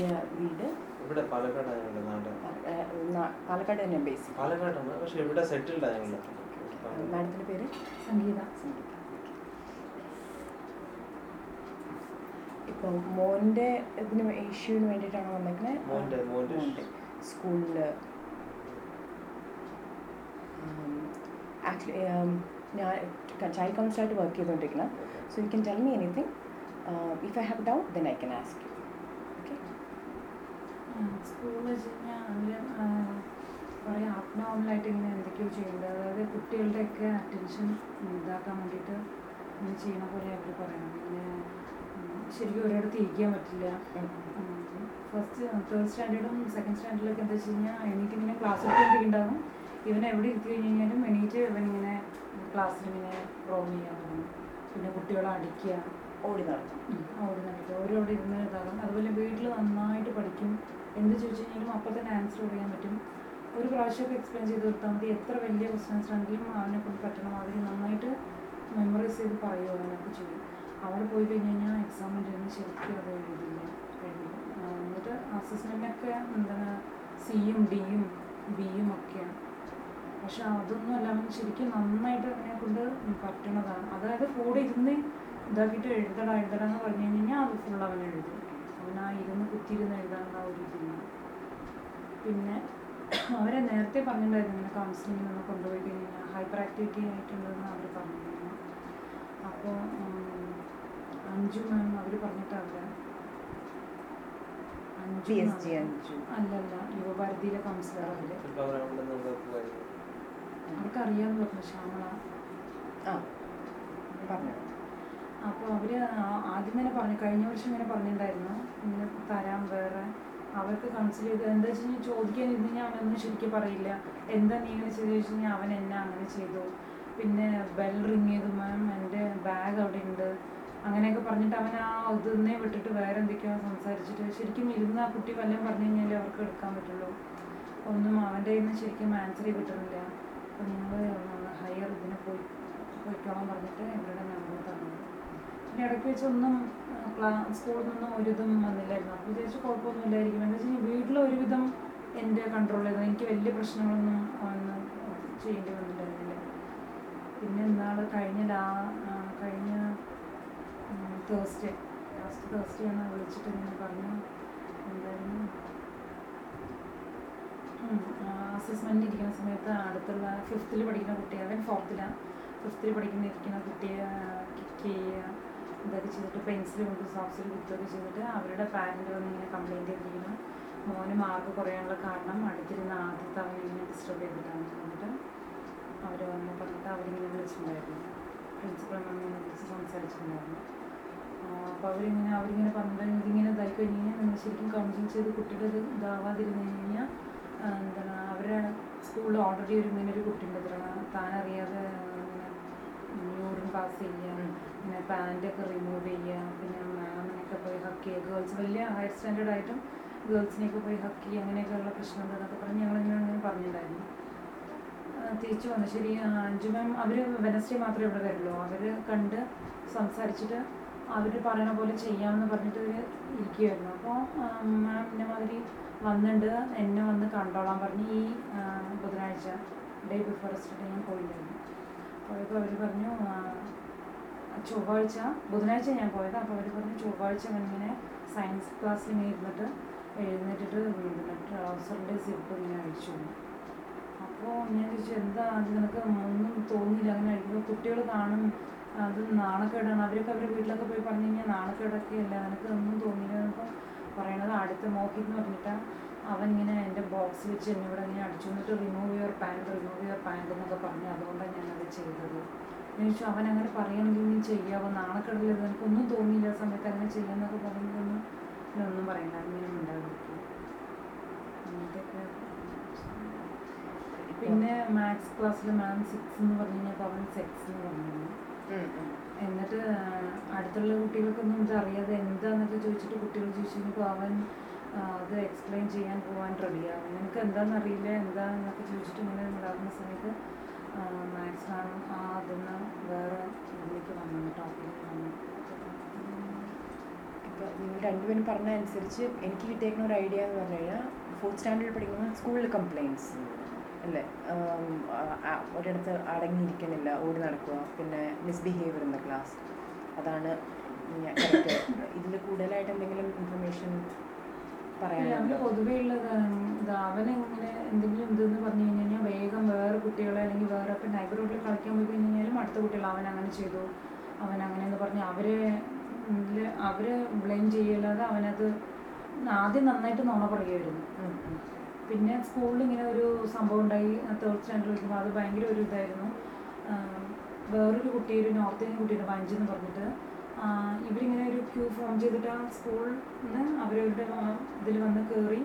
കിട്ടിയ വീട്. ഇവിടെ പാലക്കാട് ഞങ്ങളുടെ നാട് പാലക്കാട് തന്നെ ബേസ് പാലക്കാടാണ് പക്ഷെ ഇവിടെ സെറ്റിൽഡാണ് ഞങ്ങൾ മാഡത്തിന്റെ പേര്? സംഗീത. സംഗീത ഇപ്പം മോന്റെ ഇതിന് ഇഷ്യൂവിന് വേണ്ടിയിട്ടാണ് വന്നേക്കുന്നത് സ്കൂളിൽ ആക്ച്വലി ഞാൻ ചൈൽഡ് കൗൺസിലായിട്ട് വർക്ക് ചെയ്തുകൊണ്ടിരിക്കുന്നത് so you can tell me anything if I have doubt then I can ask you സ്കൂളിൽ വെച്ച് കഴിഞ്ഞാൽ അവർ കുറേ ആത്മാവുമായിട്ട് ഇങ്ങനെ എന്തൊക്കെയോ ചെയ്യുന്നുണ്ട് അതായത് കുട്ടികളുടെയൊക്കെ അറ്റൻഷൻ ഇതാക്കാൻ വേണ്ടിയിട്ട് ഇങ്ങനെ ചെയ്യണ പോലെ അവർ പറയണം. പിന്നെ ശരിക്കും ഒരിടത്ത് ഇരിക്കാൻ പറ്റില്ല. ഫസ്റ്റ് തേർഡ് സ്റ്റാൻഡേർഡും സെക്കൻഡ് സ്റ്റാൻഡേർഡിലൊക്കെ എന്താ വെച്ച് കഴിഞ്ഞാൽ എനിക്ക് ഇങ്ങനെ ക്ലാസ് എടുത്തുകൊണ്ടിരിക്കുന്നുണ്ടാവും ഇവനെ എവിടെ ഇരുത്തി കഴിഞ്ഞ് കഴിഞ്ഞാലും എണീറ്റ് ഇവനിങ്ങനെ ക്ലാസ്സിലിങ്ങനെ റോം ചെയ്യാൻ തുടങ്ങും. പിന്നെ കുട്ടികളെ അടിക്കുക. ഓടി നടക്കും. ഓടി നടക്കുക ഓരോടെ ഇരുന്ന് ഇതാകും അതുപോലെ വീട്ടിൽ നന്നായിട്ട് പഠിക്കും. എന്ത് ചോദിച്ചു കഴിഞ്ഞാലും അപ്പം തന്നെ ആൻസർ പറയാൻ പറ്റും. ഒരു പ്രാവശ്യമൊക്കെ എക്സ്പ്ലെയിൻ ചെയ്ത് കൊടുത്താൽ മതി. എത്ര വലിയ ക്വസ്റ്റ്യൻസ് ആണെങ്കിലും അവനെ കൊണ്ട് പറ്റണം. അവർ നന്നായിട്ട് മെമ്മറൈസ് ചെയ്ത് പറയുമോ അവനൊക്കെ ചെയ്യും. അവിടെ പോയി കഴിഞ്ഞ് കഴിഞ്ഞാൽ എക്സാമിന്റെ ഒന്നും ശരിക്കും അത് എഴുതില്ല. എന്നിട്ട് അസസ്മെന്റൊക്കെ എന്താണ് സിയും ഡിയും ബിയും ഒക്കെയാണ്. പക്ഷെ അതൊന്നും അല്ല. അവൻ ശരിക്കും നന്നായിട്ട് അവനെ കൊണ്ട് പറ്റണതാണ്. അതായത് കൂടെ ഇരുന്ന് ഇതാക്കിയിട്ട് എഴുതടാ എഴുതടാ എന്ന് പറഞ്ഞു കഴിഞ്ഞാൽ അത് ഫുൾ അവൻ എഴുതും. ആ ഇരുന്ന് കുത്തിയിരുന്ന് എഴുതാനുള്ള ഒരു ഇതില്ല പിന്നെ അവരെ നേരത്തെ പറഞ്ഞിട്ടുണ്ടായിരുന്നു ഇങ്ങനെ കൗൺസിലിംഗ് ഒന്ന് കൊണ്ടുപോയി കഴിഞ്ഞാൽ ഹൈപ്പർ ആക്ടിവിറ്റി ആയിട്ടുണ്ടെന്ന് അവർ പറഞ്ഞിരുന്നു. അപ്പോൾ അഞ്ചു മാം അവർ പറഞ്ഞിട്ടവര് അല്ലല്ല യുവഭാരതിയിലെ കൗൺസിലർ അവർ. അവർക്കറിയാന്ന് പറഞ്ഞു ശ്യാമള. ആ പറഞ്ഞു. അപ്പോൾ അവർ ആദ്യം തന്നെ പറഞ്ഞു കഴിഞ്ഞ വർഷം ഇങ്ങനെ പറഞ്ഞിട്ടുണ്ടായിരുന്നു ഇങ്ങനെ തരാം വേറെ. അവർക്ക് കൗൺസിൽ ചെയ്ത്. എന്താ വെച്ച് കഴിഞ്ഞാൽ ചോദിക്കാൻ ഇരുന്ന് കഴിഞ്ഞാൽ അവനൊന്നും ശരിക്കും പറയില്ല. എന്താ നീ ഇങ്ങനെ ചെയ്തു വെച്ച് കഴിഞ്ഞാൽ അവൻ എന്നെ അങ്ങനെ ചെയ്തു. പിന്നെ ബെൽ റിങ് ചെയ്തു മാം എന്റെ ബാഗ് അവിടെ ഉണ്ട് അങ്ങനെയൊക്കെ പറഞ്ഞിട്ട് അവൻ ആ ഇതിന്നെ വിട്ടിട്ട് വേറെ എന്തൊക്കെയോ സംസാരിച്ചിട്ട് ശരിക്കും ഇരുന്ന് ആ കുട്ടി വല്ലതും പറഞ്ഞു കഴിഞ്ഞാലേ അവർക്ക് എടുക്കാൻ പറ്റുള്ളൂ. ഒന്നും അവന്റെ കയ്യിൽ നിന്ന് ശരിക്കും ആൻസർ കിട്ടുന്നില്ല അപ്പോൾ നിങ്ങൾ ഹയർ ഇതിന് പോയി പോയിക്കോളാൻ പറഞ്ഞിട്ട് എവിടെ തന്നത് പിന്നെ ഇടയ്ക്ക് വെച്ചൊന്നും സ്കൂളിൽ നിന്നും വന്നില്ലായിരുന്നു. അപ്പോൾ വിചാരിച്ച് കുഴപ്പമൊന്നും ഇല്ലായിരിക്കും. എന്താ വെച്ചാൽ വീട്ടിൽ ഒരുവിധം എന്റെ കൺട്രോൾ ചെയ്തു എനിക്ക് വലിയ പ്രശ്നങ്ങളൊന്നും ഒന്ന് ചെയ്യേണ്ടി വന്നിട്ടുണ്ടായിരുന്നില്ല പിന്നെ ഇന്നാൾ കഴിഞ്ഞ ലാ കഴിഞ്ഞ തേഴ്സ്ഡേ ലാസ്റ്റ് തേഴ്സ്ഡേ ആണ് വിളിച്ചിട്ട് ഞാൻ പറഞ്ഞു. എന്തായിരുന്നു? അസസ്മെന്റ് ഇരിക്കുന്ന സമയത്ത് അടുത്തുള്ള ഫിഫ്ത്തിൽ പഠിക്കുന്ന കുട്ടി അവൻ ഫോർത്തിലാണ് ഫിഫ്ത്തിൽ പഠിക്കുന്ന ഇരിക്കുന്ന കുട്ടിയെ കിക്ക് ചെയ്യുക ഇതൊക്കെ ചെയ്തിട്ട് പെൻസിൽ കൊണ്ട് സോക്സിൽ കുത്തുകയൊക്കെ ചെയ്തിട്ട് അവരുടെ പാരന്റ് വന്ന് ഇങ്ങനെ കംപ്ലയിന്റ് ചെയ്തിരിക്കുന്നു മോന് മാർക്ക് കുറയാനുള്ള കാരണം അടുത്തിരുന്ന ആദ്യത്തെ അവൻ ഇങ്ങനെ ഡിസ്റ്റർബ് ചെയ്തിട്ടാണ് എന്നിട്ട് അവർ വന്ന് പറഞ്ഞിട്ട് അവരിങ്ങനെ വിളിച്ചിട്ടുണ്ടായിരുന്നു. പ്രിൻസിപ്പൾ മമ്മിനെ വിളിച്ച് സംസാരിച്ചിട്ടുണ്ടായിരുന്നു. അപ്പോൾ അവരിങ്ങനെ അവരിങ്ങനെ പറഞ്ഞിട്ട് ഇതിങ്ങനെ ഇതായി കഴിഞ്ഞ് കഴിഞ്ഞാൽ നിങ്ങൾ ശരിക്കും കൗൺസിലിംഗ് ചെയ്ത് കുട്ടിയുടെ ഇത് ഇതാവാതിരുന്നു കഴിഞ്ഞ് കഴിഞ്ഞാൽ എന്താണ് അവരെ സ്കൂളിൽ ഓൾറെഡി ഒരു ഇങ്ങനെ ഒരു കുട്ടി ഉണ്ട് ഇങ്ങനെ യൂറിൻ പാസ് ചെയ്യുക പിന്നെ പാന്റൊക്കെ റിമൂവ് ചെയ്യുക. പിന്നെ മാമിനൊക്കെ പോയി ഹക്ക് ചെയ്യുക. ഗേൾസ് വലിയ ഹയർ സ്റ്റാൻഡേർഡ് ആയിട്ടും ഗേൾസിനെയൊക്കെ പോയി ഹക്ക് ചെയ്യുക. അങ്ങനെയൊക്കെയുള്ള പ്രശ്നം എന്താണെന്നൊക്കെ പറഞ്ഞ് ഞങ്ങളിങ്ങനെ അങ്ങനെ പറഞ്ഞിട്ടുണ്ടായിരുന്നു. തിരിച്ചു വന്നു. ശരി അഞ്ചു മാം അവർ വെനസ്ഡേ മാത്രമേ ഇവിടെ വരുള്ളൂ. അവർ കണ്ട് സംസാരിച്ചിട്ട് അവർ പറയണ പോലെ ചെയ്യാമെന്ന് പറഞ്ഞിട്ട് ഇവർ ഇരിക്കുമായിരുന്നു അപ്പോൾ മാം എന്നെ മാതിരി വന്നിട്ട് എന്നെ വന്ന് കണ്ടോളാൻ പറഞ്ഞ് ഈ ബുധനാഴ്ച ഡേ ബിഫോർ സ്റ്റഡി ഞാൻ പോയില്ലായിരുന്നു. പോയപ്പോൾ അവർ പറഞ്ഞു ചൊവ്വാഴ്ച ബുധനാഴ്ച ഞാൻ പോയത്. അപ്പോൾ അവർ പറഞ്ഞു ചൊവ്വാഴ്ച ഇങ്ങനെ സയൻസ് ക്ലാസ്സിൽ ഇരുന്നിട്ട് എഴുന്നേറ്റിട്ട് ട്രൗസറിന്റെ സിപ്പ് ഇങ്ങനെ അഴിച്ചു അപ്പോൾ ഞാൻ ചോദിച്ചു എന്താ അത് നിനക്ക് ഒന്നും തോന്നിയില്ല? അങ്ങനെ അഴിക്കുമ്പോൾ കുട്ടികൾ കാണും. അത് നാണക്കേടാണ് അവരൊക്കെ അവരുടെ വീട്ടിലൊക്കെ പോയി പറഞ്ഞു കഴിഞ്ഞാൽ നാണക്കേടൊക്കെ അല്ല നിനക്ക് ഒന്നും തോന്നിയില്ല. എന്നൊക്കെ പറയണത് അടുത്ത മോഹിത് എന്ന് പറഞ്ഞിട്ട് അവൻ ഇങ്ങനെ എന്റെ ബോക്സ് വെച്ച് എന്നോട് ഇങ്ങനെ അടിച്ചു. എന്നിട്ട് remove your pant remove your pant എന്നൊക്കെ പറഞ്ഞു അതുകൊണ്ടാണ് ഞാനത് ചെയ്തത്. ചോദിച്ചു അവൻ അങ്ങനെ പറയണമെങ്കിൽ നീ ചെയ്യാവോ? നാണക്കേടില്ല എനിക്കൊന്നും തോന്നിയില്ല ആ സമയത്ത് അങ്ങനെ ചെയ്യാന്നൊക്കെ പറയുമ്പോഴൊന്നും ഒന്നും പറയണ്ട അങ്ങനെയൊന്നും ഉണ്ടാകും പിന്നെ മാത്സ് ക്ലാസ്സിൽ മാം സിക്സ് എന്ന് പറഞ്ഞു കഴിഞ്ഞപ്പോൾ അവൻ സെക്സ് എന്ന് പറഞ്ഞിരുന്നു എന്നിട്ട് അടുത്തുള്ള കുട്ടികൾക്കൊന്നും ഇത് അറിയാതെ എന്താന്നൊക്കെ ചോദിച്ചിട്ട് കുട്ടികൾ ചോദിച്ചു കഴിഞ്ഞപ്പോൾ അവൻ അത് എക്സ്പ്ലെയിൻ ചെയ്യാൻ പോകാൻ റെഡിയാണ് നിനക്ക് എന്താണെന്നറിയില്ല എന്താണെന്നൊക്കെ ചോദിച്ചിട്ട് ഇങ്ങനെ ഉണ്ടാകുന്ന സമയത്ത് മാത്സ് അതൊന്ന് വേറെ ഇതിലേക്ക് വന്നു ടോപ്പിലേക്ക് വന്നു ഇപ്പോൾ നിങ്ങൾ രണ്ടുപേരും പറഞ്ഞ എനിക്ക് കിട്ടിയേക്കുന്ന ഒരു ഐഡിയ എന്ന് പറഞ്ഞു കഴിഞ്ഞാൽ ഫോർത്ത് സ്റ്റാൻഡേർഡിൽ പഠിക്കുന്ന സ്കൂളിൽ കംപ്ലയിന്റ്സ് അല്ലേ? ഒരിടത്ത് അടങ്ങിയിരിക്കണില്ല ഓടി നടക്കുക പിന്നെ മിസ്ബിഹേവിയർ ഇൻ ദ ക്ലാസ് അതാണ് ഇതിൽ കൂടുതലായിട്ട് എന്തെങ്കിലും ഇൻഫർമേഷൻ പറയാനുണ്ടോ പൊതുവേ ഉള്ളത് അവനെങ്ങനെ എന്തെങ്കിലും ഇതെന്ന് പറഞ്ഞു കഴിഞ്ഞ് കഴിഞ്ഞാൽ വേഗം വേറെ കുട്ടികളെ അല്ലെങ്കിൽ വേറെ ഇപ്പം നൈബർഹുഡിൽ കളിക്കാൻ പോയി കഴിഞ്ഞാലും അടുത്ത കുട്ടികൾ അവൻ അങ്ങനെ ചെയ്തു. അവൻ അങ്ങനെ എന്ന് പറഞ്ഞ് അവരെ അവരെ ബ്ലെയിം ചെയ്യല്ലാതെ അവനത് ആദ്യം നന്നായിട്ട് നുണ പറയുമായിരുന്നു. പിന്നെ സ്കൂളിൽ ഇങ്ങനെ ഒരു സംഭവം ഉണ്ടായി തേർഡ് സ്റ്റാൻഡേർഡ് വയ്ക്കുമ്പോൾ അത് ഭയങ്കര ഒരു ഇതായിരുന്നു. വേറൊരു കുട്ടി ഒരു നോർത്ത് ഇന്ത്യൻ കുട്ടിയുടെ വഞ്ചി എന്ന് പറഞ്ഞിട്ട് ഇവരിങ്ങനെ ഒരു ക്യൂ ഫോം ചെയ്തിട്ട് ആ സ്കൂളിൽ നിന്ന് അവരവരുടെ ഇതിൽ വന്ന് കയറി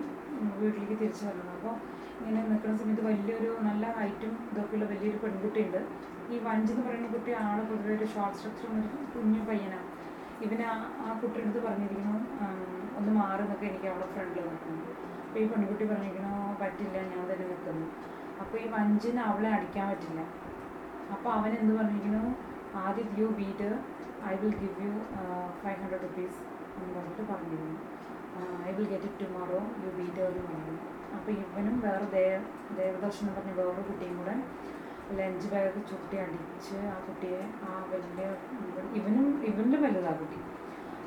വീട്ടിലേക്ക് തിരിച്ചു വരണം. അപ്പോൾ ഇങ്ങനെ നിൽക്കുന്ന സമയത്ത് വലിയൊരു നല്ല ഹൈറ്റും ഇതൊക്കെയുള്ള വലിയൊരു പെൺകുട്ടിയുണ്ട്. ഈ വഞ്ചി എന്ന് പറയുന്ന കുട്ടി ആൾ പൊതുവെ ഒരു ഷോർട്ട് സ്ട്രക്ചർ ഒരു കുഞ്ഞു പയ്യനാണ് ഇവന് ആ കുട്ടിയുടെ അടുത്ത് പറഞ്ഞിരിക്കുന്നു ഒന്ന് മാറി നിൽക്കുക എനിക്ക് അവിടെ ഫ്രണ്ടിൽ നിൽക്കുന്നു അപ്പോൾ ഈ പെൺകുട്ടി പറഞ്ഞിരിക്കണോ പറ്റില്ല ഞാൻ തന്നെ നിൽക്കുന്നു അപ്പോൾ ഈ വഞ്ചിന് അവളെ അടിക്കാൻ പറ്റില്ല. അപ്പോൾ അവൻ എന്ത് പറഞ്ഞിരിക്കുന്നു ആദ്യം you beat I will give you five hundred rupees എന്ന് പറഞ്ഞിട്ട് പറഞ്ഞിരുന്നു. I will get it tomorrow you beat എന്ന് പറഞ്ഞു അപ്പോൾ ഇവനും വേറെ ദേവ ദേവദർശൻ എന്ന് പറഞ്ഞ വേറൊരു കുട്ടിയും കൂടെ ലഞ്ച് ബാഗ് ചുട്ടി അടിച്ച് ആ കുട്ടിയെ ആ വലിയ ഇവനും ഇവന്റെ വലുതാ കുട്ടി.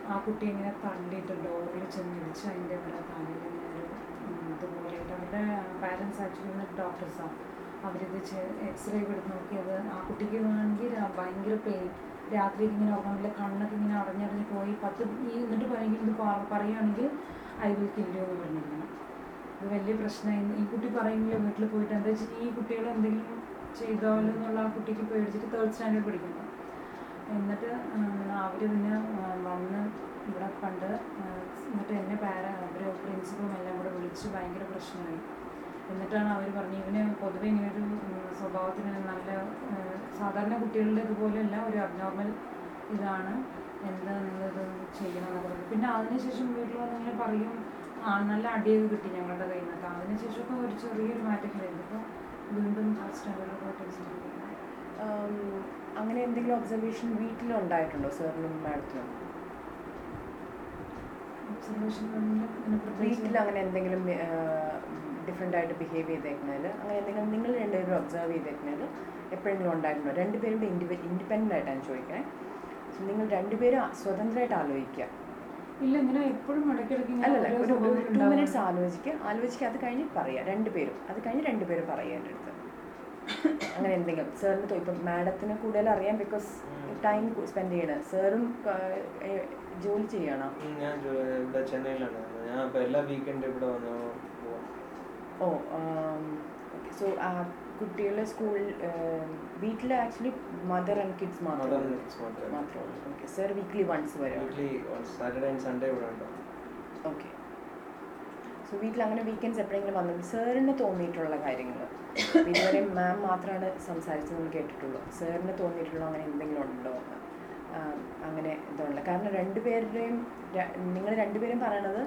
ആ കുട്ടി ഇങ്ങനെ തള്ളിയിട്ട് ഡോറിൽ ചെന്നിടിച്ച് അതിന്റെ ഇവിടെ തലയിൽ ഇതുപോലെയായിട്ട് അവരുടെ പാരൻസ് ആക്ച്വലി ഡോക്ടേഴ്സാണ് അവരിത് എക്സ്റേ എടുത്ത് നോക്കിയത് ആ കുട്ടിക്ക് വേണമെങ്കിൽ ഭയങ്കര പെയിൻ രാത്രി ഇങ്ങനെ ഉറങ്ങുന്നില്ല കണ്ണൊക്കെ ഇങ്ങനെ അടഞ്ഞടഞ്ഞ് പോയി. പത്ത് ഈ എന്നിട്ട് പറയുമെങ്കിൽ ഇത് പ- പറയുകയാണെങ്കിൽ ഐ വിൽ കില്ലോ എന്ന് പറഞ്ഞിരിക്കണം ഇത് വലിയ പ്രശ്നമായി. ഈ കുട്ടി പറയുമ്പോൾ വീട്ടിൽ പോയിട്ട് എന്താ വെച്ചാൽ ഈ കുട്ടികൾ എന്തെങ്കിലും ചെയ്താലോ എന്നുള്ള ആ കുട്ടിക്ക് പേടിച്ചിട്ട് തേർഡ് സ്റ്റാൻഡേർഡ് പഠിക്കുന്നു. എന്നിട്ട് അവർ പിന്നെ വന്ന് ഇവിടെ കണ്ട് എന്നിട്ട് എന്നെ പാര അവർ പ്രിൻസിപ്പളും എല്ലാം കൂടെ വിളിച്ച് ഭയങ്കര പ്രശ്നമായി. എന്നിട്ടാണ് അവർ പറഞ്ഞു ഇവന് പൊതുവെ ഒരു സ്വഭാവത്തിന് നല്ല സാധാരണ കുട്ടികളുടെ ഇതുപോലെയല്ല ഒരു അബ്നോർമൽ ഇതാണ്. എന്താ നിങ്ങളിത് ചെയ്യണം എന്നൊക്കെ പറഞ്ഞു. പിന്നെ അതിനുശേഷം വീട്ടിൽ വന്നു ഇങ്ങനെ പറയും ആ നല്ല അടിയൊക്കെ കിട്ടി ഞങ്ങളുടെ കയ്യിൽ നിന്നൊക്കെ അതിനുശേഷമൊക്കെ ഒരു ചെറിയൊരു മാറ്റം വരുന്നു ഇപ്പോൾ വീണ്ടും ഫസ്റ്റ് സ്റ്റാൻഡേർഡിലൊക്കെ ടെസ്റ്റ് ആം, അങ്ങനെ എന്തെങ്കിലും ഒബ്സർവേഷൻ വീട്ടിലുണ്ടായിട്ടുണ്ടോ സാറിനും മാഡത്തിനും വീട്ടിൽ അങ്ങനെ എന്തെങ്കിലും ഡിഫറെന്റ് ആയിട്ട് ബിഹേവ് ചെയ്തേക്കുന്നതിൽ അങ്ങനെ എന്തെങ്കിലും നിങ്ങൾ രണ്ടുപേരും ഒബ്സർവ് ചെയ്തേക്കുന്നതിൽ എപ്പോഴെങ്കിലും ഉണ്ടായിട്ടുണ്ടോ? രണ്ടുപേരും ഇൻഡിപെ ഇൻഡിപെൻഡന്റ് ആയിട്ടാണ് ചോദിക്കണേ. സോ നിങ്ങൾ രണ്ടുപേരും സ്വതന്ത്രമായിട്ട് ആലോചിക്കുക. ഇല്ല ഇങ്ങനെ എപ്പോഴും ഇടയ്ക്കിടയ്ക്ക് അല്ല അല്ലല്ല ഒരു ടു മിനിറ്റ്സ് ആലോചിക്കുക. ആലോചിക്കുക അത് കഴിഞ്ഞ് പറയുക രണ്ടുപേരും. അത് കഴിഞ്ഞ് രണ്ടുപേരും പറയുക എന്റെ അടുത്ത്. അങ്ങനെ എന്തെങ്കിലും. സാറിന് ഇപ്പം മാഡത്തിന് കൂടുതൽ അറിയാം ബിക്കോസ് ടൈം സ്പെൻഡ് ചെയ്യണം. സാറും ജോലി ചെയ്യണം? ഞാൻ ജോ- ഇവിടെ ചെന്നൈയിലാണ്. ഞാൻ എല്ലാ വീക്കെൻഡ് ഇവിടെ വന്ന് ഓ ഓക്കെ സോ കുട്ടികളുടെ സ്കൂളിൽ വീട്ടിൽ ആക്ച്വലി മദർ ആൻഡ് കിഡ്സ് മാത്രമേ ഓക്കെ സാർ വീക്ക്ലി വൺസ് വരും. സാറ്റർഡേ ആൻഡ് സൺഡേ ഇവിടെ ഉണ്ടാവും ഓക്കെ സോ വീട്ടിൽ അങ്ങനെ വീക്കെൻഡ്സ് എപ്പോഴെങ്കിലും വന്നത് സാറിന് തോന്നിയിട്ടുള്ള കാര്യങ്ങൾ ഇതുവരെ മാം മാത്രമാണ് സംസാരിച്ചത് നമ്മൾ കേട്ടിട്ടുള്ളൂ. സാറിന് തോന്നിയിട്ടുള്ള അങ്ങനെ എന്തെങ്കിലും ഉണ്ടോ അങ്ങനെ ഇതുള്ള കാരണം രണ്ടുപേരുടെയും നിങ്ങൾ രണ്ടുപേരും പറയണത്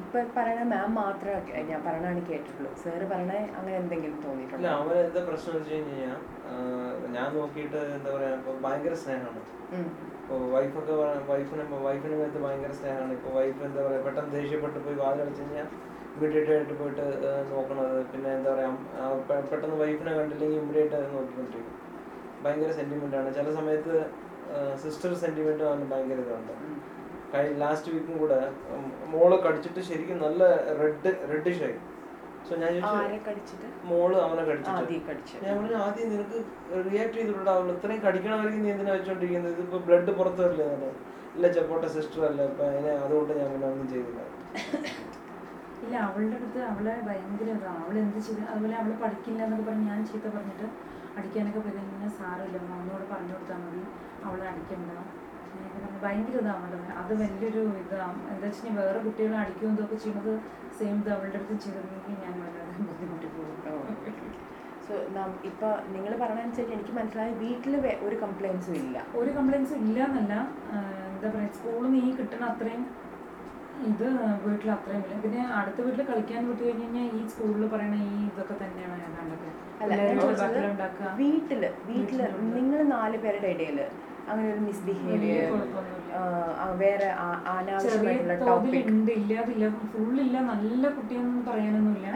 ഇപ്പം പറയണ മാം മാത്രമേ ഞാൻ പറയണാണ് കേട്ടിട്ടുള്ളൂ. സാറ് പറയണ അങ്ങനെ എന്തെങ്കിലും തോന്നിയിട്ടുണ്ടോ? അവൻ എന്താ പ്രശ്നം വെച്ച് കഴിഞ്ഞ് കഴിഞ്ഞാൽ ഞാൻ നോക്കിയിട്ട് എന്താ പറയാ ഭയങ്കര സ്നേഹമാണ്. ഇപ്പോൾ വൈഫൊക്കെ വൈഫിനെ വൈഫിനെ മേത്ത് ഭയങ്കര സ്നേഹമാണ്. ഇപ്പോൾ വൈഫ് എന്താ പറയാ പെട്ടെന്ന് ദേഷ്യപ്പെട്ട് പോയി വാതിൽ അടിച്ചു കഴിഞ്ഞാൽ ഇമ്മീഡിയറ്റ് ആയിട്ട് പോയിട്ട് നോക്കണത്. പിന്നെ എന്താ പറയാ പെട്ടെന്ന് വൈഫിനെ കണ്ടില്ലെങ്കിൽ ഇമ്മീഡിയറ്റ് ആയിട്ട് നോക്കിക്കൊണ്ടിരിക്കും. ഭയങ്കര സെന്റിമെന്റ് ആണ്. ചില സമയത്ത് സിസ്റ്റർ സെന്റിമെന്റ് അവന് ഭയങ്കര ഇതുണ്ട്. കഴിഞ്ഞ ലാസ്റ്റ് വീക്കും കൂടെ മോൾ കടിച്ചിട്ട് ശരിക്കും നല്ല റെഡ് റെഡിഷ് ആയി. സോ ഞാൻ മോൾ അവനെ കടിച്ചിട്ട്. ഞാൻ പറഞ്ഞു ആദ്യം നിനക്ക് റിയാക്ട് ചെയ്തിട്ടുണ്ട്? അവൾ ഇത്രയും കടിക്കണമായിരിക്കും നീ എന്തിനാ വെച്ചോണ്ടിരിക്കുന്നത് ഇതിപ്പോ ബ്ലഡ് പുറത്തു വരില്ല തന്നെ ഇല്ല ചെപ്പോട്ട സിസ്റ്റർ അല്ല. ഇപ്പൊ അതിനെ അതുകൊണ്ട് ഞാൻ പിന്നെ ഒന്നും ചെയ്തില്ല. ഇല്ല അവളുടെ അടുത്ത് അവളെ ഭയങ്കര അവൾ എന്ത് ചെയ്തു അതുപോലെ അവൾ പഠിക്കില്ല എന്നൊക്കെ പറഞ്ഞ് ഞാൻ ചീത്ത പറഞ്ഞിട്ട് അടിക്കാനൊക്കെ പോയി കഴിഞ്ഞാൽ സാരമില്ല അമ്മ ഒന്നുകൂടെ പറഞ്ഞു കൊടുത്താൽ മതി. അവളെ അടിക്കണ്ട. ഭയങ്കര ഇതാണ് അവളുടെ അത് വലിയൊരു ഇതാണ് എന്താ വെച്ചാൽ വേറെ കുട്ടികളെ അടിക്കുകയും ഇതൊക്കെ ചെയ്യുന്നത് സെയിം ഇത് അവളുടെ അടുത്ത് ചെയ്തിരുന്നെങ്കിൽ ഞാൻ വളരെ ബുദ്ധിമുട്ടി പോകും സോ ഇപ്പൊ നിങ്ങൾ പറഞ്ഞനുസരിച്ച് എനിക്ക് മനസ്സിലായി വീട്ടിൽ ഒരു കംപ്ലൈൻസും ഇല്ല. ഒരു കംപ്ലൈൻസും ഇല്ല എന്നല്ല എന്താ പറയുക സ്കൂളിൽ നിന്ന് ഈ കിട്ടണ അത്രയും ഇത് വീട്ടിൽ അത്രയും ഇല്ല. പിന്നെ അടുത്ത വീട്ടിൽ കളിക്കാൻ വിട്ടു കഴിഞ്ഞ് കഴിഞ്ഞാൽ ഈ സ്കൂളിൽ പറയണ ഈ ഇതൊക്കെ തന്നെയാണ് ഞാൻ കണ്ടത്. വീട്ടിൽ വീട്ടിൽ. നിങ്ങൾ നാല് പേരുടെ ഇടയിൽ അങ്ങനെ ഒരു മിസ്ബിഹേവിയർ വേറെ അനാവശ്യമായിട്ടുള്ള ടോപ്പിക് ഫുള്ളില്ല നല്ല കുട്ടിയൊന്നും പറയാനൊന്നുമില്ല.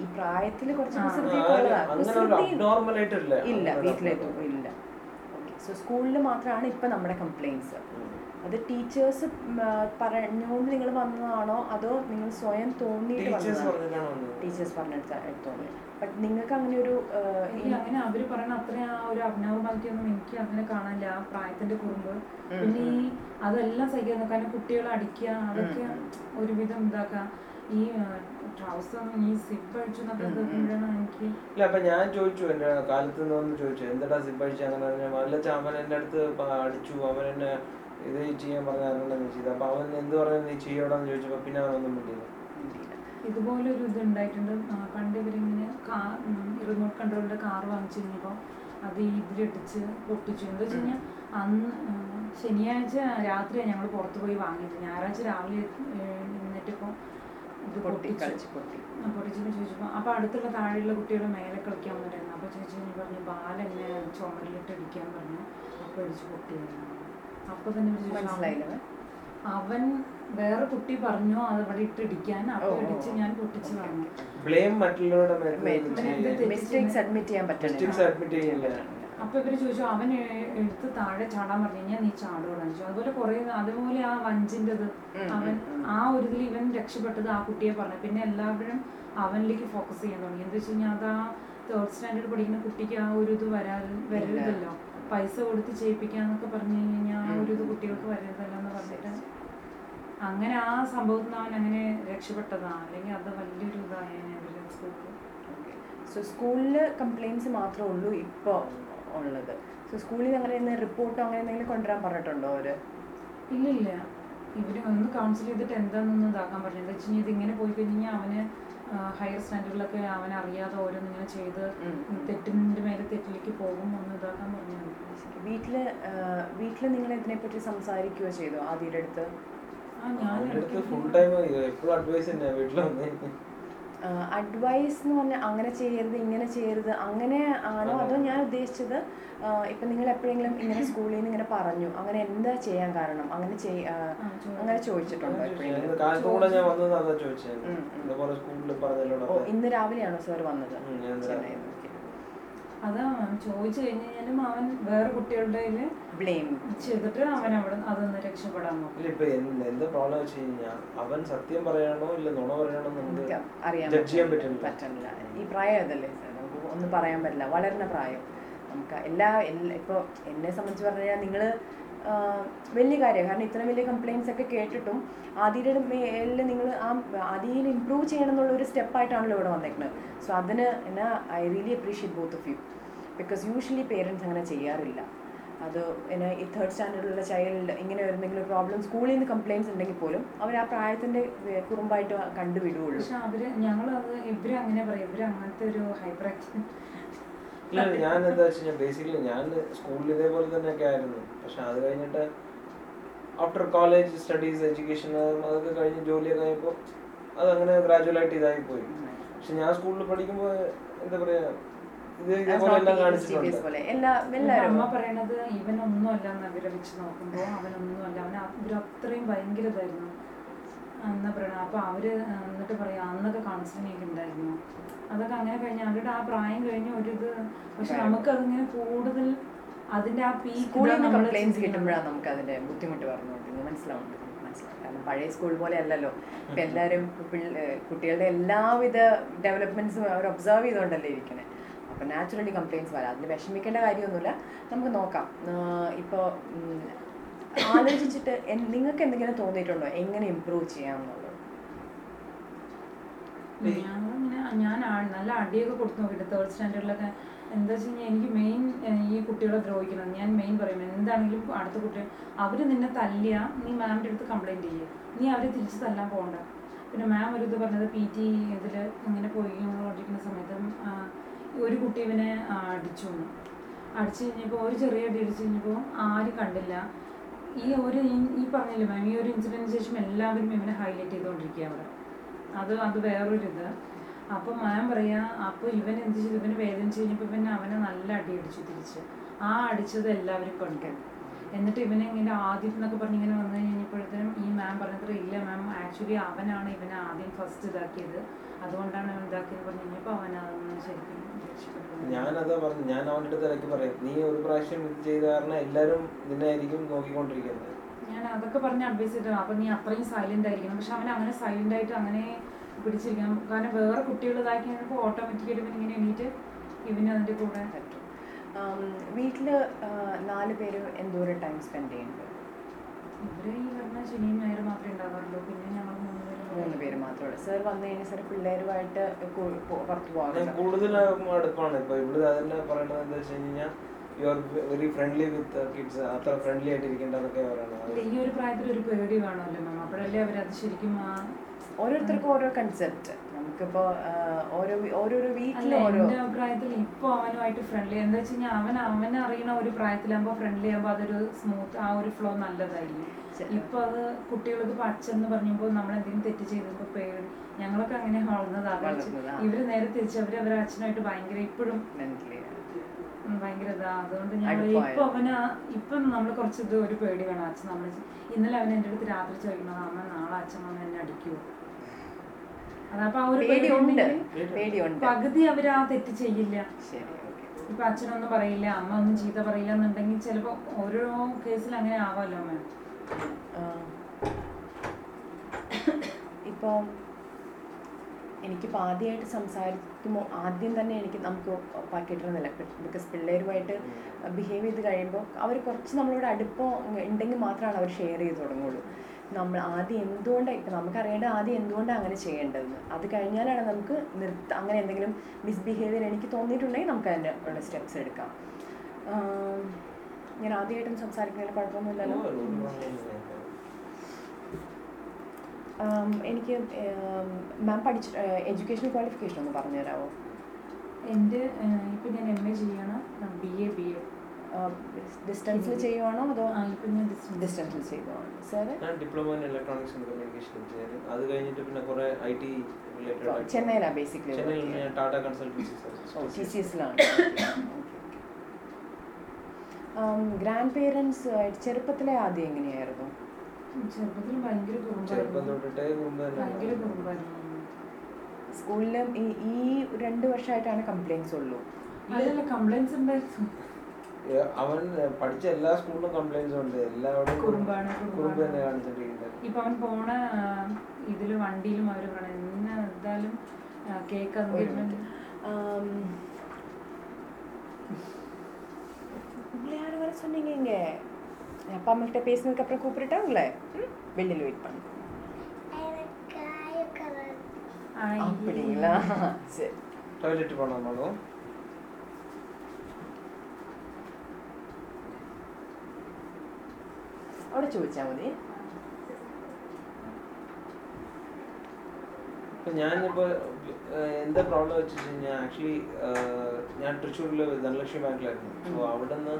ഈ പ്രായത്തിൽ കുറച്ച്. കുസൃതിയൊക്കെ ഇല്ല abnormal. ഇല്ല. സോ സ്കൂളിൽ മാത്രമാണ് ഇപ്പം നമ്മുടെ കംപ്ലയിൻസ് അത് ടീച്ചേഴ്സ് പറഞ്ഞുകൊണ്ട് നിങ്ങൾ വന്നതാണോ? അതോ നിങ്ങൾ സ്വയം തോന്നിയിട്ട് ടീച്ചേഴ്സ് വന്നതാണോ? പറഞ്ഞിട്ടാണ് ബട്ട് നിങ്ങൾക്ക് അങ്ങനെ ഒരു അങ്ങനെ അവർ പറയുന്ന അത്ര ആ ഒരു അബ്നോർമാലിറ്റി ഒന്നും എനിക്ക് അങ്ങനെ കാണാനില്ല ആ പ്രായത്തിന്റെ കുറുമ്പ്. പിന്നെ ഈ അതെല്ലാം സഹിക്കാൻ കാരണം കുട്ടികളെ അടിക്കുക അതൊക്കെ ഒരുവിധം ഇതാക്കുക ഈ ഇല്ല അപ്പൊ ഞാൻ ചോദിച്ചു എന്റെ കാലത്ത് നിന്ന് ചോദിച്ചു എന്താടാ സിബഴിച്ച് അങ്ങനെ പറഞ്ഞാൽ അല്ല അവൻ എന്റെ അടുത്ത് അടിച്ചു അവൻ എന്നെ ഇത് ചെയ്യാൻ പറഞ്ഞു അങ്ങനെ ചെയ്തു അപ്പൊ അവൻ എന്ത് പറഞ്ഞു നീ ചെയ്യോടാന്ന് ചോദിച്ചപ്പോ പിന്നെ അവനൊന്നും പറ്റിയില്ല ഇതുപോലെ ഒരു ഇത് ഉണ്ടായിട്ടുണ്ട് പണ്ട് ഇവരിങ്ങനെ കാർ റിമോട്ട് കൺട്രോളിന്റെ കാർ വാങ്ങിച്ചു കഴിഞ്ഞപ്പോൾ അത് ഇതിലിടിച്ച് പൊട്ടിച്ചു. എന്താ വെച്ച് കഴിഞ്ഞാൽ അന്ന് ശനിയാഴ്ച രാത്രിയാണ് ഞങ്ങൾ പുറത്ത് പോയി വാങ്ങിയത്. ഞായറാഴ്ച രാവിലെ എന്നിട്ടിപ്പോൾ ഇത് പൊട്ടി പൊട്ടിച്ചു കളിച്ച് പൊട്ടി. പൊട്ടിച്ചപ്പോൾ ചോദിച്ചപ്പോൾ അപ്പോൾ അടുത്തുള്ള താഴെയുള്ള കുട്ടികളെ മേലെ കളിക്കാൻ വന്നിട്ടായിരുന്നു അപ്പോൾ ചോദിച്ചു കഴിഞ്ഞാൽ പറഞ്ഞു ബാലെന്നെ ചുമരിലിട്ട് അടിക്കാൻ പറഞ്ഞു. അപ്പോൾ അടിച്ച് പൊട്ടിയായിരുന്നു അപ്പോൾ തന്നെ അവൻ വേറെ കുട്ടി പറഞ്ഞു അത് അവിടെ ഇട്ടിടിക്കാൻ അപ്പൊ ഇടിച്ച്. ഞാൻ പൊട്ടിച്ച് പറഞ്ഞു ബ്ലെയിം മറ്റുള്ളവരുടെ മിസ്റ്റേക്സ് അഡ്മിറ്റ് ചെയ്യാൻ? മിസ്റ്റേക്സ് പറ്റണില്ല. അഡ്മിറ്റ് ചെയ്യില്ല അപ്പൊ ഇവർ ചോദിച്ചു അവൻ എടുത്ത് താഴെ ചാടാൻ പറഞ്ഞു കഴിഞ്ഞാൽ നീ ചാടുകയാണ് ചോദിച്ചു. അതുപോലെ കുറെ അതുപോലെ ആ വഞ്ചിന്റെത് അവൻ. ആ ഒരു ഇതിൽ ഇവൻ രക്ഷപ്പെട്ടത് ആ കുട്ടിയെ പറഞ്ഞു. പിന്നെ എല്ലാവരും അവനിലേക്ക് ഫോക്കസ് ചെയ്യാൻ തുടങ്ങി. എന്താ വെച്ച് കഴിഞ്ഞാൽ അത് ആ തേർഡ് സ്റ്റാൻഡേർഡ് പഠിക്കുന്ന കുട്ടിക്ക് ആ ഒരു ഇത് വരാ വരരുതല്ലോ. പൈസ കൊടുത്ത് ചെയ്യിപ്പിക്കാന്നൊക്കെ പറഞ്ഞു കഴിഞ്ഞാൽ ആ ഒരു ഇത് കുട്ടികൾക്ക് വരരുതല്ലോ എന്ന് പറഞ്ഞിട്ട് അങ്ങനെ ആ സംഭവത്തിൽ നിന്ന് അവൻ അങ്ങനെ രക്ഷപ്പെട്ടതാണ്. അല്ലെങ്കിൽ അത് വലിയൊരു അവരുടെ സ്കൂളിൽ. സോ സ്കൂളിൽ കംപ്ലയിൻസ് മാത്രമേ ഉള്ളൂ ഇപ്പോൾ ഉള്ളത്. സോ സ്കൂളിൽ അങ്ങനെ റിപ്പോർട്ടോ അങ്ങനെ എന്തെങ്കിലും കൊണ്ടുവരാൻ പറഞ്ഞിട്ടുണ്ടോ അവർ? ഇല്ല ഇല്ല. ഇവർ ഒന്ന് കൗൺസിൽ ചെയ്തിട്ട് എന്താണെന്നൊന്നും ഇതാക്കാൻ പറഞ്ഞു എന്താ വെച്ച് കഴിഞ്ഞാൽ ഇതിങ്ങനെ പോയി കഴിഞ്ഞാൽ അവന് ഹയർ സ്റ്റാൻഡേർഡിലൊക്കെ അവൻ അറിയാതെ ഓരോന്ന് ഇങ്ങനെ ചെയ്ത്. തെറ്റിന്റെ മേലെ തെറ്റിലേക്ക് പോകും ഒന്ന് ഇതാക്കാൻ പറഞ്ഞു വീട്ടിൽ വീട്ടിൽ നിങ്ങൾ ഇതിനെപ്പറ്റി സംസാരിക്കുകയോ ചെയ്തോ ആദ്യയുടെ അടുത്ത്? അഡ്വൈസ് എന്ന് പറഞ്ഞാൽ അങ്ങനെ ചെയ്യരുത് ഇങ്ങനെ ചെയ്യരുത് അങ്ങനെ ആണോ അതോ ഞാൻ ഉദ്ദേശിച്ചത് ഇപ്പൊ നിങ്ങൾ എപ്പോഴെങ്കിലും ഇങ്ങനെ സ്കൂളിൽ നിന്ന് ഇങ്ങനെ പറഞ്ഞു അങ്ങനെ എന്താ ചെയ്യാൻ കാരണം അങ്ങനെ. അങ്ങനെ ചോദിച്ചിട്ടുണ്ടോ ഇന്ന് രാവിലെയാണോ സാർ വന്നത്? ചെന്നൈയിൽ അതാ ചോദിച്ചു കഴിഞ്ഞ് കഴിഞ്ഞാലും അവൻ വേറെ കുട്ടികളുടെ ബ്ലെയിം ചെയ്തിട്ട് അവൻ അവിടെ അതൊന്ന് രക്ഷപ്പെടാൻ നോക്കും. ഇല്ല ഇപ്പൊ എന്താ പ്രോബ്ലം വെച്ച് കഴിഞ്ഞാൽ അവൻ സത്യം പറയണോ ഇല്ല നുണ പറയണോ നമുക്ക് അറിയാൻ ജഡ്ജ് ചെയ്യാൻ പറ്റില്ല. ഈ പ്രായം അതല്ലേ ഒന്നും പറയാൻ പറ്റില്ല. വളരുന്ന പ്രായം. നമുക്ക് എല്ലാ എല്ലാ ഇപ്പോൾ എന്നെ സംബന്ധിച്ച് പറഞ്ഞാൽ നിങ്ങൾ നിങ്ങൾ വലിയ കാര്യമാണ്. കാരണം ഇത്ര വലിയ കംപ്ലയിൻസ് ഒക്കെ കേട്ടിട്ടും ആദിയുടെ മേലിൽ നിങ്ങൾ ആ ആദിയിൽ ഇമ്പ്രൂവ് ചെയ്യണം എന്നുള്ള ഒരു സ്റ്റെപ്പായിട്ടാണല്ലോ ഇവിടെ വന്നേക്കുന്നത് സോ അതിന് എന്നാ I really appreciate both of you because usually parents അങ്ങനെ ചെയ്യാറില്ല. അത് പിന്നെ ഈ തേർഡ് സ്റ്റാൻഡേർഡിലുള്ള ചൈൽഡ് ഇങ്ങനെ എന്തെങ്കിലും പ്രോബ്ലം സ്കൂളിൽ നിന്ന് കംപ്ലയിൻസ് ഉണ്ടെങ്കിൽ പോലും അവർ ആ പ്രായത്തിന്റെ കുറുമ്പായിട്ട് കണ്ടുവിടുകയുള്ളൂ. പക്ഷെ അവർ ഞങ്ങളത് ഇവർ അങ്ങനെ പറയും. ഇവർ അങ്ങനത്തെ ഒരു ഹൈപ്പർ ആക്റ്റീവ് ഇല്ല ഞാൻ എന്താ വെച്ച് കഴിഞ്ഞാൽ ബേസിക്കലി ഞാൻ സ്കൂളിൽ ഇതേപോലെ തന്നെയൊക്കെ ആയിരുന്നു. പക്ഷെ അത് കഴിഞ്ഞിട്ട് ആഫ്റ്റർ കോളേജ് സ്റ്റഡീസ് എഡ്യൂക്കേഷൻ അതൊക്കെ കഴിഞ്ഞ് ജോലിയൊക്കെ ആയപ്പോൾ അതങ്ങനെ ഗ്രാജുവലായിട്ട് ഇതായി പോയി. പക്ഷെ ഞാൻ സ്കൂളിൽ പഠിക്കുമ്പോൾ എന്താ പറയാ ഇത് ഇതേപോലെ എല്ലാം കാണിച്ചിട്ടുണ്ട്. എല്ലാ എല്ലാവരും അമ്മ പറയണത് ഇവനൊന്നുമല്ല എന്ന് വിരമിച്ച് നോക്കുമ്പോൾ നോക്കുമ്പോ അവനൊന്നും അവൻ അത്രയും ഭയങ്കര ഇതായിരുന്നു. എന്നാ പ്രണ അപ്പൊ അവർ എന്നിട്ട് പറയാ അന്നൊക്കെ കൗൺസിലിംഗ് ഒക്കെ ഉണ്ടായിരുന്നു അതൊക്കെ അങ്ങനെ കഴിഞ്ഞ അവരുടെ ആ പ്രായം കഴിഞ്ഞ ഒരു ഇത് പക്ഷെ നമുക്കതിങ്ങനെ കൂടുതൽ അതിന്റെ ആ സ്കൂളിൽ നിന്ന് കംപ്ലൈൻസ് കംപ്ലയിൻസ് കിട്ടുമ്പോഴാണ് നമുക്ക് അതിന്റെ ബുദ്ധിമുട്ട് പറഞ്ഞുകൊണ്ടിരുന്നത്. മനസ്സിലാവുന്നത്. മനസ്സിലാവും കാരണം പഴയ സ്കൂൾ പോലെ അല്ലല്ലോ ഇപ്പൊ എല്ലാവരും കുട്ടികളുടെ എല്ലാവിധ ഡെവലപ്മെന്റ്സും അവർ ഒബ്സർവ് ചെയ്തുകൊണ്ടല്ലേ ഇരിക്കണേ. അപ്പൊ നാച്ചുറലി കംപ്ലയിൻസ് വരാം. അതിന് വിഷമിക്കേണ്ട കാര്യമൊന്നുമില്ല. നമുക്ക് നോക്കാം. ഇപ്പോൾ ആലോചിച്ചിട്ട് നിങ്ങൾക്ക് എന്തെങ്കിലും തോന്നിയിട്ടുണ്ടോ? എങ്ങനെ ഇമ്പ്രൂവ് ചെയ്യാമെന്നുള്ളത്? ഞാൻ നല്ല അടിയൊക്കെ കൊടുത്തു നോക്കിയിട്ട് തേർഡ് സ്റ്റാൻഡേർഡിലൊക്കെ എന്താ വെച്ച് കഴിഞ്ഞാൽ എനിക്ക് മെയിൻ ഈ കുട്ടികളെ ദ്രോഹിക്കണം. ഞാൻ മെയിൻ പറയും എന്താണെങ്കിലും അടുത്ത കുട്ടികൾ അവർ നിന്നെ തല്ലിയ നീ മാമിന്റെ അടുത്ത് കംപ്ലൈന്റ് ചെയ്യുക നീ അവരെ തിരിച്ച് തല്ലാൻ പോകണ്ട പിന്നെ മാം ഒരു ഇത് പറഞ്ഞത് പി ടി ഇതിൽ ഇങ്ങനെ പോയി കൊണ്ടിരിക്കുന്ന സമയത്ത് ഒരു കുട്ടി ഇവനെ അടിച്ചു അടിച്ചു കഴിഞ്ഞപ്പോൾ ഒരു ചെറിയ അടി അടിച്ചു കഴിഞ്ഞപ്പോൾ ആരും കണ്ടില്ല. ഈ ഒരു ഈ- പറഞ്ഞില്ല മാം ഈ ഒരു ഇൻസിഡന്റിന് ശേഷം എല്ലാവരും ഇവനെ ഹൈലൈറ്റ് ചെയ്തുകൊണ്ടിരിക്കുക അവിടെ അത് അത് വേറൊരു ഇത് അപ്പം മാം പറയാ അപ്പോൾ ഇവൻ എന്ത് ചെയ്തു? ഇവന് വേദനിച്ച് കഴിഞ്ഞപ്പോൾ പിന്നെ അവനെ നല്ല അടി അടിച്ചു തിരിച്ച്. ആ അടിച്ചത് എല്ലാവരും കണ്ടു. എന്നിട്ട് ഇവനെ ഇങ്ങനെ ആദ്യം എന്നൊക്കെ പറഞ്ഞ് ഇങ്ങനെ വന്നു കഴിഞ്ഞപ്പോഴത്തേനും ഈ മാം പറഞ്ഞത്ര ഇല്ല മാം ആക്ച്വലി അവനാണ് ഇവനെ ആദ്യം ഫസ്റ്റ് ഇതാക്കിയത്. അതുകൊണ്ടാണ് ഇതാക്കിയത്. പറഞ്ഞു കഴിഞ്ഞപ്പോൾ അവൻ അതൊന്നും ശരിക്കും ഞാനതാ പറഞ്ഞു ഞാൻ അവന്റെ അടുത്ത് ഇടയ്ക്ക് പറയും നീ ഒരു പ്രാവശ്യം ഇത് ചെയ്ത കാരണം എല്ലാവരും നിന്നെ ആയിരിക്കും നോക്കിക്കൊണ്ടിരിക്കുന്നത്. ഞാൻ അതൊക്കെ പറഞ്ഞ് അഡ്വൈസ് ചെയ്തിട്ട് അപ്പം നീ അത്രയും സൈലന്റ് ആയിരിക്കണം. പക്ഷെ അവൻ അങ്ങനെ സൈലന്റ് ആയിട്ട് അങ്ങനെ പിടിച്ചിരിക്കണം. കാരണം വേറെ കുട്ടികൾ ഇതാക്കി കഴിഞ്ഞപ്പോൾ ഓട്ടോമാറ്റിക്കായിട്ട് ഇവൻ ഇങ്ങനെ എണീറ്റ് ഇവന് അതിന്റെ കൂടെ പറ്റും. വീട്ടിൽ നാല് പേര് എന്തോരം ടൈം സ്പെൻഡ് ചെയ്യുന്നുണ്ട്? ഇവർ ഈ പറഞ്ഞ ശനിയും ഞായറും മാത്രമേ ഉണ്ടാകാറുള്ളൂ പിന്നെ മൂന്ന് പേര് മാത്രമേ സാർ വന്നു കഴിഞ്ഞാൽ സാർ പിള്ളേരുമായിട്ട് പുറത്ത് ഞാൻ കൂടുതൽ അടുപ്പാണ്. ഇപ്പൊ ഇവിടെ അതന്നെ പറയണത് എന്താ വെച്ച് കഴിഞ്ഞാൽ you are very friendly with kids അത്ര ഫ്രണ്ട്ലി ആയിട്ട് ഇരിക്കേണ്ടതൊക്കെ ഈ ഒരു പ്രായത്തിൽ ഒരു പേടി വേണമല്ലോ മാം. അപ്പോഴല്ലേ അവരത് ശരിക്കും ആ ഓരോരുത്തർക്കും ഓരോ കൺസെപ്റ്റ് നമുക്കിപ്പോൾ ഓരോ ഓരോരോ വീട്ടിലും ഓരോ എന്റെ അഭിപ്രായത്തിൽ ഇപ്പൊ അവനുമായിട്ട് ഫ്രണ്ട്ലി എന്താ വെച്ച് കഴിഞ്ഞാൽ അവൻ അവനെ അറിയുന്ന ഒരു പ്രായത്തിലാകുമ്പോ ഫ്രണ്ട്ലി ആകുമ്പോ അതൊരു സ്മൂത്ത് ആ ഒരു ഫ്ലോ നല്ലതായിരിക്കും. ഇപ്പൊ അത് കുട്ടികൾക്ക് ഇപ്പൊ അച്ഛൻ എന്ന് പറയുമ്പോൾ നമ്മൾ എന്തെങ്കിലും തെറ്റ് ചെയ്തപ്പോ പേടി ഞങ്ങളൊക്കെ അങ്ങനെ വളർന്നതാണ് വളർന്നതാ. ഇവർ നേരെ തിരിച്ച് അവർ അവരെ അച്ഛനായിട്ട് ഭയങ്കര ഇപ്പോഴും ഭയങ്കര ഇതാ അതുകൊണ്ട് ഞങ്ങൾ. ഇപ്പൊ അവന് ഇപ്പൊ നമ്മൾ കുറച്ച് ഇത് ഒരു പേടി വേണം അച്ഛൻ നമ്മൾ ഇന്നലെ അവൻ എന്റെ അടുത്ത് രാത്രി ചോദിക്കുന്നത് അമ്മ നാളെ അച്ഛൻ വന്ന് എന്നെ അടിക്കുമോ അതപ്പോ ആ ഒരു പേടി പേടിയുണ്ട് ഉണ്ടെങ്കിൽ പേടിയുണ്ട് പകുതി അവർ ആ തെറ്റ് ചെയ്യില്ല. ശരി ഓക്കെ. ഇപ്പൊ അച്ഛനൊന്നും പറയില്ല അമ്മ ഒന്നും ചീത്ത പറയില്ല എന്നുണ്ടെങ്കിൽ ചിലപ്പോ ഓരോ കേസിൽ അങ്ങനെ ആവാലോ മാം? ഇപ്പോൾ എനിക്കിപ്പോൾ ആദ്യമായിട്ട് സംസാരിക്കുമ്പോൾ ആദ്യം തന്നെ എനിക്ക് നമുക്ക് കിട്ടണമെന്നില്ല ബിക്കോസ് പിള്ളേരുമായിട്ട് ബിഹേവ് ചെയ്ത് കഴിയുമ്പോൾ അവർ കുറച്ച് നമ്മളോട് അടുപ്പം ഉണ്ടെങ്കിൽ മാത്രമാണ് അവർ ഷെയർ ചെയ്ത് തുടങ്ങുള്ളൂ. നമ്മൾ ആദ്യം എന്തുകൊണ്ടാണ് ഇപ്പം നമുക്കറിയേണ്ടത് ആദ്യം എന്തുകൊണ്ടാണ് അങ്ങനെ ചെയ്യേണ്ടതെന്ന്. അത് കഴിഞ്ഞാലാണ് നമുക്ക് നിർത്ത അങ്ങനെ എന്തെങ്കിലും മിസ്ബിഹേവിയർ എനിക്ക് തോന്നിയിട്ടുണ്ടെങ്കിൽ നമുക്ക് അതിന്റെ ഉള്ള സ്റ്റെപ്സ് എടുക്കാം. ഞാൻ ആദ്യമായിട്ടും സംസാരിക്കുന്നതിന് കുഴപ്പമൊന്നുമില്ലല്ലോ. എനിക്ക് മാം പഠിച്ച എഡ്യൂക്കേഷൻ ക്വാളിഫിക്കേഷൻ ഒന്ന് പറഞ്ഞുതരാമോ എന്റെ ഇപ്പം ഞാൻ എം എ ചെയ്യണം. ബി എ ബി എ ഡിസ്റ്റൻസിൽ ചെയ്യുവാണോ അതോ ഡിസ്റ്റൻസിൽ ചെയ്യുവാണോ? സാറ്? ഞാൻ diploma in electronics and communication engineering അത് കഴിഞ്ഞിട്ട് പിന്നെ കുറെ ഐ ടി റിലേറ്റഡ് ചെന്നൈയിലാണ് ബേസിക്കലി ചെന്നൈയിൽ ഞാൻ Tata Consultancy T C Service എസിലാണ് grand parents ചെറുപ്പത്തിലെ ആദ്യം എങ്ങനെയായിരുന്നു? ചെറുപ്പത്തിൽ ഭയങ്കര ഭയങ്കര കുറുമ്പായിരുന്നു. സ്കൂളിലും ഈ രണ്ട് വർഷമായിട്ടാണ് കംപ്ലൈൻസ് ഉള്ളൂ. അതല്ല കംപ്ലൈൻസ് ഉണ്ടായിരുന്നു ഏ, അവൻ പഠിച്ച എല്ലാ സ്കൂളിലും കംപ്ലൈൻസ് ഉണ്ട് എല്ലാവരും കുറുമ്പാണ്, കുറുമ്പ് കുറുമ്പാണ്. തന്നെ കാണിച്ചിട്ടിരിക്കുന്നത് ഇപ്പൊ അവൻ പോണ ഇതില് വണ്ടിയിലും അവര് പറയണ എന്നെ എന്തായാലും കേക്ക് അത് ഒരു വരുന്നുണ്ട് ஆம், உங்களை யாரும் வர சொன்னீங்க இங்க என் அப்பா அம்மா கிட்ட பேசினதுக்கு அப்புறம் கூப்பிட்டுட்டா உங்களை ம்? வெளியில வெயிட் பண்ணு அப்படிங்களா சரி ടോയ്ലറ്റ് പോകണം അവിടെ ചോദിച്ചാൽ മതി. ഇപ്പൊ ഞാനിപ്പോ ഏഹ്, എന്താ പ്രോബ്ലം വെച്ച് കഴിഞ്ഞാൽ ആക്ച്വലി ഞാൻ തൃശ്ശൂരിൽ ധനലക്ഷ്മി ബാങ്കിലായിരുന്നു. സോ അവിടെ നിന്ന്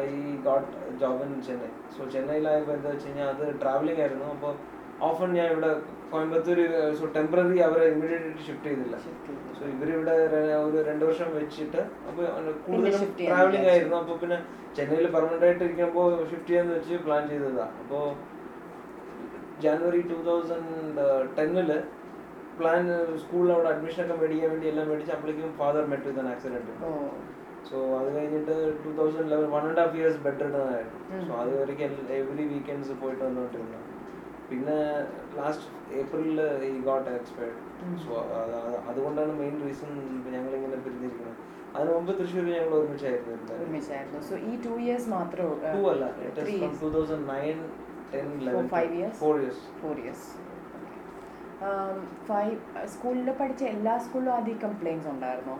I got job in Chennai so ചെന്നൈയിലായപ്പോൾ എന്താ വെച്ച് കഴിഞ്ഞാൽ അത് ട്രാവലിംഗ് ആയിരുന്നു. അപ്പോൾ ഓഫൺ ഞാൻ ഇവിടെ കോയമ്പത്തൂർ സോ ടെമ്പററി അവരെ ഇമ്മീഡിയറ്റ് ഷിഫ്റ്റ് ചെയ്തില്ല. സോ ഇവരിവിടെ ഒരു രണ്ട് വർഷം വെച്ചിട്ട് അപ്പൊ കൂടുതലും ട്രാവലിംഗ്. ആയിരുന്നു. അപ്പൊ പിന്നെ ചെന്നൈയിൽ പെർമനന്റ് ആയിട്ട് ഇരിക്കുമ്പോൾ ഷിഫ്റ്റ് ചെയ്യാന്ന് വെച്ച് പ്ലാൻ ചെയ്തതാ. അപ്പോ ജാനുവരി ടൂ തൗസൻഡ് ടെന്നിൽ പ്ലാൻ സ്കൂളിൽ അവിടെ അഡ്മിഷൻ ഒക്കെ മേടിക്കാൻ വേണ്ടി എല്ലാം മേടിച്ച് അപ്പോഴേക്കും father met with accident so അത് കഴിഞ്ഞിട്ട് two thousand eleven one and half years bed return ആയിരുന്നു. സോ അത് വരയ്ക്ക് എവറി വീക്കെൻഡ്സ് പോയിട്ട് വന്നുകൊണ്ടിരുന്നു പിന്നെ ലാസ്റ്റ് ഏപ്രിലിൽ ഈ ഗോട്ട് എക്സ്പയർഡ് സോ അതുകൊണ്ടാണ് മെയിൻ റീസൺ ഞങ്ങൾ ഇങ്ങനെ പിരിഞ്ഞിരിക്കുന്നത്. അതിന് മുമ്പ് തൃശ്ശൂർ ഞങ്ങൾ ഒരുമിച്ചായിരുന്നു സോ ഈ ടു ഇയേഴ്സ് മാത്രമേ ടു അല്ല two thousand nine ten eleven five years four years four years five സ്കൂളിൽ പഠിച്ച എല്ലാ സ്കൂളിലും ആദ്യം കംപ്ലൈൻസ് ഉണ്ടായിരുന്നോ?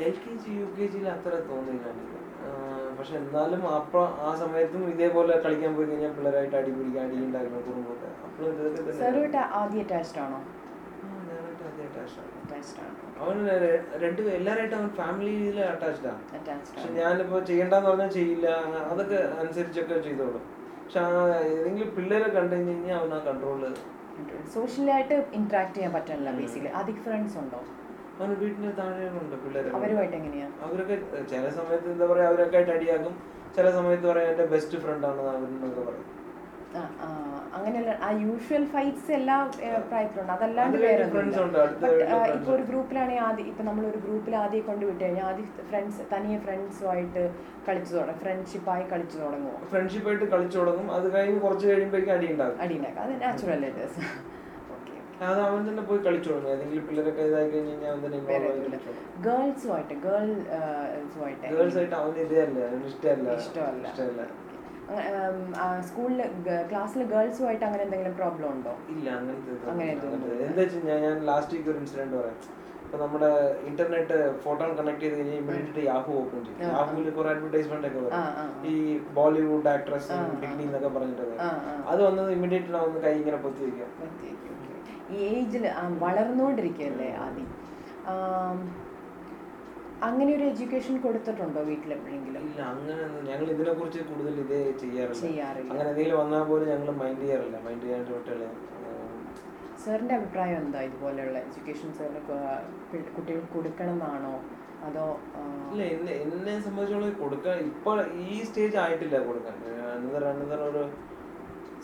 L K G U K ജിയിൽ അത്ര തോന്നിയില്ല പക്ഷെ എന്നാലും അപ്പൊ ആ സമയത്തും ഇതേപോലെ കളിക്കാൻ പോയി കഴിഞ്ഞാൽ പിള്ളേരായിട്ട് അടി പിടിക്കാൻ അടി ഉണ്ടായിരുന്നു കുടുംബത്തെ. അപ്പോഴും ഇതൊക്കെ തന്നെ. ആദ്യ അറ്റാച്ച്ഡ് ആണോ. അവൻ രണ്ട് എല്ലാരായിട്ടും അവൻ ഫാമിലിയിൽ അറ്റാച്ച്ഡ് ആണ്. അറ്റാച്ച്ഡ് പക്ഷെ ഞാനിപ്പോ ചെയ്യണ്ടെന്ന് പറഞ്ഞാൽ ചെയ്യില്ല. അതൊക്കെ അനുസരിച്ചൊക്കെ ചെയ്തോളും. പക്ഷെ ഏതെങ്കിലും പിള്ളേരെ കണ്ടു കഴിഞ്ഞാൽ അവൻ ആ കൺട്രോൾ സോഷ്യലായിട്ട് ഇന്ററാക്ട് ചെയ്യാൻ പറ്റാനില്ല ബേസിക്കലി അധികം ഫ്രണ്ട്സ് ഉണ്ടോ? അവന് വീട്ടിന് താഴെയുണ്ട് പിള്ളേരെ അവരുമായിട്ട് എങ്ങനെയാ? അവരൊക്കെ ചില സമയത്ത് എന്താ പറയാ അവരൊക്കെ ആയിട്ട് അടിയാക്കും. ചില സമയത്ത് പറയാം എന്റെ ബെസ്റ്റ് ഫ്രണ്ട് ആണ് അവരെന്നൊക്കെ പറയും. അങ്ങനെയുള്ള ആ, യൂഷ്വൽ ഫൈറ്റ്സ് എല്ലാ പ്രായത്തിലുണ്ട്. അതല്ലാണ്ട് ഫ്രണ്ട്സ് വേറെ ഇപ്പോൾ ഒരു ഗ്രൂപ്പിലാണെങ്കിൽ ആദ്യം ഇപ്പൊ നമ്മൾ ഒരു ഗ്രൂപ്പിൽ ആദ്യം കൊണ്ട് വിട്ട് കഴിഞ്ഞാൽ ആദ്യം ഫ്രണ്ട്സ് തനിയെ ഫ്രണ്ട്സുമായിട്ട് കളിച്ചു തുടങ്ങും. ഫ്രണ്ട്ഷിപ്പായി കളിച്ചു തുടങ്ങും. ഫ്രണ്ട്ഷിപ്പ് ആയിട്ട് കളിച്ചു തുടങ്ങും. അത് കഴിഞ്ഞ് കുറച്ച് കഴിയുമ്പോഴേക്കും അടി ഉണ്ടാകും. അടിയുണ്ടാക്കുക അത് നാച്ചുറൽ ഓക്കെ അത് അവൻ തന്നെ പോയി കളിച്ചു തുടങ്ങും. ഏതെങ്കിലും പിള്ളേരൊക്കെ ഇതായി കഴിഞ്ഞ് കഴിഞ്ഞാൽ അവൻ തന്നെ ഗേൾസുമായിട്ട് ഗേൾസുമായിട്ട് ഗേൾസ് ആയിട്ട് അവന് ഇതല്ല ഇഷ്ടമല്ല. ഇഷ്ടമല്ല. ഇഷ്ടമല്ല. സ്കൂളിൽ ക്ലാസ്സിൽ ഗേൾസുമായിട്ട് അങ്ങനെ എന്തെങ്കിലും പ്രോബ്ലം ഉണ്ടോ? ഇല്ല അങ്ങനത്തെ അങ്ങനെ. എന്താ വെച്ചാൽ ഞാൻ ലാസ്റ്റ് വീക്ക് ഒരു ഇൻസിഡന്റ് പറയാം. ഇപ്പൊ നമ്മുടെ ഇന്റർനെറ്റ് ഫോട്ടോ കണക്ട് ചെയ്ത് കഴിഞ്ഞാൽ ഇമ്മീഡിയറ്റ് യാഹു ഓപ്പൺ ചെയ്യും. യാഹുവിൽ കുറെ അഡ്വർടൈസ്മെന്റ് ഒക്കെ വരും. ഈ ബോളിവുഡ് ആക്ട്രസ്. ഡിഗ്നി എന്നൊക്കെ പറഞ്ഞിട്ട് അത് വന്നത് ഇമ്മീഡിയറ്റ് ഒന്ന് കൈ ഇങ്ങനെ പൊത്തി വെക്കാം മറ്റേക്ക് ഓക്കേ. ഈ ഏജിൽ വളർന്നുകൊണ്ടിരിക്കുകയല്ലേ ആദി? അങ്ങനെ ഒരു എഡ്യൂക്കേഷൻ കൊടുത്തിട്ടുണ്ടോ വീട്ടിൽ എപ്പോഴെങ്കിലും ഇല്ല അങ്ങനെ ഞങ്ങൾ ഇതിനെ കുറിച്ച് കൂടുതൽ ഇതേ ചെയ്യാറില്ല. ചെയ്യാറില്ല. അങ്ങനെ എന്തെങ്കിലും വന്നാൽ പോലും ഞങ്ങൾ മൈൻഡ് ചെയ്യാറില്ല. മൈൻഡ് ചെയ്യാണ്ട് കുട്ടികളെ സാറിന്റെ അഭിപ്രായം എന്താ ഇതുപോലെയുള്ള എഡ്യൂക്കേഷൻ സാറിന് കുട്ടികൾക്ക് കൊടുക്കണം എന്നാണോ അതോ ഇല്ല എന്നെ എന്നെ സംബന്ധിച്ചോളം കൊടുക്കാൻ ഇപ്പൊ ഈ സ്റ്റേജ് ആയിട്ടില്ല കൊടുക്കാൻ. അനന്തര അനന്തര ഒരു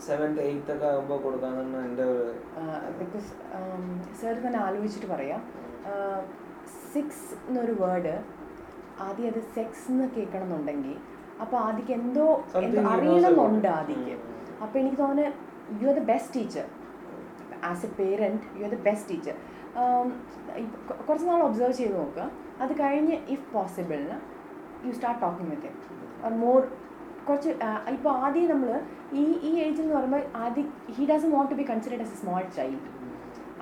സെവൻത് എയ്ത്ത് ഒക്കെ ആകുമ്പോൾ കൊടുക്കാന്നാണ് എന്റെ ഒരു ബിക്കോസ് സാർ തന്നെ ആലോചിച്ചിട്ട് പറയാം. സിക്സ് എന്നൊരു വേർഡ് ആദ്യം അത് സെക്സ് എന്ന് കേൾക്കണം എന്നുണ്ടെങ്കിൽ അപ്പോൾ ആദ്യക്ക് എന്തോ അറിയണമെന്നുണ്ട് ആദ്യക്ക്. അപ്പോൾ എനിക്ക് തോന്നുന്നത് you are the best teacher as a parent you are the best teacher കുറച്ച് നാൾ ഒബ്സർവ് ചെയ്ത് നോക്കുക അത് കഴിഞ്ഞ് if പോസിബിളിന് you start talking with it or more കുറച്ച് ഇപ്പോൾ ആദ്യം നമ്മൾ ഈ ഈ ഏജ് എന്ന് പറയുമ്പോൾ ആദ്യം he does want to be considered as a small child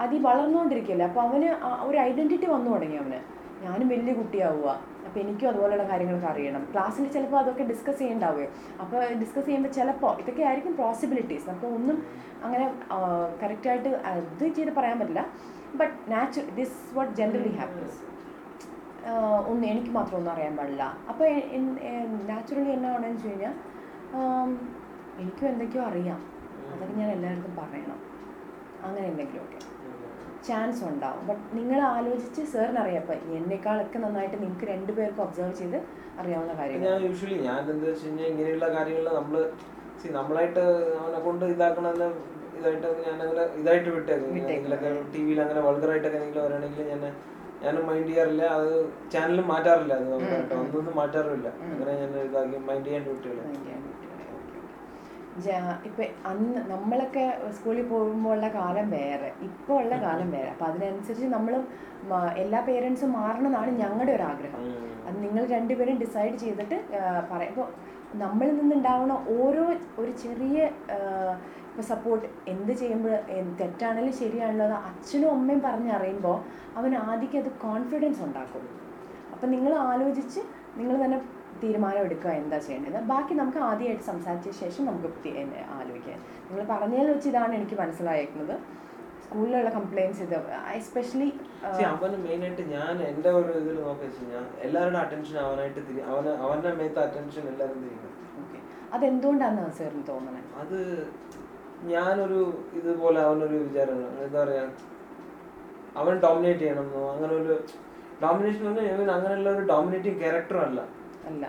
ആദ്യം വളർന്നുകൊണ്ടിരിക്കുകയല്ലേ അപ്പോൾ അവന് ഒരു ഐഡന്റിറ്റി വന്നു തുടങ്ങി അവന്. ഞാനും വലിയ കുട്ടിയാവുക അപ്പോൾ എനിക്കും അതുപോലെയുള്ള കാര്യങ്ങളൊക്കെ അറിയണം. ക്ലാസ്സിൽ ചിലപ്പോൾ അതൊക്കെ ഡിസ്കസ് ചെയ്യണ്ടാവുകയോ അപ്പോൾ ഡിസ്കസ് ചെയ്യുമ്പോൾ ചിലപ്പോൾ ഇതൊക്കെ ആയിരിക്കും പോസിബിലിറ്റീസ് നമുക്ക് ഒന്നും അങ്ങനെ കറക്റ്റായിട്ട് ഇത് ചെയ്ത് പറയാൻ പറ്റില്ല. But natural this what generally happens ഒന്നും എനിക്ക് മാത്രം ഒന്നും അറിയാൻ പാടില്ല. അപ്പോൾ നാച്ചുറലി എന്നാണെന്ന് വെച്ച് കഴിഞ്ഞാൽ എനിക്കും എന്തൊക്കെയോ അറിയാം. അതൊക്കെ ഞാൻ എല്ലാവർക്കും പറയണം. അങ്ങനെ എന്തെങ്കിലുമൊക്കെ. ചാൻസ് ഉണ്ടാവും. ബട്ട് നിങ്ങൾ ആലോചിച്ച് സാറിന് അറിയാം. എന്നെക്കാളൊക്കെ നന്നായിട്ട് നിങ്ങൾക്ക് രണ്ടുപേർക്കും ഒബ്സർവ് ചെയ്ത് അറിയാവുന്ന ഞാൻ കാര്യങ്ങൾ യൂഷ്വലി ഞാൻ എന്താ വെച്ച് കഴിഞ്ഞാൽ ഇങ്ങനെയുള്ള കാര്യങ്ങൾ നമ്മൾ സി നമ്മളായിട്ട് അവനെ കൊണ്ട് ഇതാക്കണമെന്ന് ഇതായിട്ട് ഞാൻ അങ്ങനെ ഇതായിട്ട് വിട്ടേക്കും ടി വിയിൽ അങ്ങനെ വൾഗറായിട്ടൊക്കെ എന്തെങ്കിലും വരണമെങ്കിൽ ഞാൻ ഞാനും മൈൻഡ് ചെയ്യാറില്ല. അത് ചാനലും മാറ്റാറില്ല. അത് ഒന്നൊന്നും മാറ്റാറില്ല. അങ്ങനെ ഞാൻ ഇതാക്കി മൈൻഡ് ചെയ്യാൻ കുട്ടികളെ ഇപ്പൊ അന്ന് നമ്മളൊക്കെ സ്കൂളിൽ പോകുമ്പോൾ ഉള്ള കാലം വേറെ. ഇപ്പോൾ ഉള്ള കാലം വേറെ. അപ്പൊ അതിനനുസരിച്ച് നമ്മൾ എല്ലാ പേരൻസും മാറണമെന്നാണ് ഞങ്ങളുടെ ഒരു ആഗ്രഹം. അത് നിങ്ങൾ രണ്ടുപേരും ഡിസൈഡ് ചെയ്തിട്ട് പറയാം. ഇപ്പോൾ നമ്മളിൽ നിന്നുണ്ടാവുന്ന ഓരോ ഒരു ചെറിയ ഇപ്പോൾ സപ്പോർട്ട് എന്ത് ചെയ്യുമ്പോൾ തെറ്റാണെങ്കിലും ശരിയാണല്ലോ അത് അച്ഛനും അമ്മയും പറഞ്ഞറിയുമ്പോൾ അവൻ ആദ്യം അത് കോൺഫിഡൻസ് ഉണ്ടാക്കും. അപ്പം നിങ്ങൾ ആലോചിച്ച് നിങ്ങൾ തന്നെ തീരുമാനം എടുക്കുക എന്താ ചെയ്യേണ്ടത്. ബാക്കി നമുക്ക് ആദ്യമായിട്ട് സംസാരിച്ച ശേഷം നമുക്ക് ആലോചിക്കാം. നിങ്ങൾ പറഞ്ഞതിൽ വെച്ച് ഇതാണ് എനിക്ക് മനസ്സിലായേക്കുന്നത്. സ്കൂളിലുള്ള കംപ്ലൈൻസ് ഇത് എസ്പെഷ്യലി അവന് മെയിനായിട്ട് ഞാൻ എന്റെ ഒരു ഇതിൽ നോക്കി കഴിഞ്ഞാൽ എല്ലാവരുടെ അറ്റൻഷൻ അവനായിട്ട് തിരി അവന് അവന്റെ മേത്ത അറ്റൻഷൻ എല്ലാവരും അതെന്തുകൊണ്ടാണ് സാറിന് തോന്നുന്നത് അത് ഞാനൊരു ഇതുപോലെ അവനൊരു വിചാരമാണ്. എന്താ പറയാ അവൻ ഡോമിനേറ്റ് ചെയ്യണം അങ്ങനെ ഒരു ഡോമിനേഷൻ പറഞ്ഞാൽ ഇവൻ അങ്ങനെയുള്ള ഒരു ഡോമിനേറ്റിംഗ് ക്യാരക്ടർ അല്ല. അല്ല.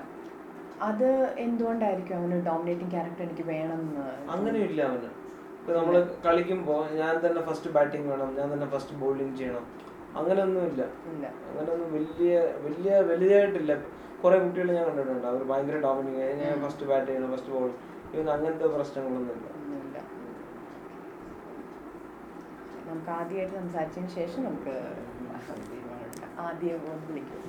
അത് എന്തുകൊണ്ടായിരിക്കും അവന് ഡോമിനേറ്റിംഗ് ക്യാരക്ടർ എനിക്ക് വേണം അങ്ങനെ അങ്ങനെയില്ല അവന്. ഇപ്പൊ നമ്മൾ കളിക്കുമ്പോ ഞാൻ തന്നെ ഫസ്റ്റ് ബാറ്റിംഗ് വേണം ഞാൻ തന്നെ ഫസ്റ്റ് ബോളിംഗ് ചെയ്യണം. അങ്ങനെയൊന്നുമില്ല. ഇല്ല. അങ്ങനെയൊന്നും വലിയ വലിയ വലുതായിട്ടില്ല. കുറെ കുട്ടികൾ ഞാൻ കണ്ടിട്ടുണ്ട്. അവർ ഭയങ്കര ഡോമിനിങ് ഞാൻ ഫസ്റ്റ് ബാറ്റ് ചെയ്യണം ഫസ്റ്റ് ബോൾ ഇവന് അങ്ങനത്തെ പ്രശ്നങ്ങളൊന്നും ഇല്ല ഒന്നുമില്ല നമുക്ക് ആദ്യമായിട്ട് സംസാരിച്ചതിന് ശേഷം നമുക്ക് തീരുമാനമെടുക്കാം ആദ്യം വിളിക്കും.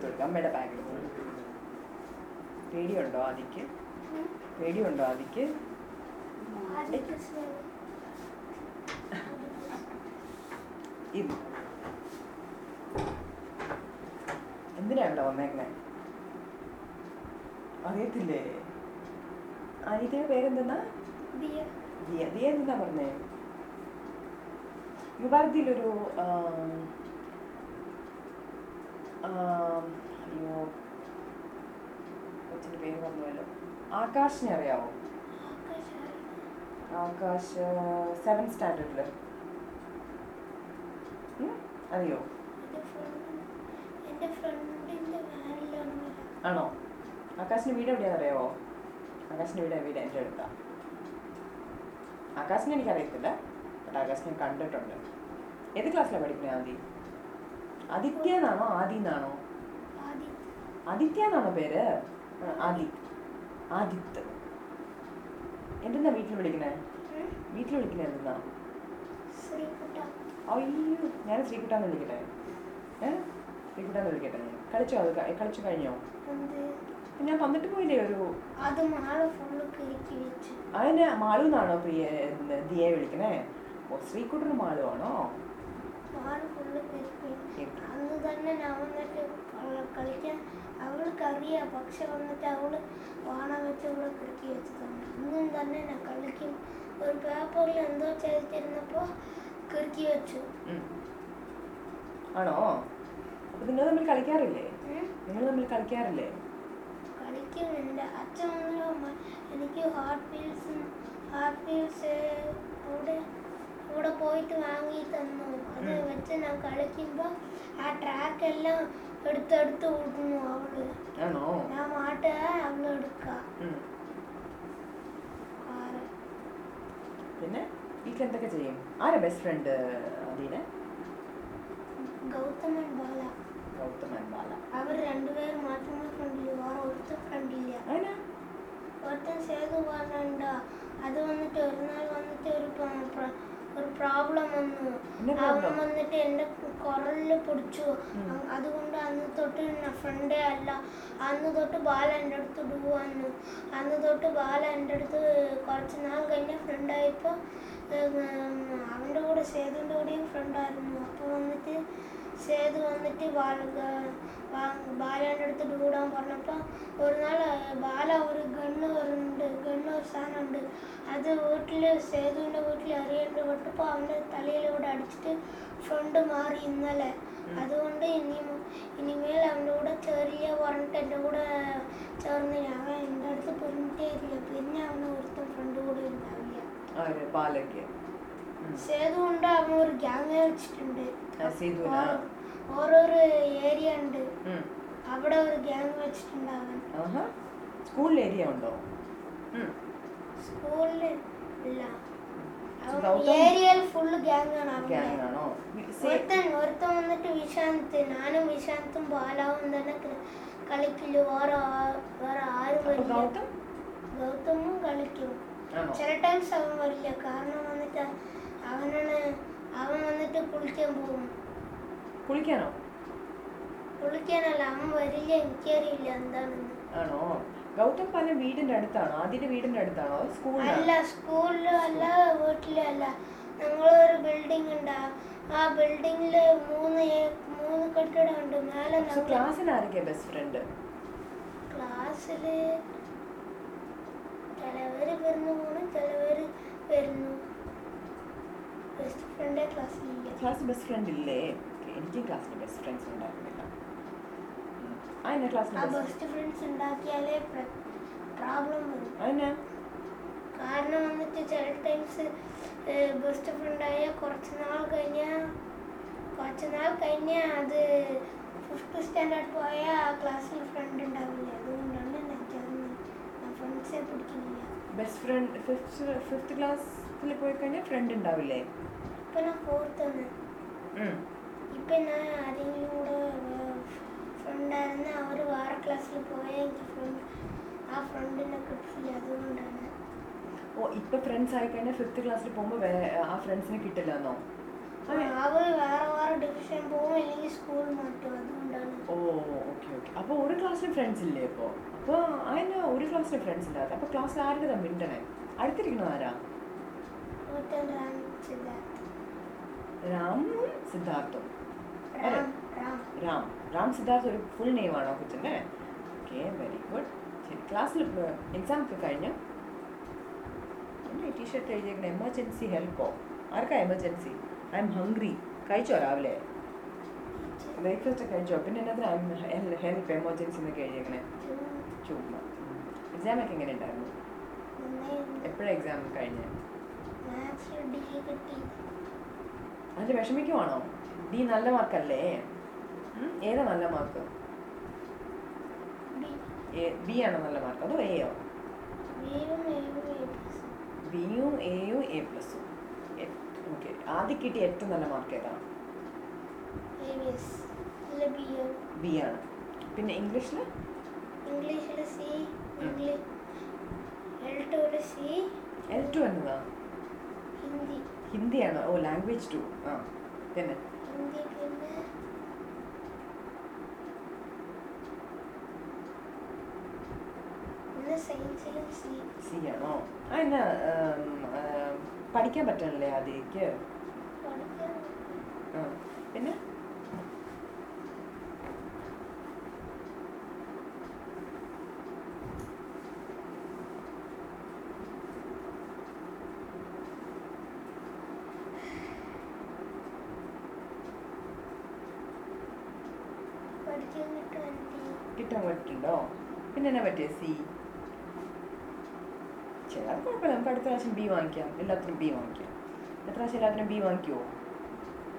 എടുത്ത് കൊടുക്കാം അമ്മയുടെ ബാഗ് എടുത്ത് കൊടുക്കാം. പേടിയുണ്ടോ ആദിക്ക്? പേടിയുണ്ടോ ആദിക്ക്? ഇത്. എന്തിനാ ഇവിടെ വന്നേക്കണേ അറിയത്തില്ലേ? ആദിത്യയുടെ പേരെന്തെന്നാ? ദിയ. ദിയ. എന്താ പറഞ്ഞേ? യുവാർദിയിലൊരു അയ്യോ. കൊച്ചിന്റെ പേര് പറഞ്ഞല്ലോ ആകാശിനെ അറിയാവോ? ആകാശ് സെവൻ സ്റ്റാൻഡേർഡിൽ അറിയോ? ആണോ? ആകാശിന്റെ വീട് എവിടെയാണെന്ന് അറിയാവോ? ആകാശിന്റെ വീട് വീട് എന്റെ അടുത്താ. ആകാശിനെ എനിക്കറിയത്തില്ല ബട്ട് ആകാശിനെ കണ്ടിട്ടുണ്ട്. ഏത് ക്ലാസ്സിലാണ് പഠിക്കുന്നത് ആദി ആദിത്യ എന്നാണോ ആദി എന്നാണോ ആദിത്യ എന്നാണോ പേര് ആദി. ആദിത്ത് എന്തെന്നാ വീട്ടിൽ വിളിക്കണേ? വീട്ടിൽ വിളിക്കണേ എന്തെന്നാ? അയ്യോ ഞാൻ ശ്രീകുട്ടാന്ന് വിളിക്കട്ടെ. ഏ? ശ്രീകുട്ടാന്ന് വിളിക്കട്ടെ ഞാൻ. കളിച്ചോ അത് കളിച്ചു കഴിഞ്ഞോ? ഞാൻ വന്നിട്ട് പോയില്ലേ ഒരു അതിന് മാളു എന്നാണോ പ്രിയ ദിയെ വിളിക്കണേ? ഓ ശ്രീകുട്ടന് മാളു ആണോ തന്നെ ഞാൻ വന്നിട്ട് കള- കളിക്കാൻ അവൾക്ക് അറിയാം. പക്ഷെ വന്നിട്ട് അവൾ വാണ വെച്ച് അവളെ കിറുക്കി വെച്ച് തന്നെ ഇന്നും തന്നെ ഞാൻ കളിക്കും. ഒരു പേപ്പറിൽ എന്തോ ചെയ്തിരുന്നപ്പോൾ കിറുക്കി വെച്ചു. ആണോ? അപ്പൊ നിങ്ങൾ തമ്മിൽ കളിക്കാറില്ലേ. നിങ്ങൾ തമ്മിൽ കളിക്കാറില്ലേ? കളിക്കുന്നുണ്ട്. അച്ഛൻ വന്നിട്ട് എനിക്ക് ഹാർട്ട് ഫീൽസ് ഹാർട്ട് ഫീൽസ് അവിടെ ഇവിടെ പോയിട്ട് വാങ്ങി തന്നു. അത്. വെച്ച് ഞാൻ കളിക്കുമ്പോൾ ആ ട്രാക്ക് എല്ലാം എടുത്തെടുത്ത് കൊടുക്കുന്നു അവൾ. ഞാൻ മാട്ട അവൾ എടുക്കാം. പിന്നെ വീട്ടിൽ എന്തൊക്കെ ചെയ്യും? ആരാ ബെസ്റ്റ് ഫ്രണ്ട് അതിന് ഗൗതമൻ ബാല. ഗൗതമൻ ബാല. അവർ രണ്ടുപേരും മാത്രമേ ഫ്രണ്ടില്ല വേറെ ഒരുത്ത ഫ്രണ്ടില്ല ഒരുത്തൻ സേതു പറഞ്ഞുണ്ടോ അത് വന്നിട്ട് ഒരു നാൾ വന്നിട്ട് ഒരു പ്ര- പ്ര- ഒരു പ്രോബ്ലം വന്നു എന്നാ അവൻ? വന്നിട്ട് എന്റെ കുറൽ പിടിച്ചു. അതുകൊണ്ട് അന്ന് തൊട്ട് ഫ്രണ്ടേ അല്ല. അന്ന് തൊട്ട് ബാല എന്റെ അടുത്ത് ഡൂ അന്ന് തൊട്ട് ബാല എന്റെ അടുത്ത് കുറച്ച് നാൾ കഴിഞ്ഞ ഫ്രണ്ടായപ്പോൾ അവന്റെ കൂടെ സേതുവിന്റെ കൂടെയും ഫ്രണ്ടായിരുന്നു അപ്പോൾ വന്നിട്ട് സേതു വന്നിട്ട് ബാല ബാലേന്റെ അടുത്ത് ഡൂടാൻ പറഞ്ഞപ്പോൾ ഒരു നാൾ ബാല ഒരു ഗണ്ണ് ഉണ്ട് ഗണ്ണ് ഒരു സാധനമുണ്ട്. അത് വീട്ടിൽ സേതുവിന്റെ വീട്ടിൽ എറിയേണ്ടി വിട്ടപ്പോൾ അവന്റെ തലയിലൂടെ അടിച്ചിട്ട് ഫ്രണ്ട് മാറി ഇന്നലെ. അതുകൊണ്ട് ഇനി ഇനിമേൽ അവന്റെ കൂടെ ചേരില്ല പറഞ്ഞിട്ട് എന്റെ കൂടെ ചേർന്ന് അവൻ എന്റെ അടുത്ത് പിരിഞ്ഞിട്ടേ ഇല്ല പിന്നെ അവന് ഒരുത്തം ഫ്രണ്ട് കൂടെ ഉണ്ടാവില്ല സേതു കൊണ്ട് അവൻ ഒരു ഗ്യാങ് വെച്ചിട്ടുണ്ട്. ഓരോ- ഓരോരോ ഏരിയ ഉണ്ട്. അവിടെ ഒരു ഗ്യാങ് വെച്ചിട്ടുണ്ട് സ്കൂൾ ഏരിയ ഉണ്ടോ. സ്കൂളിൽ ഇല്ല? ഏരിയയിൽ ഫുള്ള് ഗ്യാങ് ആണ്. ഒരുത്തൻ ഒരുത്തൻ വന്നിട്ട് വിശാന്ത് ഞാനും വിശാന്തും ബാലാവും തന്നെ കളിക്കില്ല. വേറെ വേറെ ആരും വരില്ല. ഗൗതം? ഗൗതമും കളിക്കും. ചില ടൈംസ് അവൻ വരില്ല. കാരണം വന്നിട്ട് അവനാണ് അവൻ വന്നിട്ട് കുളിക്കാൻ പോകും കുളിക്കാനോ? കുളിക്കാനല്ല അവൻ വരില്ല എനിക്കറിയില്ല എന്താണെന്ന്. ആണോ? ഗൗതം പല വീടിന്റെ അടുത്താണോ? ആദ്യന്റെ വീടിന്റെ അടുത്താണോ? അല്ല സ്കൂളിലാണ് സ്കൂളിലും അല്ല വീട്ടിലും അല്ല. ഞങ്ങളൊരു ബിൽഡിംഗ് ഉണ്ട്. ആ- ബിൽഡിംഗിൽ മൂന്ന് മൂന്ന് കെട്ടിടം ഉണ്ട്. മേലെ ക്ലാസ്സിൽ ആരൊക്കെയാ ബെസ്റ്റ് ഫ്രണ്ട് ക്ലാസ്സിൽ ചിലവര് വരുന്നു പോണു ചിലവര് വരുന്നു ക്ലാസ് ബെസ്റ്റ് ഫ്രണ്ട് ഇല്ലേ? എനിക്ക് ക്ലാസ്സിൽ ബെസ്റ്റ് ഫ്രണ്ട്സ് ഉണ്ടായിരുന്നില്ല. അതിന് ക്ലാസ്സിൽ ബെസ്റ്റ് ഫ്രണ്ട്സ് ഉണ്ടാക്കിയാലേ പ്രോബ്ലം അതിനാ കാരണം വന്നിട്ട് ചില ടൈംസ് ബെസ്റ്റ് ഫ്രണ്ടായ കുറച്ച് നാൾ കഴിഞ്ഞാൽ കുറച്ച് നാൾ കഴിഞ്ഞാൽ അത് ഫിഫ്ത്ത് സ്റ്റാൻഡേർഡ് പോയാൽ ക്ലാസ്സിൽ ഫ്രണ്ട് ഉണ്ടാവില്ല. അതുകൊണ്ടാണ് ഞാൻ ഫ്രണ്ട്സെ പിടിക്കുന്നില്ല. ബെസ്റ്റ് ഫ്രണ്ട് ഫിഫ്ത്ത് ഫിഫ്ത്ത് ക്ലാസ്സിൽ പോയി കഴിഞ്ഞാൽ ഫ്രണ്ട് ഉണ്ടാവില്ലേ ഇപ്പം ഞാൻ. ഇപ്പം ഞാൻ ആരെങ്കിലും കൂടെ ഫ്രണ്ടായിരുന്ന അവർ വേറെ ക്ലാസ്സിൽ പോയാൽ എനിക്ക് ഫ്രണ്ട് ആ ഫ്രണ്ടിനെ കിട്ടില്ല അതുകൊണ്ടാണ്. ഓ ഇപ്പൊ ഫ്രണ്ട്സ് ആയി കഴിഞ്ഞാൽ ഫിഫ്ത്ത് ക്ലാസ്സിൽ പോകുമ്പോൾ ആ ഫ്രണ്ട്സിനെ കിട്ടില്ല എന്നോ? അവർ വേറെ വേറെ ഡിവിഷൻ പോകും അല്ലെങ്കിൽ സ്കൂൾ മാറ്റും അതുകൊണ്ടാണ്. ഓ അപ്പോൾ ഒരു ക്ലാസ്സിൽ ഫ്രണ്ട്സ് ഇല്ലേ അപ്പോൾ അതിന് ഒരു ക്ലാസ്സിൽ ഫ്രണ്ട്സ് അപ്പോൾ ക്ലാസ്സിൽ ആരുടെ തമ്മിൽ മിണ്ടണേ അടുത്തിരിക്കുന്നത് ആരാ? രാമും സിദ്ധാർത്ഥും റാം റാം രാം രാം സിദ്ധാർത്ഥ് ഒരു ഫുൾ നെയിം ആണോ കൊച്ചിന്റെ ഓക്കെ വെരി ഗുഡ് ശരി ക്ലാസ്സിൽ എക്സാം ഒക്കെ കഴിഞ്ഞു? എന്റെ ടീഷർട്ട് എഴുതിയേക്കണ? എമർജൻസി ഹെൽപ്പോ ആർക്കാ എമർജൻസി ഐ എം ഹംഗ്രി കഴിച്ചോ രാവിലെ? ബ്രേക്ക്ഫാസ്റ്റ് ഒക്കെ കഴിച്ചോ? പിന്നെ എന്നതിനാ ഹെൽപ്പ് എമർജൻസി എന്നൊക്കെ എഴുതിയേക്കണേ? ചുമ്മാ. എക്സാം ഒക്കെ എങ്ങനെ ഉണ്ടായിരുന്നു? എപ്പോഴാണ് എക്സാം കഴിഞ്ഞത് മാത്സിൽ ഡി കിട്ടി അതിൽ വിഷമിക്കുവാണോ? ഡി നല്ല മാർക്കല്ലേ? ഏതാ നല്ല മാർക്ക്? ബി. ആണോ നല്ല മാർക്ക്? അതോ എയോ? ബിയും എയും എ പ്ലസ്. ഓക്കെ. ആദ്യം കിട്ടിയ ഏറ്റവും നല്ല മാർക്ക് ഏതാണ് എ ബി ആണ്. പിന്നെ ഇംഗ്ലീഷിൽ ഇംഗ്ലീഷിൽ C English L two Hindi ഹിന്ദിയാണോ? ഓ ലാംഗ്വേജ് ടു. ആ പിന്നെ സി. ആണോ? ആ എന്നാ പഠിക്കാൻ പറ്റണല്ലേ ആദ്യക്ക്? ആ പിന്നെ പഠിക്കാൻ കിട്ടും എനിക്ക് കിട്ടാൻ പറ്റുന്നുണ്ടോ പിന്നെ എന്നാ പറ്റിയ സി ശരി അത് കുഴപ്പമില്ല നമുക്ക് അടുത്ത പ്രാവശ്യം ബി വാങ്ങിക്കാം. എല്ലാത്തിനും ബി വാങ്ങിക്കാം. എത്ര പ്രാവശ്യം എല്ലാത്തിനും ബി വാങ്ങിക്കുമോ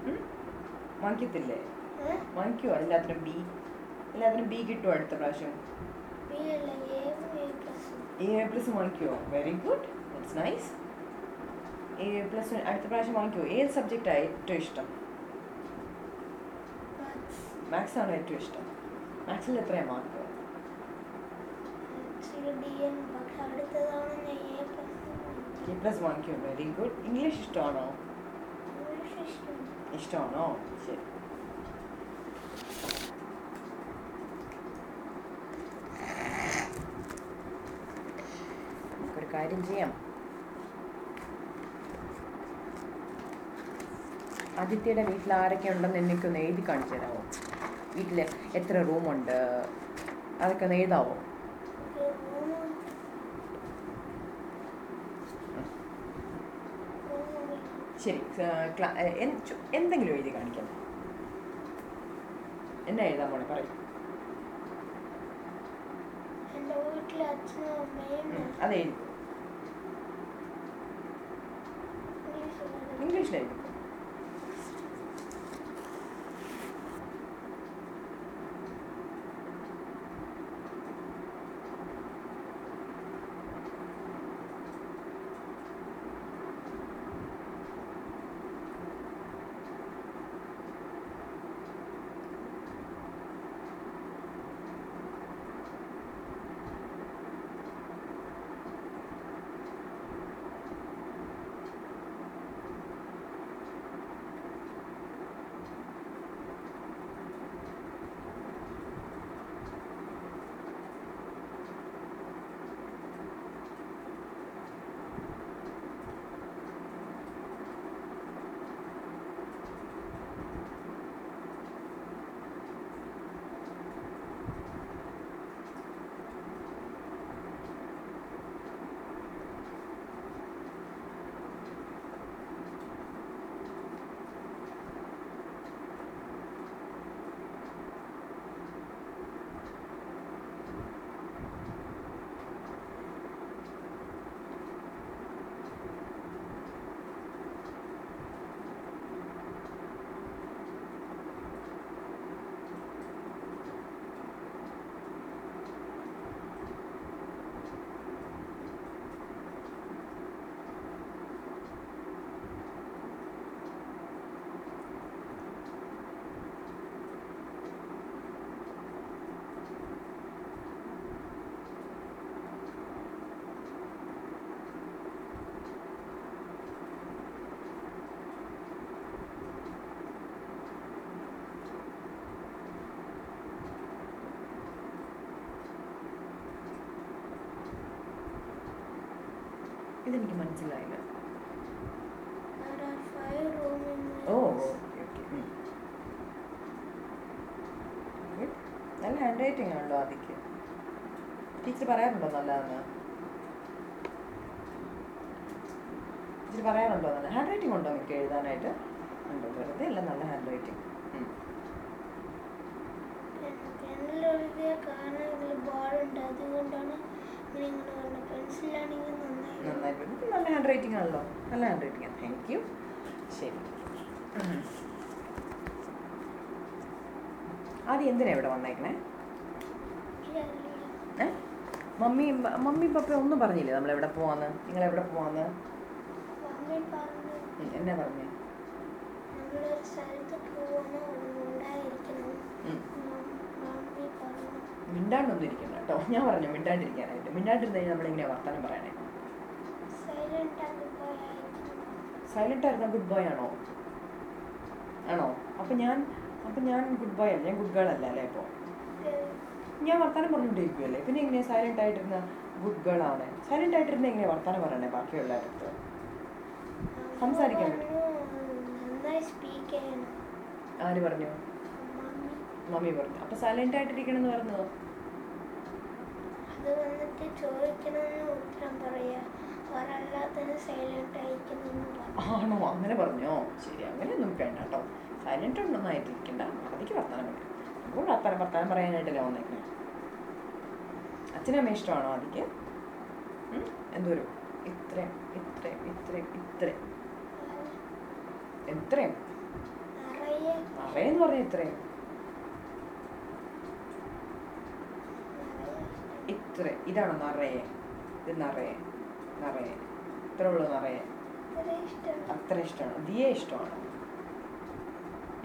ഉം? വാങ്ങിക്കത്തില്ലേ? വാങ്ങിക്കുവോ? വാങ്ങിക്കുമോ എല്ലാത്തിനും ബി എല്ലാത്തിനും ബി കിട്ടുമോ അടുത്ത പ്രാവശ്യം? എ പ്ലസും വാങ്ങിക്കുമോ very good it's nice A plus അടുത്ത പ്രാവശ്യം വാങ്ങിക്കുമോ ഏത് സബ്ജക്റ്റാണ് ഏറ്റവും ഇഷ്ടം? മാത്സ് ആണ് ഏറ്റവും ഇഷ്ടം? മാത്സിൽ എത്രയാണ് മാർക്ക് ആക്ച്വലി ഡി എൻ പക്ഷെ അടുത്ത തവണ ഞാൻ എ പ്ലസ് എ വൺ വാങ്ങിക്കുമോ വെരി ഗുഡ് ഇംഗ്ലീഷ് ഇഷ്ടമാണോ ഇഷ്ടമാണോ ശരി നമുക്കൊരു കാര്യം ചെയ്യാം. ആദിത്യയുടെ വീട്ടിൽ ആരൊക്കെ ഉണ്ടെന്ന് എനിക്കൊന്ന് എഴുതി കാണിച്ചു തരാമോ? വീട്ടിൽ എത്ര റൂമുണ്ട് അതൊക്കെ ഒന്ന് എഴുതാവോ റൂം റൂം ശരി എന്തെങ്കിലും എഴുതി കാണിക്കാം. എന്നാ എഴുതാൻ പോണേ? പറയും. എന്റെ ഇതെനിക്ക് മനസ്സിലായില്ല. ഓ നല്ല ഹാൻഡ് റൈറ്റിംഗ് ആണല്ലോ ആദിക്ക്. ടീച്ചർ പറയാറുണ്ടോ നല്ലതെന്ന്? ടീച്ചർ പറയാറുണ്ടോ നല്ല ഹാൻഡ് റൈറ്റിംഗ് ഉണ്ടോ എനിക്ക് എഴുതാനായിട്ട്? ഉണ്ടോ? വെറുതെ അല്ല നല്ല ഹാൻഡ് റൈറ്റിംഗ് പെണ്ണിൽ കാരണം ബോർഡുണ്ട് അതുകൊണ്ടാണ് ഇങ്ങനെ ഇങ്ങനെ പറഞ്ഞത് പെൻസിലാണെങ്കിൽ നന്നായി നന്നായിട്ട് നല്ല ഹാൻഡ് റൈറ്റിംഗ് ആണല്ലോ. നല്ല ഹാൻഡ് റൈറ്റിംഗ് ആണ്. താങ്ക് യു ശരി. ആദ്യം എന്തിനാ ഇവിടെ വന്നേക്കണേ? മമ്മി മമ്മി പപ്പ ഒന്നും പറഞ്ഞില്ലേ നമ്മൾ എവിടെ പോവാന്ന്? നിങ്ങൾ എവിടെ പോവാന്ന്? എന്നാ പറഞ്ഞേ? മിണ്ടാണ്ടൊന്നും ഇരിക്കണ്ട കേട്ടോ. ഞാൻ പറഞ്ഞു മിണ്ടാണ്ടിരിക്കാനായിട്ട്. മിണ്ടാണ്ടിരുന്ന് കഴിഞ്ഞാൽ നമ്മളിങ്ങനെ വർത്തമാനം പറയണേ സൈലന്റ് ആയിരുന്ന. ഗുഡ് ബോയ് ആണോ? ആണോ? അപ്പം ഞാൻ അപ്പം ഞാൻ ഗുഡ് ബോയ് അല്ല. ഞാൻ ഗുഡ് ഗേൾ അല്ല അല്ലേ ഇപ്പോ? ഞാൻ വർത്താനം പറഞ്ഞുകൊണ്ടിരിക്കുകയല്ലേ പിന്നെ എങ്ങനെയാ സൈലന്റ് ആയിട്ടിരുന്ന ഗുഡ് ഗേൾ ആണ്? സൈലന്റ് ആയിട്ടിരുന്ന എങ്ങനെയാ വർത്താനം പറയണേ ബാക്കിയുള്ള സംസാരിക്കാൻ സ്പീക്ക് ചെയ്യണം. ആര് പറഞ്ഞു? മമ്മി മമ്മി പറഞ്ഞു. അപ്പം സൈലന്റ് ആയിട്ടിരിക്കണം എന്ന് പറഞ്ഞതോ അത് വന്നിട്ട് ചോദിക്കണമെന്ന് ഉത്തരം പറയാ. ഒരല്ലാത്തതിന് സൈലന്റ് ആയിരിക്കണമെന്ന് പറഞ്ഞു ആണോ? അങ്ങനെ പറഞ്ഞോ? ശരി അങ്ങനെയൊന്നും വേണ്ട കേട്ടോ. സൈലന്റ് ഒന്നും ആയിട്ടിരിക്കണ്ട അതിക്ക് വർത്താനം പറയാം. അപ്പോൾ വർത്താനം വർത്താനം പറയാനായിട്ടല്ലേ വന്നേക്കണേ അച്ഛനമ്മ ഇഷ്ടമാണോ അതിക്ക്? എന്തോരും? ഇത്രയും ഇത്രയും ഇത്രയും ഇത്രയും. എത്രയും? നിറയെ എന്ന് പറഞ്ഞാൽ ഇത്രയും നിറയെ ഇത്ര ഇതാണ് നിറയെ ഇത് നിറയെ നിറയെ ഇത്ര ഉള്ളു നിറയെ. അത്ര ഇഷ്ടമാണ്. ദിയെ ഇഷ്ടമാണ്.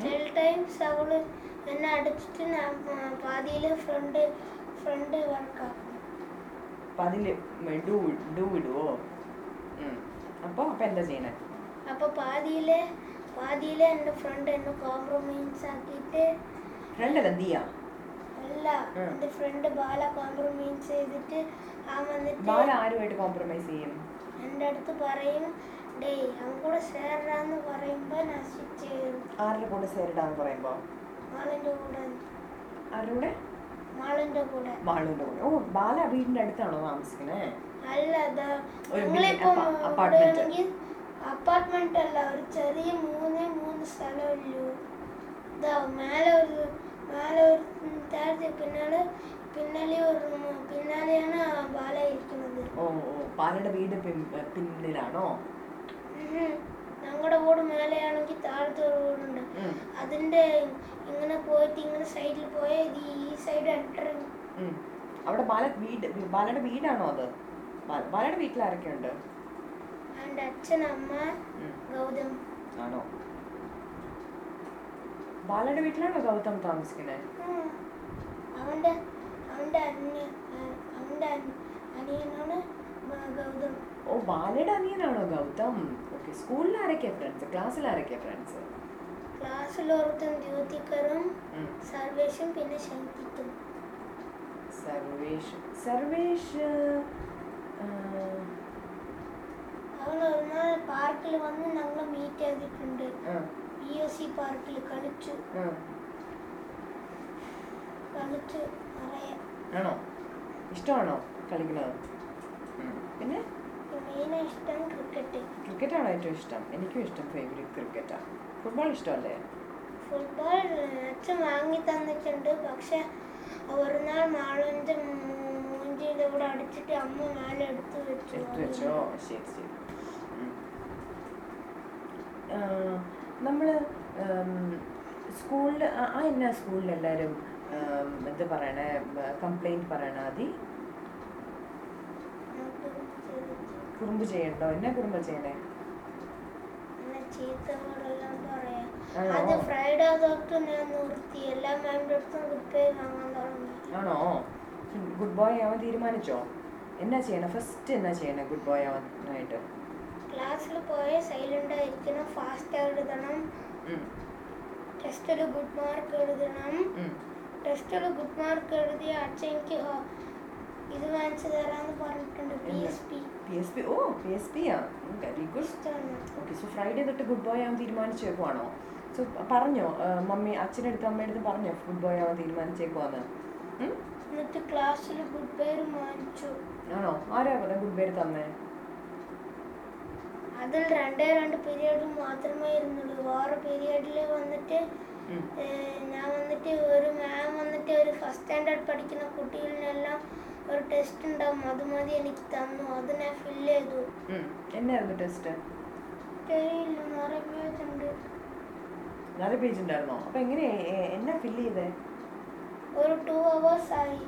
ചില ടൈംസ് അവൾ എന്നെ അടിച്ചിട്ട് ഞാൻ പാതിയിൽ ഫ്രണ്ട് ഫ്രണ്ട് വർക്കാക്കും അപ്പം അതിൽ ഡൂ ഡൂ ഇടുവോ അപ്പോൾ അപ്പം എന്താ ചെയ്യണേ? അപ്പൊ പാതിയിൽ പാതിയിൽ എന്റെ ഫ്രണ്ട് എന്നെ കോംപ്രമൈസ് ആക്കിയിട്ട് അല്ല ദിയ. അല്ല. എന്റെ ഫ്രണ്ട് ബാല കോംപ്രമൈസ് ചെയ്തിട്ട് ആ വന്നിട്ട് ബാല ആരുമായിട്ട് കോംപ്രമൈസ് ചെയ്യും? എന്റെ അടുത്ത് പറയും ഡേ അവൻ കൂടെ ചേരാന്ന് പറയുമ്പോ ഞാൻ സ്വിച്ച് ചെയ്യും. ആരുടെ കൂടെ ചേരടാന്ന് പറയുമ്പോൾ മാളിന്റെ കൂടെ. ആരുടെ കൂടെ? മാളിന്റെ കൂടെ. മാളിന്റെ കൂടെ. ഓ ബാല വീടിന്റെ അടുത്താണോ താമസിക്കണേ? അല്ല നിങ്ങളിപ്പോ അപ്പാർട്ട്മെന്റ് അല്ല ഒരു ചെറിയ മൂന്നേ മൂന്ന് സ്ഥലമല്ലോ ഇതാ മേലെ ഒരു ഒരു താഴത്തെ പിന്നാലെ പിന്നാലെ ഒരു പിന്നാലെയാണ് ബാല ഇരിക്കുന്നത്. ഓ ഓ ബാലയുടെ വീട് പിന്നിലാണോ? ഞങ്ങളുടെ വീട് മേലെയാണെങ്കിൽ താഴത്തെ ഒരു വീടുണ്ട്. അതിന്റെ ഇങ്ങനെ പോയിട്ട് ഇങ്ങനെ സൈഡിൽ പോയ ഈ സൈഡ് ഉം. അവിടെ ബാല വീട് ബാലയുടെ വീടാണോ അത്? ബാല- ബാലയുടെ വീട്ടിൽ ആരൊക്കെയുണ്ട്? അച്ഛൻ അമ്മ ഗൗതം. ആണോ? ബാലയുടെ വീട്ടിലാണോ ഗൗതം താമസിക്കുന്നത്? അവന്റെ അവന്റെ അവന്റെ അനി- അനിയനാണ് ഗൗതം. ഓ ബാലയുടെ അനിയനാണോ ഗൗതം? ഓക്കെ സ്കൂളിൽ ആരൊക്കെയാ ഫ്രണ്ട്സ് ക്ലാസ്സിൽ ആരൊക്കെയാ ഫ്രണ്ട്സ് ക്ലാസ്സിൽ ഓർത്തും ദ്യോതികറും സർവേഷും പിന്നെ ശങ്കിത്തും സർവേഷ് സർവേഷ് അവൾ ഒരു നാൾ പാർക്കിൽ വന്ന് ഞങ്ങൾ മീറ്റ് ചെയ്തിട്ടുണ്ട്. സി പാർക്കിൽ കളിച്ചു. കളിച്ചു ആണോ? ഇഷ്ടമാണോ കളിക്കുന്നത്. പിന്നെ? ഇഷ്ടം ക്രിക്കറ്റ് ക്രിക്കറ്റാണോ ഏറ്റവും ഇഷ്ടം. എനിക്കും ഇഷ്ടം ഫേവറേറ്റ് ക്രിക്കറ്റാണ് ഫുട്ബോൾ ഇഷ്ടമല്ലേ? ഫുട്ബോൾ അച്ഛൻ വാങ്ങി തന്നിട്ടുണ്ട്. പക്ഷെ ഒരു നാൾ മാളുവിന്റെ മൂഞ്ചിയുടെ ഇവിടെ അടിച്ചിട്ട് അമ്മ മാല എടുത്തു വെച്ചു. വെച്ചോ? ശരി ശരി. നമ്മൾ സ്കൂളിൽ ആ എന്നാ സ്കൂളിൽ എല്ലാവരും എന്താ പറയണേ കംപ്ലൈന്റ് പറയണ അതി കുറുമ്പ് ചെയ്യണ്ടോ? എന്നാ കുറുമ്പ് ചെയ്യണേ? ആണോ? ഗുഡ് ബോയ് ആവാൻ തീരുമാനിച്ചോ? എന്നാ ചെയ്യണേ? ഫസ്റ്റ് എന്നാ ചെയ്യണേ ഗുഡ് ബോയ് ആവാനായിട്ട് ക്ലാസ്സിൽ പോയി സൈലന്റ് ആയിരിക്കണം ഫാസ്റ്റ് എഴുതണം. ടെസ്റ്റിൽ ഗുഡ് മാർക്ക് എഴുതണം. ടെസ്റ്റിൽ ഗുഡ് മാർക്ക് എഴുതിയ അച്ഛൻ എനിക്ക് ഇത് വാങ്ങിച്ചു തരാന്ന് പറഞ്ഞിട്ടുണ്ട് P S P P S P ഓ പി എസ് പി ആ. Very good okay so Friday തൊട്ട് ഗുഡ് ബോയ് ആവാൻ തീരുമാനിച്ചേക്കുവാണോ? സോ പറഞ്ഞോ മമ്മി അച്ഛന്റെ അടുത്ത് അമ്മയുടെ അടുത്ത് പറഞ്ഞോ ഗുഡ് ബോയ് ആവാൻ തീരുമാനിച്ചേക്കുവാന്ന്? എന്നിട്ട് ക്ലാസ്സിൽ ഗുഡ് പേര് വാങ്ങിച്ചു. ആണോ? ആരാ പറഞ്ഞ ഗുഡ് ബോയ് തന്നേ? അതിൽ രണ്ടേ രണ്ട് പീരീഡ് മാത്രമേ ഇരുന്നുള്ളൂ. വേറെ പീരീഡിൽ വന്നിട്ട് ഞാൻ വന്നിട്ട് ഒരു മാം വന്നിട്ട് ഒരു ഫസ്റ്റ് സ്റ്റാൻഡേർഡ് പഠിക്കുന്ന കുട്ടികളിനെല്ലാം ഒരു ടെസ്റ്റ് ഉണ്ടാവും. അത് മതി എനിക്ക് തന്നു. അത് ഞാൻ ഫിൽ ചെയ്തു. എന്നെ എന്നായിരുന്നു ടെസ്റ്റ് തെരിയില്ല നിറയെ പേജ് ഉണ്ട്. നിറയെ പേജ് ഉണ്ടായിരുന്നോ? അപ്പൊ എങ്ങനെ എന്നാ ഫില്ല് ചെയ്തേ? ഒരു ടു അവേഴ്സ് ആയി.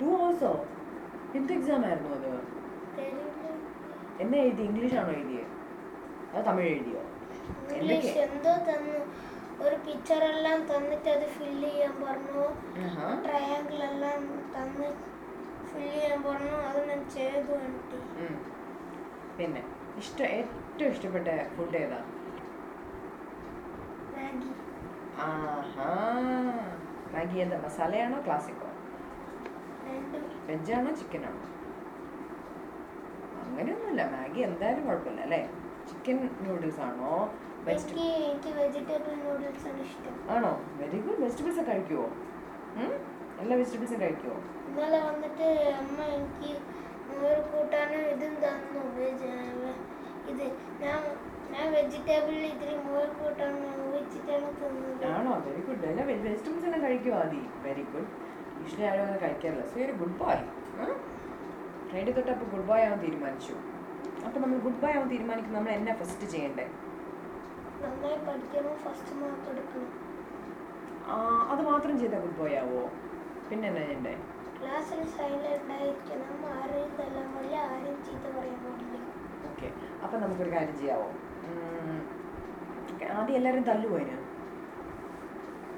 ടു അവേഴ്സോ എന്ത് എക്സാം ആയിരുന്നു അത്? എന്നാ എഴുതി ഇംഗ്ലീഷ് ആണോ എഴുതിയത് അത് തമിഴ് എഴുതിയോ? ഇംഗ്ലീഷ് എന്തോ തന്നു. ഒരു പിക്ചർ എല്ലാം തന്നിട്ട് അത് ഫില്ല് ചെയ്യാൻ പറഞ്ഞു. ട്രയാങ്കിൾ എല്ലാം തന്ന് ഫില്ല് ചെയ്യാൻ പറഞ്ഞു. അത് ഞാൻ ചെയ്തു പിന്നെ ഇഷ്ടം ഏറ്റവും ഇഷ്ടപ്പെട്ട ഫുഡ് ഏതാ? മാഗി. ആഹാ. മാഗി എന്താ മസാലയാണോ ക്ലാസിക്കോ വെജാണോ ചിക്കനാണോ അങ്ങനെയൊന്നുമില്ല. മാഗി എന്തായാലും കുഴപ്പമില്ല അല്ലേ? ചിക്കൻ നൂഡിൽസ് ആണോ? വെജിറ്റബിൾ എനിക്ക് എനിക്ക് വെജിറ്റബിൾ നൂഡിൽസ് ആണ് ഇഷ്ടം. ആണോ? വെരി ഗുഡ് വെജിറ്റബിൾസ് കഴിക്കുമോ? എല്ലാ വെജിറ്റബിൾസും കഴിക്കുമോ ഇന്നലെ വന്നിട്ട് അമ്മ എനിക്ക് മോര് കൂട്ടാനും ഇതും തന്നു. ഇത് ഞാൻ ഞാൻ വെജിറ്റബിൾ ഇതിൽ മോർ കൂട്ടാൻ വെച്ചിട്ടാണ് തിന്നത്. ആണോ? വെരി ഗുഡ് എല്ലാ വെജിറ്റബിൾസ് എല്ലാം കഴിക്കുമോ ആദ്യം വെരി ഗുഡ് യൂഷ്വലി ആരും അങ്ങനെ കഴിക്കാറില്ല. സോ ഒരു ഗുഡ് ബോയ് ഫ്രൈഡേ തൊട്ട് അപ്പോൾ ഗുഡ് ബോയ് ആവാൻ തീരുമാനിച്ചു. അപ്പോൾ നമ്മൾ ഗുഡ് ബൈ ആവാൻ തീരുമാനിക്കും നമ്മൾ എന്നാ ഫസ്റ്റ് ചെയ്യണ്ടേ? നന്നായി പഠിക്കണം. ഫസ്റ്റ് മാർക്ക് എടുക്കണം. അത് മാത്രം ചെയ്താൽ ഗുഡ് ബോയ് ആവോ? പിന്നെ എന്നാ ചെയ്യണ്ടേ? ക്ലാസ്സിൽ സൈലന്റ് ആയിരിക്കണം ആരെയും തല്ലാൻ പാടില്ല ആരെയും ചീത്ത പറയാൻ പാടില്ല. ഓക്കെ അപ്പം നമുക്കൊരു കാര്യം ചെയ്യാവോ? ആദ്യം എല്ലാവരും തല്ലുവോ അതിന്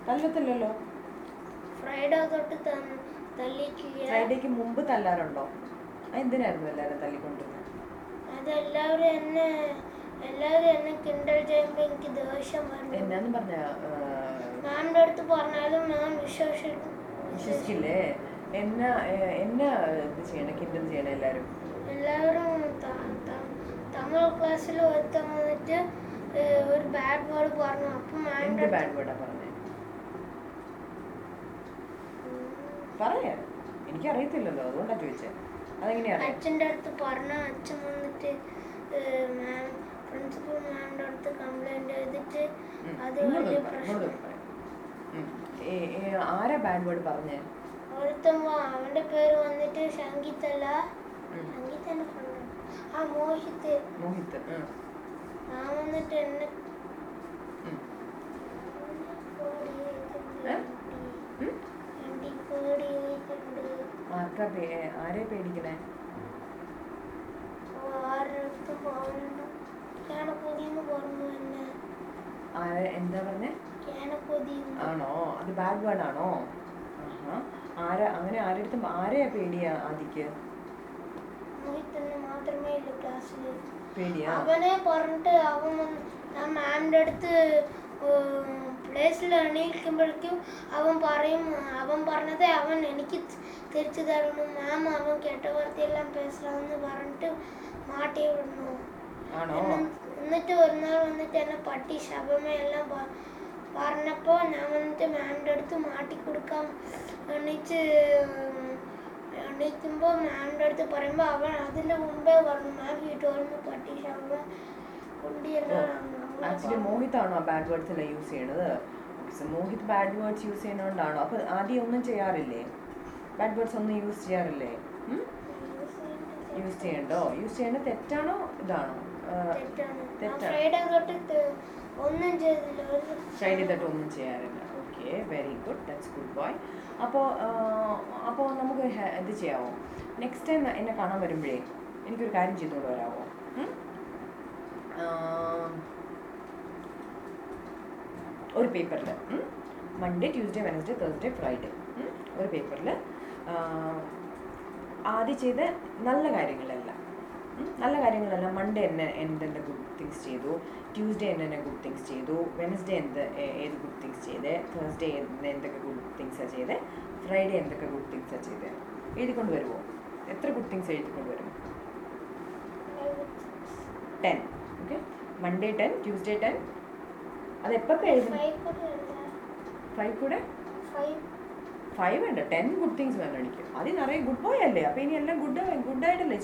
തല്ലത്തില്ലല്ലോ. ഫ്രൈഡേ തൊട്ട് ഫ്രൈഡേക്ക് മുമ്പ് തല്ലാറുണ്ടോ? എന്തിനായിരുന്നു എല്ലാവരും തല്ലിക്കൊണ്ടിരുന്നത് അതെല്ലാവരും എന്നെ എല്ലാവരും എന്നെ കിണ്ടൽ ചെയ്യുമ്പോൾ എനിക്ക് ദേഷ്യം വരുന്നു എന്നാന്ന് പറഞ്ഞ മാമിന്റെ അടുത്ത് പറഞ്ഞാലും ഞാൻ വിശ്വസിക്കും വിശ്വസിക്കില്ലേ എന്നാ എന്നാ ഇത് ചെയ്യണേ? കിൻഡൽ ചെയ്യണേ എല്ലാവരും എല്ലാവരും തമിഴ് ക്ലാസ്സിൽ ഒരുത്തൻ വന്നിട്ട് ഒരു ബാഡ് വേർഡ് പറഞ്ഞു. അപ്പം മാമിന്റെ ബാഡ് വേർഡാ പറഞ്ഞേ? പറയാ. എനിക്കറിയത്തില്ലല്ലോ. അതുകൊണ്ടാ ചോദിച്ചേ. അതെങ്ങനെയാ? അറിയാം അച്ഛന്റെ അടുത്ത് പറഞ്ഞു അച്ഛൻ വന്നിട്ട് മാം പ്രിൻസിപ്പൽ മാമിന്റെ അടുത്ത് കംപ്ലൈന്റ് ചെയ്തിട്ട് ഉം. അത് വലിയ പ്രശ്നം. ആരാ ബാഡ് വേർഡ് പറഞ്ഞേ? ഒരുത്തൻ അവന്റെ പേര് വന്നിട്ട് സംഗീത് അല്ല സംഗീതന്റെ ഫ്രണ്ട് ആ മോഹിത് മോഹിത്. ഞാൻ വന്നിട്ട് എന്നെ പേ ആരെ പേടിക്കണേ? എന്താ പറഞ്ഞേ? ആണോ? അത് ബാഡ് വേർഡ് ആണോ? ആരാ അങ്ങനെ ആരെടുത്തും ആരെയാ പേടിയാ ആദിക്ക്? മാത്രമേ ഉള്ളൂ ക്ലാസ്സിൽ പേടിയാ? അവനെ പറഞ്ഞിട്ട് അവൻ മാമിന്റെ അടുത്ത് പ്ലേസിൽ എണീക്കുമ്പോഴേക്കും അവൻ പറയും അവൻ പറഞ്ഞത് അവൻ എനിക്ക് തിരിച്ചു തരണം മാം അവൻ കെട്ട വാർത്തയെല്ലാം പേസലാന്ന് പറഞ്ഞിട്ട് മാട്ടി വിടുന്നു. എന്നിട്ട് ഒരു നാൾ വന്നിട്ട് എന്നെ പട്ടി ശബമയെല്ലാം പറഞ്ഞപ്പോൾ ഞാൻ വന്നിട്ട് മാമിന്റെ അടുത്ത് മാട്ടി കൊടുക്കാൻ എണീച്ച് എണീക്കുമ്പോൾ മാമിന്റെ അടുത്ത് പറയുമ്പോൾ അവൻ അതിന്റെ മുമ്പേ പറഞ്ഞു മാം വീട്ടുകാരുന്നു പട്ടി ശബമ ആക്ച്വലി മോഹിത്താണോ ബാഡ് വേർഡ്സ് എല്ലാം യൂസ് ചെയ്യണത്? മോഹിത് ബാഡ് വേർഡ്സ് യൂസ് ചെയ്യുന്നതുകൊണ്ടാണോ? അപ്പൊ ആദ്യം ഒന്നും ചെയ്യാറില്ലേ? ബാഡ് വേർഡ്സ് ഒന്നും യൂസ് ചെയ്യാറില്ലേ? യൂസ് ചെയ്യണ്ടോ? യൂസ് ചെയ്യേണ്ട തെറ്റാണോ ഇതാണോ. ഫ്രൈഡേ ഒന്നും ചെയ്യാറില്ല. Okay very good that's good boy അപ്പോൾ അപ്പോൾ നമുക്ക് ഇത് ചെയ്യാമോ നെക്സ്റ്റ് ടൈം എന്നെ കാണാൻ വരുമ്പോഴേ എനിക്കൊരു കാര്യം ചെയ്തുകൊണ്ട് വരാമോ ഒരു പേപ്പറിൽ Monday Tuesday Wednesday Thursday Friday ഒരു പേപ്പറിൽ ആദ്യം ചെയ്ത നല്ല കാര്യങ്ങളെല്ലാം നല്ല കാര്യങ്ങളെല്ലാം മൺഡേ എന്നെ എന്തെന്ന ഗുഡ് തിങ്സ് ചെയ്തു ട്യൂസ്ഡേ എന്നെ ഗുഡ് തിങ്സ് ചെയ്തു വെനസ്ഡേ എന്ത് ഏത് ഗുഡ് തിങ്സ് ചെയ്ത് തേഴ്സ്ഡേ എന്തൊക്കെ ഗുഡ് തിങ്സാണ് ചെയ്ത് ഫ്രൈഡേ എന്തൊക്കെ ഗുഡ് തിങ്സാണ് ചെയ്ത് എഴുതിക്കൊണ്ട് വരുമോ എത്ര ഗുഡ് തിങ്സ് എഴുതിക്കൊണ്ട് വരും ten okay Monday ten Tuesday ten അത് എപ്പോൾ എഴുതും ഫൈവ് കൂടെ? ഫൈവ് ടെൻ ഗുഡ് തിങ്സ് വേണം എനിക്ക്. അതിൽ നിറയെ ഗുഡ് ബോയ് അല്ലേ? അപ്പോൾ ഇനി എല്ലാം ഗുഡ്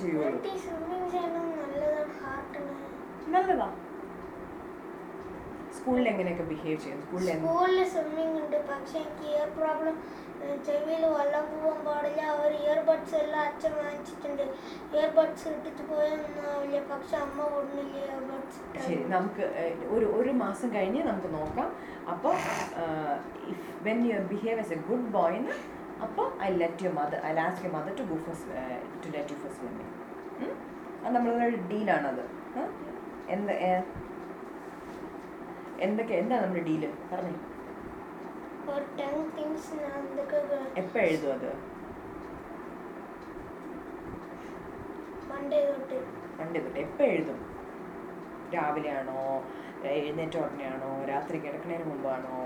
ചെയ്യുള്ളൂ. ചെയ്യണം നല്ലതാണ്. ഹാർട്ടിന് നല്ലതാ? സ്കൂളിൽ എങ്ങനെയൊക്കെ ബിഹേവ് ചെയ്യും? സ്കൂളിൽ സ്കൂളിൽ സ്വിമ്മിങ് ഉണ്ട് പക്ഷേ എനിക്ക് ഇയർ പ്രോബ്ലം ചെവിയിൽ വെള്ളം പോകാൻ പാടില്ല. അവർ ഇയർബഡ്സ് എല്ലാം അച്ഛൻ വാങ്ങിച്ചിട്ടുണ്ട്. ഇയർബഡ്സ് ഇട്ടിട്ട് പോയൊന്നും ആവില്ല പക്ഷെ അമ്മ കൊടുന്നില്ല ഇയർബഡ്സ് ശരി നമുക്ക് ഒരു ഒരു മാസം കഴിഞ്ഞ് നമുക്ക് നോക്കാം. അപ്പോൾ if when you behave as a good ബോയ്ന്ന് അപ്പോൾ I let you mother I last you mother to go first to let you first swimming അത് നമ്മളൊരു ഡീലാണത് എന്ത് എന്തൊക്കെ എന്താ നമ്മുടെ ഡീൽ പറഞ്ഞേ. എപ്പോ എഴുതും അത്? മണ്ടേ തൊട്ട്. എപ്പോൾ എഴുതും? രാവിലെ ആണോ? എഴുന്നേറ്റ ഉടനെയാണോ രാത്രി കിടക്കുന്നതിന് മുമ്പാണോ?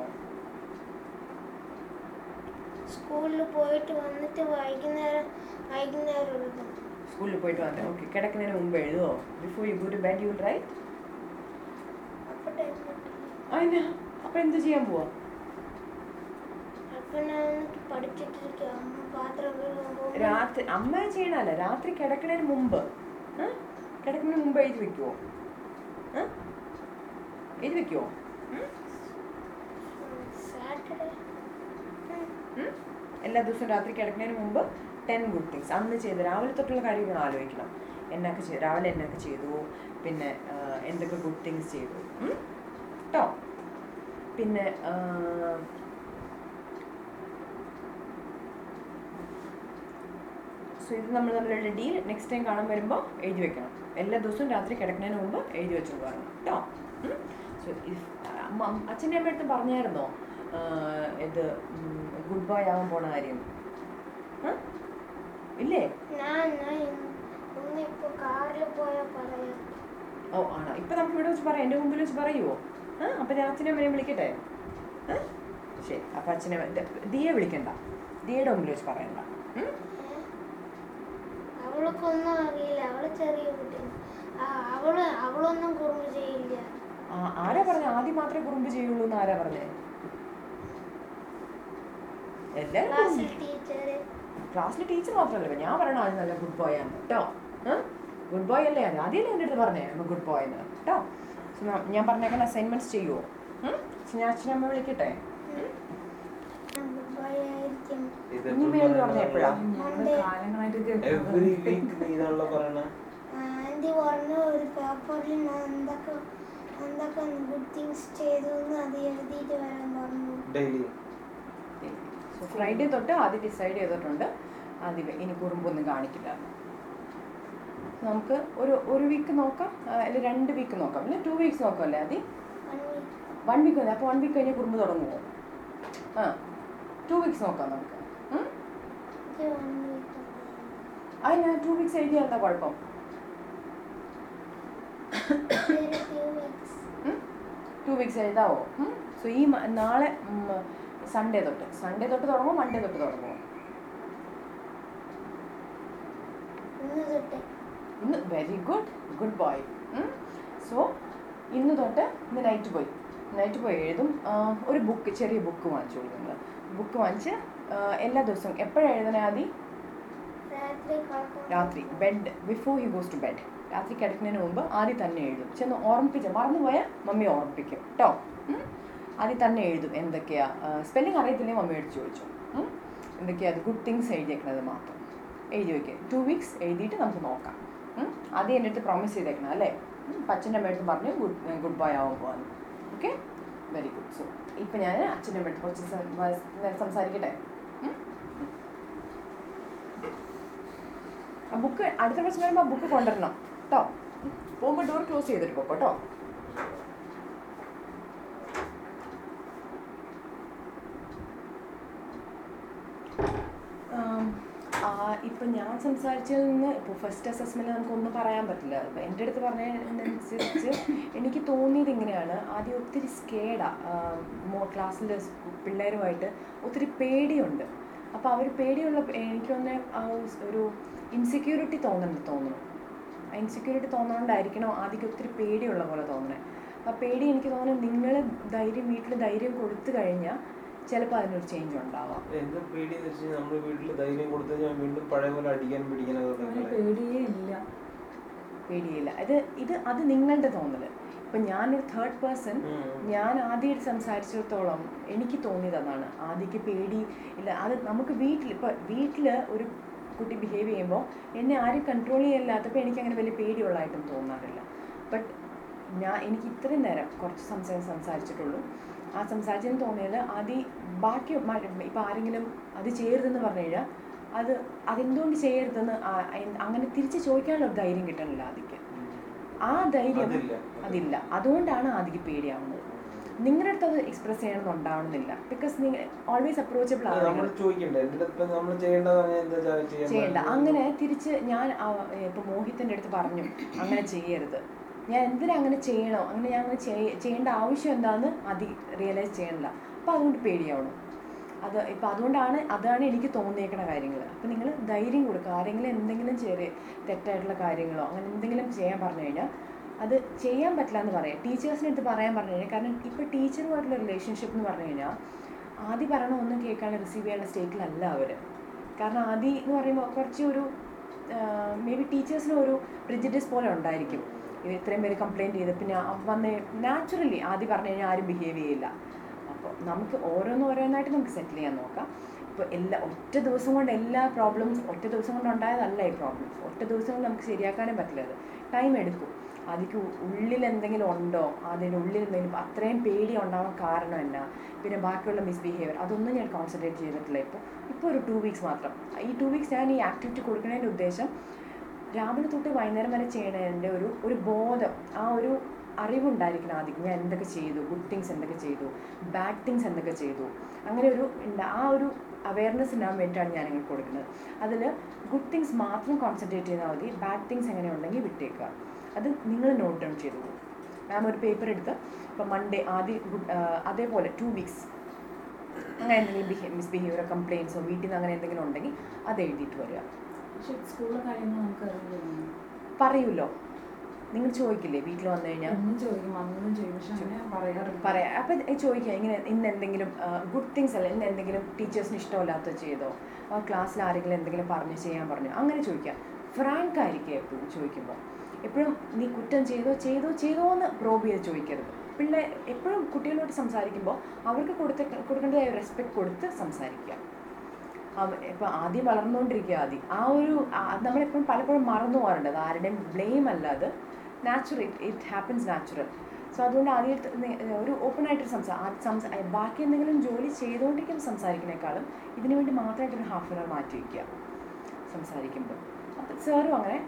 സ്കൂളിൽ പോയിട്ട് വന്നിട്ട് വൈകുന്നേരം വൈകുന്നേരം എഴുതും. സ്കൂളിൽ പോയിട്ട് വന്നേ ഓക്കെ കിടക്കുന്നതിന് മുമ്പ് എഴുതുമോ before you go to bed you write അപ്പോൾ അതിനാ അപ്പൊ എന്ത് ചെയ്യാൻ പോവാ? രാത്രി അമ്മ ചെയ്യണല്ല രാത്രി കിടക്കുന്നതിന് മുമ്പ്? കിടക്കുന്നതിന് മുമ്പ് എഴുതി വെക്കുവോ? എഴുതി വെക്കുവോ? എല്ലാ ദിവസവും രാത്രി കിടക്കുന്നതിന് മുമ്പ് ടെൻ ഗുഡ് തിങ്സ് അന്ന് ചെയ്ത് രാവിലെ തൊട്ടുള്ള കാര്യങ്ങൾ ആലോചിക്കണം. എന്നൊക്കെ രാവിലെ എന്നൊക്കെ ചെയ്തു. പിന്നെ എന്തൊക്കെ ഗുഡ് തിങ്സ് ചെയ്തു? കേട്ടോ. പിന്നെ സോ ഇത് നമ്മൾ തമ്മിലുള്ള ഡീൽ നെക്സ്റ്റ് ടൈം കാണാൻ വരുമ്പോൾ എഴുതി വെക്കണം. എല്ലാ ദിവസവും രാത്രി കിടക്കുന്നതിന് മുമ്പ് എഴുതി വെച്ചു പോകണം കേട്ടോ. സോ അച്ഛന്റെ അമ്മ അടുത്ത് പറഞ്ഞായിരുന്നോ? ഇത് ഗുഡ് ബൈ ആവാൻ പോണ കാര്യം? ഇല്ലേ? ഓ ആണോ? ഇപ്പൊ നമുക്ക് ഇവിടെ വെച്ച് പറയാം. എന്റെ മുമ്പിൽ വെച്ച് പറയുമോ ആ അപ്പം അച്ഛനെ അമ്മനെ വിളിക്കട്ടെ? ശരി അപ്പം അച്ഛനെ ദിയെ വിളിക്കണ്ട. ദിയുടെ മുമ്പിൽ വെച്ച് പറയണ്ട? അവൾക്കൊന്നും അറിയില്ല. അവൾ ചെറിയ അവൾ അവളൊന്നും കുറുമ്പ് ചെയ്യില്ല. ആരാ പറഞ്ഞ? ആദ്യം മാത്രമേ കുറുമ്പ് ചെയ്യുള്ളൂ എന്ന് ആരാ പറഞ്ഞേ? എല്ലാവരും ക്ലാസ്സിലെ ടീച്ചർ മാത്രമല്ല. ഞാൻ പറയണ ആദ്യം നല്ല ഗുഡ് ബോയ് ആണ്. കേട്ടോ ഗുഡ് ബോയ് അല്ലേ? ആദ്യം ആദ്യമല്ലേ എന്റെ അടുത്ത് പറഞ്ഞേ? ഗുഡ് ബോയ് എന്ന്. കേട്ടോ ഞാൻ- പറഞ്ഞേക്കാൻ അസൈൻമെന്റ് അസൈൻമെന്റ്സ് ചെയ്യുമോ So, ഞാൻ അച്ഛനമ്മ വിളിക്കട്ടെ? ഇനി പറഞ്ഞ എപ്പോഴാ? എവറി വീക്ക് നീ ഇതാണല്ലോ പറയണ. ആന്റി പറഞ്ഞു ഒരു പേപ്പറിൽ ഞാൻ എന്തൊക്കെ എന്തൊക്കെ ഗുഡ് തിങ്സ് ചെയ്തു എന്ന് അത് എഴുതിയിട്ട് വരാൻ പറഞ്ഞു. ഡെയിലി. ഫ്രൈഡേ തൊട്ട് ആദ്യം ഡിസൈഡ് ചെയ്തിട്ടുണ്ട്. ആദ്യം ഇനി കുറുമ്പൊന്നും കാണിക്കില്ല. നമുക്ക് ഒരു ഒരു വീക്ക് നോക്കാം അല്ലെ രണ്ട് വീക്ക് നോക്കാം അല്ലെ ടു വീക്സ് നോക്കാം അല്ലേ അതി വൺ വീക്ക് മതി അപ്പോൾ വൺ വീക്ക് കഴിഞ്ഞാൽ കുറുമ്പ് തുടങ്ങുമോ ആ ടു വീക്സ് നോക്കാം നമുക്ക്. അത് അതിന് ടു വീക്സ് എഴുതിയാൽ എന്താ കുഴപ്പം? Two weeks എഴുതാവോ? സോ ഈ നാളെ സൺഡേ തൊട്ട്. സൺഡേ തൊട്ട് തുടങ്ങുമോ മൺഡേ തൊട്ട് തുടങ്ങുമോ തൊട്ട്. ഇന്ന് very good good boy so ഇന്ന് തൊട്ട് ഇന്ന് നൈറ്റ് പോയി. നൈറ്റ് പോയി എഴുതും. ഒരു ബുക്ക് ചെറിയ ബുക്ക് വാങ്ങിച്ചു കൊടുക്കുന്നത് ബുക്ക് വാങ്ങിച്ച് എല്ലാ ദിവസവും എപ്പോഴാണ് എഴുതണേ ആദ്യം രാത്രി bed before he goes to bed രാത്രി കിടക്കുന്നതിന് മുമ്പ് ആദ്യം തന്നെ എഴുതും. ചെന്ന് ഓർമ്മിപ്പിച്ച മറന്നുപോയാൽ മമ്മി ഓർമ്മിപ്പിക്കും. കേട്ടോ. ആദ്യം തന്നെ എഴുതും എന്തൊക്കെയാ സ്പെല്ലിംഗ് അറിയത്തില്ലേ മമ്മി എടുത്ത് ചോദിച്ചു. എന്തൊക്കെയാ അത് ഗുഡ് തിങ്സ് എഴുതിയേക്കുന്നത് മാത്രം. എഴുതി വയ്ക്കുക ടു വീക്സ് എഴുതിയിട്ട് നമുക്ക് നോക്കാം. ആദ്യം എന്റെ അടുത്ത് പ്രോമിസ് ചെയ്തേക്കണം അല്ലേ? അച്ഛന്റെ അമ്മയടുത്ത് പറഞ്ഞു ഗുഡ് ഗുഡ് ബൈ ആവാൻ പോകാൻ ഓക്കെ? വെരി ഗുഡ് സോ ഇപ്പം ഞാൻ അച്ഛന്റെ അമ്മയടുത്ത് കുറച്ച് സംസാരിക്കട്ടെ? ബുക്ക് അടുത്ത പ്രാവശ്യം വരുമ്പോൾ ബുക്ക് കൊണ്ടുവരണം. കേട്ടോ പോകുമ്പോൾ ഡോർ ക്ലോസ് ചെയ്തിട്ട് പോകും കേട്ടോ ഇപ്പം ഞാൻ സംസാരിച്ചതിൽ നിന്ന് ഇപ്പോൾ ഫസ്റ്റ് അസസ്മെന്റ് നമുക്കൊന്നും പറയാൻ പറ്റില്ല. ഇപ്പം എന്റെ അടുത്ത് പറഞ്ഞതിനനുസരിച്ച് എനിക്ക് തോന്നിയത് ഇങ്ങനെയാണ്. ആദ്യം ഒത്തിരി സ്കേഡാണ് ക്ലാസ്സിലെ പിള്ളേരുമായിട്ട് ഒത്തിരി പേടിയുണ്ട്. അപ്പോൾ അവർ പേടിയുള്ള എനിക്ക് ആ ഒരു ഇൻസെക്യൂരിറ്റി തോന്നുന്നു. തോന്നുന്നു ഇൻസെക്യൂരിറ്റി തോന്നുന്നതുകൊണ്ടായിരിക്കണോ ആദ്യം ഒത്തിരി പേടിയുള്ള പോലെ തോന്നണേ. അപ്പോൾ പേടി എനിക്ക് തോന്നുന്നു നിങ്ങൾ ധൈര്യം വീട്ടിൽ ധൈര്യം കൊടുത്തു കഴിഞ്ഞാൽ ചിലപ്പോൾ അതിനൊരു ചേഞ്ച് ഉണ്ടാവാം. എന്ത് നമ്മൾ വീട്ടിൽ ധൈര്യം ഞാൻ വീണ്ടും പഴയ പോലെ അടിക്കാൻ പിടിക്കാനൊക്കെ അവന് തുടങ്ങി പേടിയേ ഇല്ല. പേടിയില്ല ഇത് ഇത് അത് നിങ്ങളുടെ തോന്നൽ ഞാൻ ഞാനൊരു തേർഡ് പേഴ്സൺ ഞാൻ ആദ്യമായിട്ട് സംസാരിച്ചിടത്തോളം എനിക്ക് തോന്നിയത് അതാണ് ആദ്യക്ക് പേടി ഇല്ല. അത് നമുക്ക് വീട്ടിൽ ഇപ്പൊ വീട്ടിൽ ഒരു കുട്ടി ബിഹേവ് ചെയ്യുമ്പോൾ എന്നെ ആരും കൺട്രോൾ ചെയ്യാനില്ലാത്തപ്പോൾ എനിക്ക് അങ്ങനെ വലിയ പേടിയുള്ളതായിട്ടും തോന്നാറില്ല. ബട്ട് ഞാൻ എനിക്ക് ഇത്രയും നേരം കുറച്ച് സംസാരം സംസാരിച്ചിട്ടുള്ളൂ. ആ സംസാരിച്ചതിന് തോന്നിയത് ആദ്യം ബാക്കി ഇപ്പോൾ ആരെങ്കിലും അത് ചെയ്യരുതെന്ന് പറഞ്ഞു കഴിഞ്ഞാൽ അത് അതെന്തുകൊണ്ട് ചെയ്യരുതെന്ന് അങ്ങനെ തിരിച്ച് ചോദിക്കാനുള്ള ഒരു ധൈര്യം കിട്ടണില്ല ആദിക്ക്. ആ ധൈര്യം അതില്ല. അതുകൊണ്ടാണ് ആദിക്ക് പേടിയാവുന്നത്. നിങ്ങളുടെ അടുത്ത് അത് എക്സ്പ്രസ് ചെയ്യണമെന്നുണ്ടാവണമെന്നില്ല. ബിക്കോസ് നിങ്ങൾ ഓൾവേസ് അപ്രോച്ചബിൾ ചെയ്യണ്ട. അങ്ങനെ തിരിച്ച് ഞാൻ ഇപ്പൊ മോഹിത്തിന്റെ അടുത്ത് പറഞ്ഞു. അങ്ങനെ ചെയ്യരുത്. ഞാൻ എന്തിനാ അങ്ങനെ ചെയ്യണോ? അങ്ങനെ ഞാൻ അങ്ങനെ ചെയ്യ- ചെയ്യേണ്ട ആവശ്യം എന്താന്ന് അതി റിയലൈസ് ചെയ്യണില്ല. അപ്പോൾ അതുകൊണ്ട് പേടിയാവണം. അത് ഇപ്പം അതുകൊണ്ടാണ് അതാണ് എനിക്ക് തോന്നിയേക്കണ കാര്യങ്ങൾ അപ്പം നിങ്ങൾ ധൈര്യം കൊടുക്കുക ആരെങ്കിലും എന്തെങ്കിലും ചെറിയ തെറ്റായിട്ടുള്ള കാര്യങ്ങളോ അങ്ങനെ എന്തെങ്കിലും ചെയ്യാൻ പറഞ്ഞു കഴിഞ്ഞാൽ അത് ചെയ്യാൻ പറ്റില്ല എന്ന് പറയാം. ടീച്ചേഴ്സിന്റെ അടുത്ത് പറയാൻ പറഞ്ഞു കഴിഞ്ഞാൽ കാരണം ഇപ്പോൾ ടീച്ചറുമായിട്ടുള്ള റിലേഷൻഷിപ്പ് എന്ന് പറഞ്ഞു കഴിഞ്ഞാൽ ആദ്യം പറയണ ഒന്നും കേൾക്കാണ്ട് റിസീവ് ചെയ്യാനുള്ള സ്റ്റേറ്റിലല്ല അവർ കാരണം ആദ്യം എന്ന് പറയുമ്പോൾ കുറച്ച് ഒരു മേ ബി ടീച്ചേഴ്സിന് ഒരു പ്രിജിഡിസ് പോലെ ഉണ്ടായിരിക്കും. ഇത് ഇത്രയും പേര് കംപ്ലയിന്റ് ചെയ്ത്. പിന്നെ വന്ന് നാച്ചുറലി ആദ്യം പറഞ്ഞു കഴിഞ്ഞാൽ ആരും ബിഹേവ് ചെയ്യില്ല. അപ്പോൾ നമുക്ക് ഓരോന്ന് ഓരോന്നായിട്ട് നമുക്ക് സെറ്റിൽ ചെയ്യാൻ നോക്കാം. ഇപ്പോൾ എല്ലാ ഒറ്റ ദിവസം കൊണ്ട് എല്ലാ പ്രോബ്ലംസ് ഒറ്റ ദിവസം കൊണ്ട് ഉണ്ടായതല്ല ഈ പ്രോബ്ലംസ് ഒറ്റ ദിവസം കൊണ്ട് നമുക്ക് ശരിയാക്കാനേ പറ്റില്ല അത് ടൈം എടുക്കും. അതിക്ക് ഉള്ളിൽ എന്തെങ്കിലും ഉണ്ടോ? അതിന്റെ ഉള്ളിൽ എന്തെങ്കിലും അത്രയും പേടി ഉണ്ടാവാൻ കാരണം എന്നാ? പിന്നെ ബാക്കിയുള്ള മിസ്ബിഹേവിയർ അതൊന്നും ഞാൻ കോൺസെൻട്രേറ്റ് ചെയ്തിട്ടില്ല ഇപ്പോൾ ഇപ്പോൾ ഒരു ടു വീക്സ് മാത്രം. ഈ ടു വീക്സ് ഞാൻ ഈ ആക്ടിവിറ്റി കൊടുക്കുന്നതിന്റെ ഉദ്ദേശം രാവിലെ തൊട്ട് വൈകുന്നേരം വരെ ചെയ്യണതിന്റെ ഒരു ഒരു ബോധം ആ ഒരു അറിവുണ്ടായിരിക്കണം ആദ്യം. ഞാൻ എന്തൊക്കെ ചെയ്തു? ഗുഡ് തിങ്സ് എന്തൊക്കെ ചെയ്തു? ബാഡ് തിങ്സ് എന്തൊക്കെ ചെയ്തു? അങ്ങനെ ഒരു ആ ഒരു അവയർനെസ് ഉണ്ടാകാൻ വേണ്ടിയിട്ടാണ് ഞാൻ നിങ്ങൾക്ക് കൊടുക്കുന്നത്. അതിൽ ഗുഡ് തിങ്സ് മാത്രം കോൺസെൻട്രേറ്റ് ചെയ്താൽ മതി. ബാഡ് തിങ്സ് എങ്ങനെ ഉണ്ടെങ്കിൽ വിട്ടേക്കുക. അത് നിങ്ങൾ നോട്ട് ഡൗൺ ചെയ്തു മാം ഒരു പേപ്പർ എടുത്ത് ഇപ്പം മൺഡേ ആദ്യം അതേപോലെ ടു വീക്സ് അങ്ങനെ എന്തെങ്കിലും ബിഹേ മിസ്ബിഹേവിയറോ കംപ്ലയിൻസോ വീട്ടിൽ നിന്ന് അങ്ങനെ എന്തെങ്കിലും ഉണ്ടെങ്കിൽ അത് എഴുതിയിട്ട് വരിക. പറയൂല്ലോ നിങ്ങൾ ചോദിക്കില്ലേ വീട്ടിൽ വന്നു കഴിഞ്ഞാൽ ചോദിക്കും ചോദിക്കും. പറയാം. അപ്പം ചോദിക്കുക ഇങ്ങനെ ഇന്ന് എന്തെങ്കിലും ഗുഡ് തിങ്സ് അല്ല? ഇന്ന് എന്തെങ്കിലും ടീച്ചേഴ്സിന് ഇഷ്ടമില്ലാത്ത ചെയ്തോ? ആ ക്ലാസ്സിൽ ആരെങ്കിലും എന്തെങ്കിലും പറഞ്ഞ് ചെയ്യാൻ പറഞ്ഞു? അങ്ങനെ ചോദിക്കുക. ഫ്രാങ്ക് ആയിരിക്കും എപ്പോഴും ചോദിക്കുമ്പോൾ എപ്പോഴും നീ കുറ്റം ചെയ്തോ ചെയ്തോ ചെയ്തോ എന്ന് പ്രോബ് ചെയ്ത് ചോദിക്കരുത്. പിള്ളേർ എപ്പോഴും കുട്ടികളോട് സംസാരിക്കുമ്പോൾ അവർക്ക് കൊടുത്ത കൊടുക്കേണ്ടതായ റെസ്പെക്ട് കൊടുത്ത് സംസാരിക്കുക. ഇപ്പം ആദ്യം വളർന്നുകൊണ്ടിരിക്കുക ആദ്യം. ആ ഒരു നമ്മളെപ്പോഴും പലപ്പോഴും മറന്നു പോകാറുണ്ട്. അത് ആരുടെയും ബ്ലെയിം അല്ല അത്. Natural it happens natural so അതുകൊണ്ട് ആദ്യം ഒരു ഓപ്പൺ ആയിട്ട് സംസാരം ബാക്കി എന്തെങ്കിലും ജോലി ചെയ്തുകൊണ്ടിരിക്കുമ്പോൾ സംസാരിക്കുന്നേക്കാളും ഇതിനു വേണ്ടി മാത്രമായിട്ടൊരു ഹാഫ് ആൻ അവർ മാറ്റി വയ്ക്കുക സംസാരിക്കുമ്പോൾ. അപ്പം സാറും അങ്ങനെ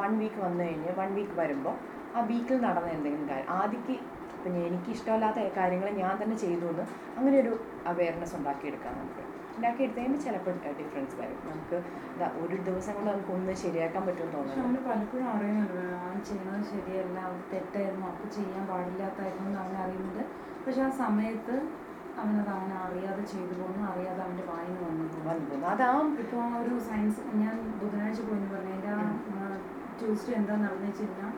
വൺ വീക്ക് വന്നു കഴിഞ്ഞ് വൺ വീക്ക് വരുമ്പോൾ ആ വീക്കിൽ നടന്ന എന്തെങ്കിലും കാര്യം ആദ്യക്ക് ഇപ്പം എനിക്ക് ഇഷ്ടമല്ലാത്ത കാര്യങ്ങൾ ഞാൻ തന്നെ ചെയ്തു എന്ന് അങ്ങനെ ഒരു അവയർനെസ് ഉണ്ടാക്കിയെടുക്കാം നമുക്ക്. ഉണ്ടാക്കിയെടുത്ത് കഴിയുമ്പോൾ ചിലപ്പോൾ ഡിഫറൻസ് വരും. നമുക്ക് ഒരു ദിവസം കൊണ്ട് നമുക്ക് ഒന്ന് ശരിയാക്കാൻ പറ്റുമെന്ന് തോന്നുന്നു നമ്മൾ പലപ്പോഴും അറിയുന്നുണ്ട്. അവൻ ചെയ്യുന്നത് ശരിയല്ല അവൻ തെറ്റായിരുന്നു അവർക്ക് ചെയ്യാൻ പാടില്ലാത്തായിരുന്നു എന്ന് അവൻ അറിയുന്നുണ്ട്. പക്ഷെ ആ സമയത്ത് അവനത് അവൻ അറിയാതെ ചെയ്തു പോകുന്നു അറിയാതെ അവന്റെ വായിന്ന് വന്നു പോകുന്നു വന്നു പോകുന്നു അതാ ഇപ്പോൾ ഒരു സയൻസ് ഞാൻ ബുധനാഴ്ച പോയി പറഞ്ഞു. എന്റെ ട്യൂസ്ഡേ എന്താ നടന്നു വെച്ച് കഴിഞ്ഞാൽ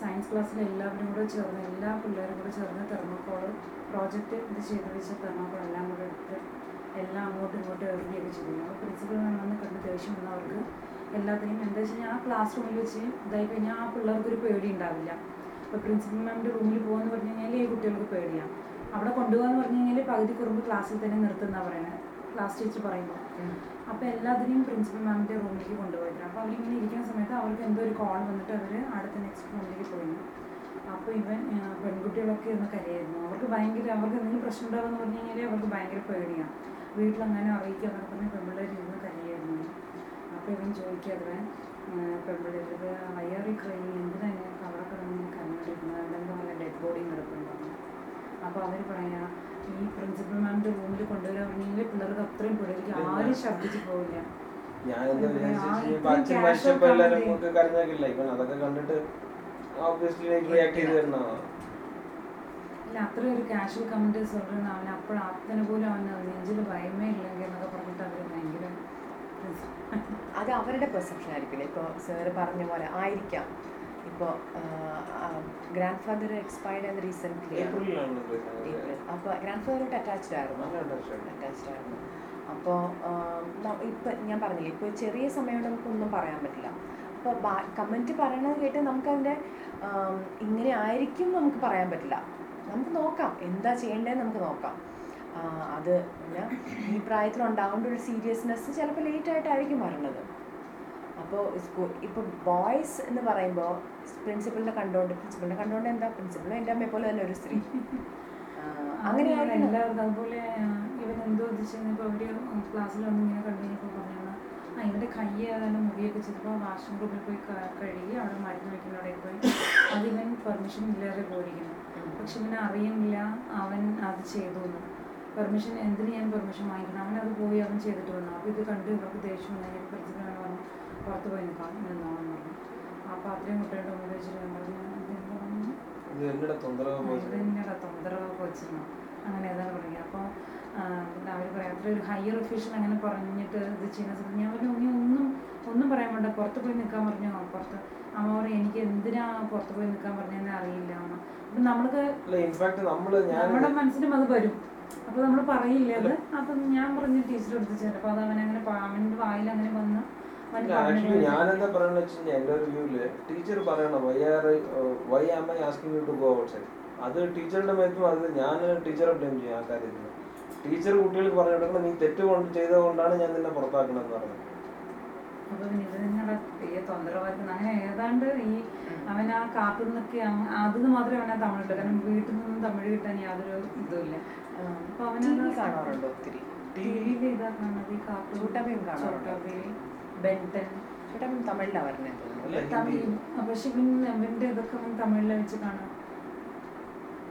സയൻസ് ക്ലാസ്സിൽ എല്ലാവരും കൂടെ ചേർന്ന് എല്ലാ പിള്ളേരും കൂടെ ചേർന്ന് തെർമോക്കോൾ പ്രോജക്റ്റ് ഇത് ചെയ്ത് വെച്ച തെർമോക്കോൾ എല്ലാം കൂടെ എടുത്ത് എല്ലാം അങ്ങോട്ടും ഇങ്ങോട്ടും എറിയുകയൊക്കെ ചെയ്യും അപ്പോൾ പ്രിൻസിപ്പൽ വന്ന് കണ്ട് ദേഷ്യം വന്നവർക്ക് എല്ലാത്തിനും എന്താ വെച്ച് കഴിഞ്ഞാൽ ആ ക്ലാസ് റൂമിൽ വെച്ച് ഇതായി കഴിഞ്ഞാൽ ആ പിള്ളേർക്ക് ഒരു പേടി ഉണ്ടാവില്ല അപ്പോൾ പ്രിൻസിപ്പൽ മാമിന്റെ റൂമിൽ പോകുമെന്ന് പറഞ്ഞു കഴിഞ്ഞാൽ ഈ കുട്ടികൾക്ക് പേടിയാണ് അവിടെ കൊണ്ടുപോകാന്ന് പറഞ്ഞു കഴിഞ്ഞാൽ പകുതി കുറുമ്പ് ക്ലാസ്സിൽ തന്നെ നിർത്തുന്ന പറയുന്നത് ക്ലാസ് ടീച്ചർ പറയുമ്പോൾ അപ്പോൾ എല്ലാത്തിനെയും പ്രിൻസിപ്പൽ മാമിന്റെ റൂമിലേക്ക് കൊണ്ടുപോയിരുന്നു അപ്പോൾ അവരിങ്ങനെ ഇരിക്കുന്ന സമയത്ത് അവർക്ക് എന്തോ ഒരു കോൾ വന്നിട്ട് അവർ അടുത്ത നെക്സ്റ്റ് റൂമിലേക്ക് പോയി അപ്പോൾ ഇവൻ പെൺകുട്ടികളൊക്കെ ഇരുന്ന് കരയായിരുന്നു. അവർക്ക് ഭയങ്കര അവർക്ക് എന്തെങ്കിലും പ്രശ്നം ഉണ്ടാകുമെന്ന് പറഞ്ഞു കഴിഞ്ഞാൽ അവർക്ക് ഭയങ്കര പേടിയാണ് വീട്ടിലങ്ങനെ അറിയിക്കുക എന്നൊക്കെ പറഞ്ഞ് പെൺപിള്ളേർ ഇരുന്ന് കരയായിരുന്നു അപ്പോൾ ഇവൻ ചോദിക്കാതെ പെൺപിള്ളേർ ഇത് ഇ ക്രൈം എന്തിനാ ഞങ്ങൾക്ക് അവിടെ കിടന്ന് കരഞ്ഞോണ്ടിരിക്കുന്നത് അവിടെ എന്താ പറയുക ഡെഡ് ബോഡിയും കിടപ്പുണ്ടാകും അപ്പോൾ അവർ പറയാ ഈ പ്രിൻസിപ്പൽ മാമിന്റെ റൂമിൽ കൊണ്ടുവരാൻ പറഞ്ഞെങ്കിൽ പിള്ളേർക്ക് അത്രയും പിള്ളേർക്ക് ആരും ശബ്ദിച്ച് പോവില്ല. അതൊക്കെ കണ്ടിട്ട് ഓബിയസ്ലി റിയാക്ട് ചെയ്ത് തരുന്നതാണ് അല്ല അത്രയും ഒരു കാഷ്വൽ കമന്റ് സൊല്ലുന്ന അവൻ അപ്പോൾ അത്തനെ പോലും അവൻ നെഞ്ചിൽ ഭയമേ ഇല്ലെങ്കിൽ എന്നൊക്കെ പറഞ്ഞിട്ട് അവർ ഭയങ്കര അത് അവരുടെ പെർസെപ്ഷൻ ആയിരിക്കില്ല ഇപ്പോൾ സാറ് പറഞ്ഞ പോലെ ആയിരിക്കാം. ഇപ്പോൾ ഗ്രാൻഡ് ഫാദർ എക്സ്പയർഡ് ആയത് റീസെന്റ്ലി അപ്പോൾ ഗ്രാൻഡ് ഫാദറായിട്ട് അറ്റാച്ച്ഡ് ആയിരുന്നു. അറ്റാച്ച്ഡ് ആയിരുന്നു. അപ്പോൾ ഇപ്പം ഞാൻ പറഞ്ഞില്ല ഇപ്പോൾ ചെറിയ സമയമുണ്ട് നമുക്കൊന്നും പറയാൻ പറ്റില്ല. അപ്പോൾ കമന്റ് പറയണത് കേട്ട് നമുക്കതിന്റെ ഇങ്ങനെ ആയിരിക്കും നമുക്ക് പറയാൻ പറ്റില്ല. നമുക്ക് നോക്കാം. എന്താ ചെയ്യേണ്ടതെന്ന് നമുക്ക് നോക്കാം. അത് പിന്നെ ഈ പ്രായത്തിൽ ഒരു സീരിയസ്നെസ് ചിലപ്പോൾ ലേറ്റ് ആയിട്ടായിരിക്കും വരണത്. അപ്പോൾ സ്കൂൾ ഇപ്പോൾ ബോയ്സ് എന്ന് പറയുമ്പോൾ പ്രിൻസിപ്പളിനെ കണ്ടുകൊണ്ട് പ്രിൻസിപ്പളിനെ കണ്ടുകൊണ്ട് എന്താ? പ്രിൻസിപ്പളും എന്റെ അമ്മയെ പോലെ തന്നെ ഒരു സ്ത്രീ. അങ്ങനെയാണ് എല്ലാവർക്കും അതുപോലെ ഇവൻ എന്തോ ഉദ്ദേശിച്ചപ്പോൾ ഒരു ക്ലാസ്സിൽ വന്ന് ഇങ്ങനെ കണ്ടു കഴിഞ്ഞപ്പോൾ പറഞ്ഞാണ് ആ ഇവന്റെ കൈ ഏതാണ്ട് മുറിയൊക്കെ ചെയ്തപ്പോൾ വാഷ്റൂം പോയി കഴുകി അവിടെ മരുന്ന് വയ്ക്കുന്നവിടെ പോയി അതിവൻ പെർമിഷൻ ഇല്ലാതെ പോയിരിക്കുന്നു. പക്ഷെ ഇവന് അറിയുന്നില്ല. അവൻ അത് ചെയ്തു എന്ന് പെർമിഷൻ എന്തിന് ഞാൻ പെർമിഷൻ വാങ്ങിക്കണം? അവൻ അത് പോയി അവൻ ചെയ്തിട്ട് വന്നു. അപ്പോൾ ഇത് കണ്ട് ഇവർക്ക് ദേഷ്യം വന്നു. ഞാൻ പ്രിൻസിപ്പലാണ് പറഞ്ഞു പുറത്ത് പോയി നിൽക്കാം നിന്നോളാം പറഞ്ഞു. അപ്പം അത്രയും കുട്ടികളുടെ മുമ്പിൽ വെച്ചിട്ട് ഞാൻ പറഞ്ഞു തൊന്തരവ് കൊച്ചിനോ അങ്ങനെ ഏതാണ് പറയുക. അപ്പോൾ അവർ പറയാം അത്ര ഒരു ഹയർ ഒഫീഷ്യൽ അങ്ങനെ പറഞ്ഞിട്ട് ഇത് ചെയ്യുന്ന സമയത്ത് ഞാൻ പറഞ്ഞു "നീ ഒന്നും ഒന്നും പറയാൻ വേണ്ട. പുറത്ത് പോയി നിൽക്കാൻ പറഞ്ഞു? പുറത്ത് അമ്മ പറയും എനിക്ക് എന്തിനാ പുറത്ത് പോയി നിൽക്കാൻ പറഞ്ഞതെന്ന് അറിയില്ല അമ്മ അപ്പൊ നമ്മൾക്ക് നമ്മുടെ മനസ്സിലും അത് വരും. അപ്പൊ നമ്മൾ പറയില്ല അത്? അപ്പൊ ഞാൻ പറഞ്ഞു ടീച്ചർ എടുത്ത് ചിലപ്പോൾ അത് അവൻ അങ്ങനെ അവന്റെ വായിൽ അങ്ങനെ വന്ന് ആക്ച്വലി ഞാൻ എന്താ പറയുന്നത് വെച്ചാൽ എന്റെ ഒരു വ്യൂൽ ടീച്ചർ പറയണം why are why am I asking you to go outside അത് ടീച്ചറുടെ മേത്തും അത് ഞാൻ ടീച്ചറെ ബ്ലെയിം ചെയ്യും ആ കാര്യത്തിൽ. ടീച്ചർ കുട്ടികൾക്ക് പറഞ്ഞു കൊടുക്കണം നീ തെറ്റ് കൊണ്ട് ചെയ്തത് കൊണ്ടാണ് ഞാൻ നിന്നെ പുറത്താക്കണമെന്ന് പറഞ്ഞത്. തീരെ തൊന്തരവായിരുന്നു അങ്ങനെ ഏതാണ്ട് ഈ അവൻ ആ കാത്തു നിന്നൊക്കെ അതിന് മാത്രമേ അവനാ തമിഴുള്ളൂ കാരണം വീട്ടിൽ നിന്നും തമിഴ് കിട്ടാൻ യാതൊരു ഇതുമില്ല. അപ്പൊ അവനത് കാണാറുണ്ടോ ഒത്തിരി? ടിവിയിൽ ഇതാ കാണുന്നത് ഈ കാർട്ടൂൺ ചോട്ടാ ഭീം കാണാറുണ്ടോ? ചോട്ടാ ഭീം, ബെൻടെൻ ചേട്ടാ തമിഴിലാണ് പറഞ്ഞത് തോന്നുന്നു തമിഴ്. പക്ഷെ ഇവൻ അവന്റെ ഇതൊക്കെ അവൻ തമിഴിൽ വെച്ച് കാണാം.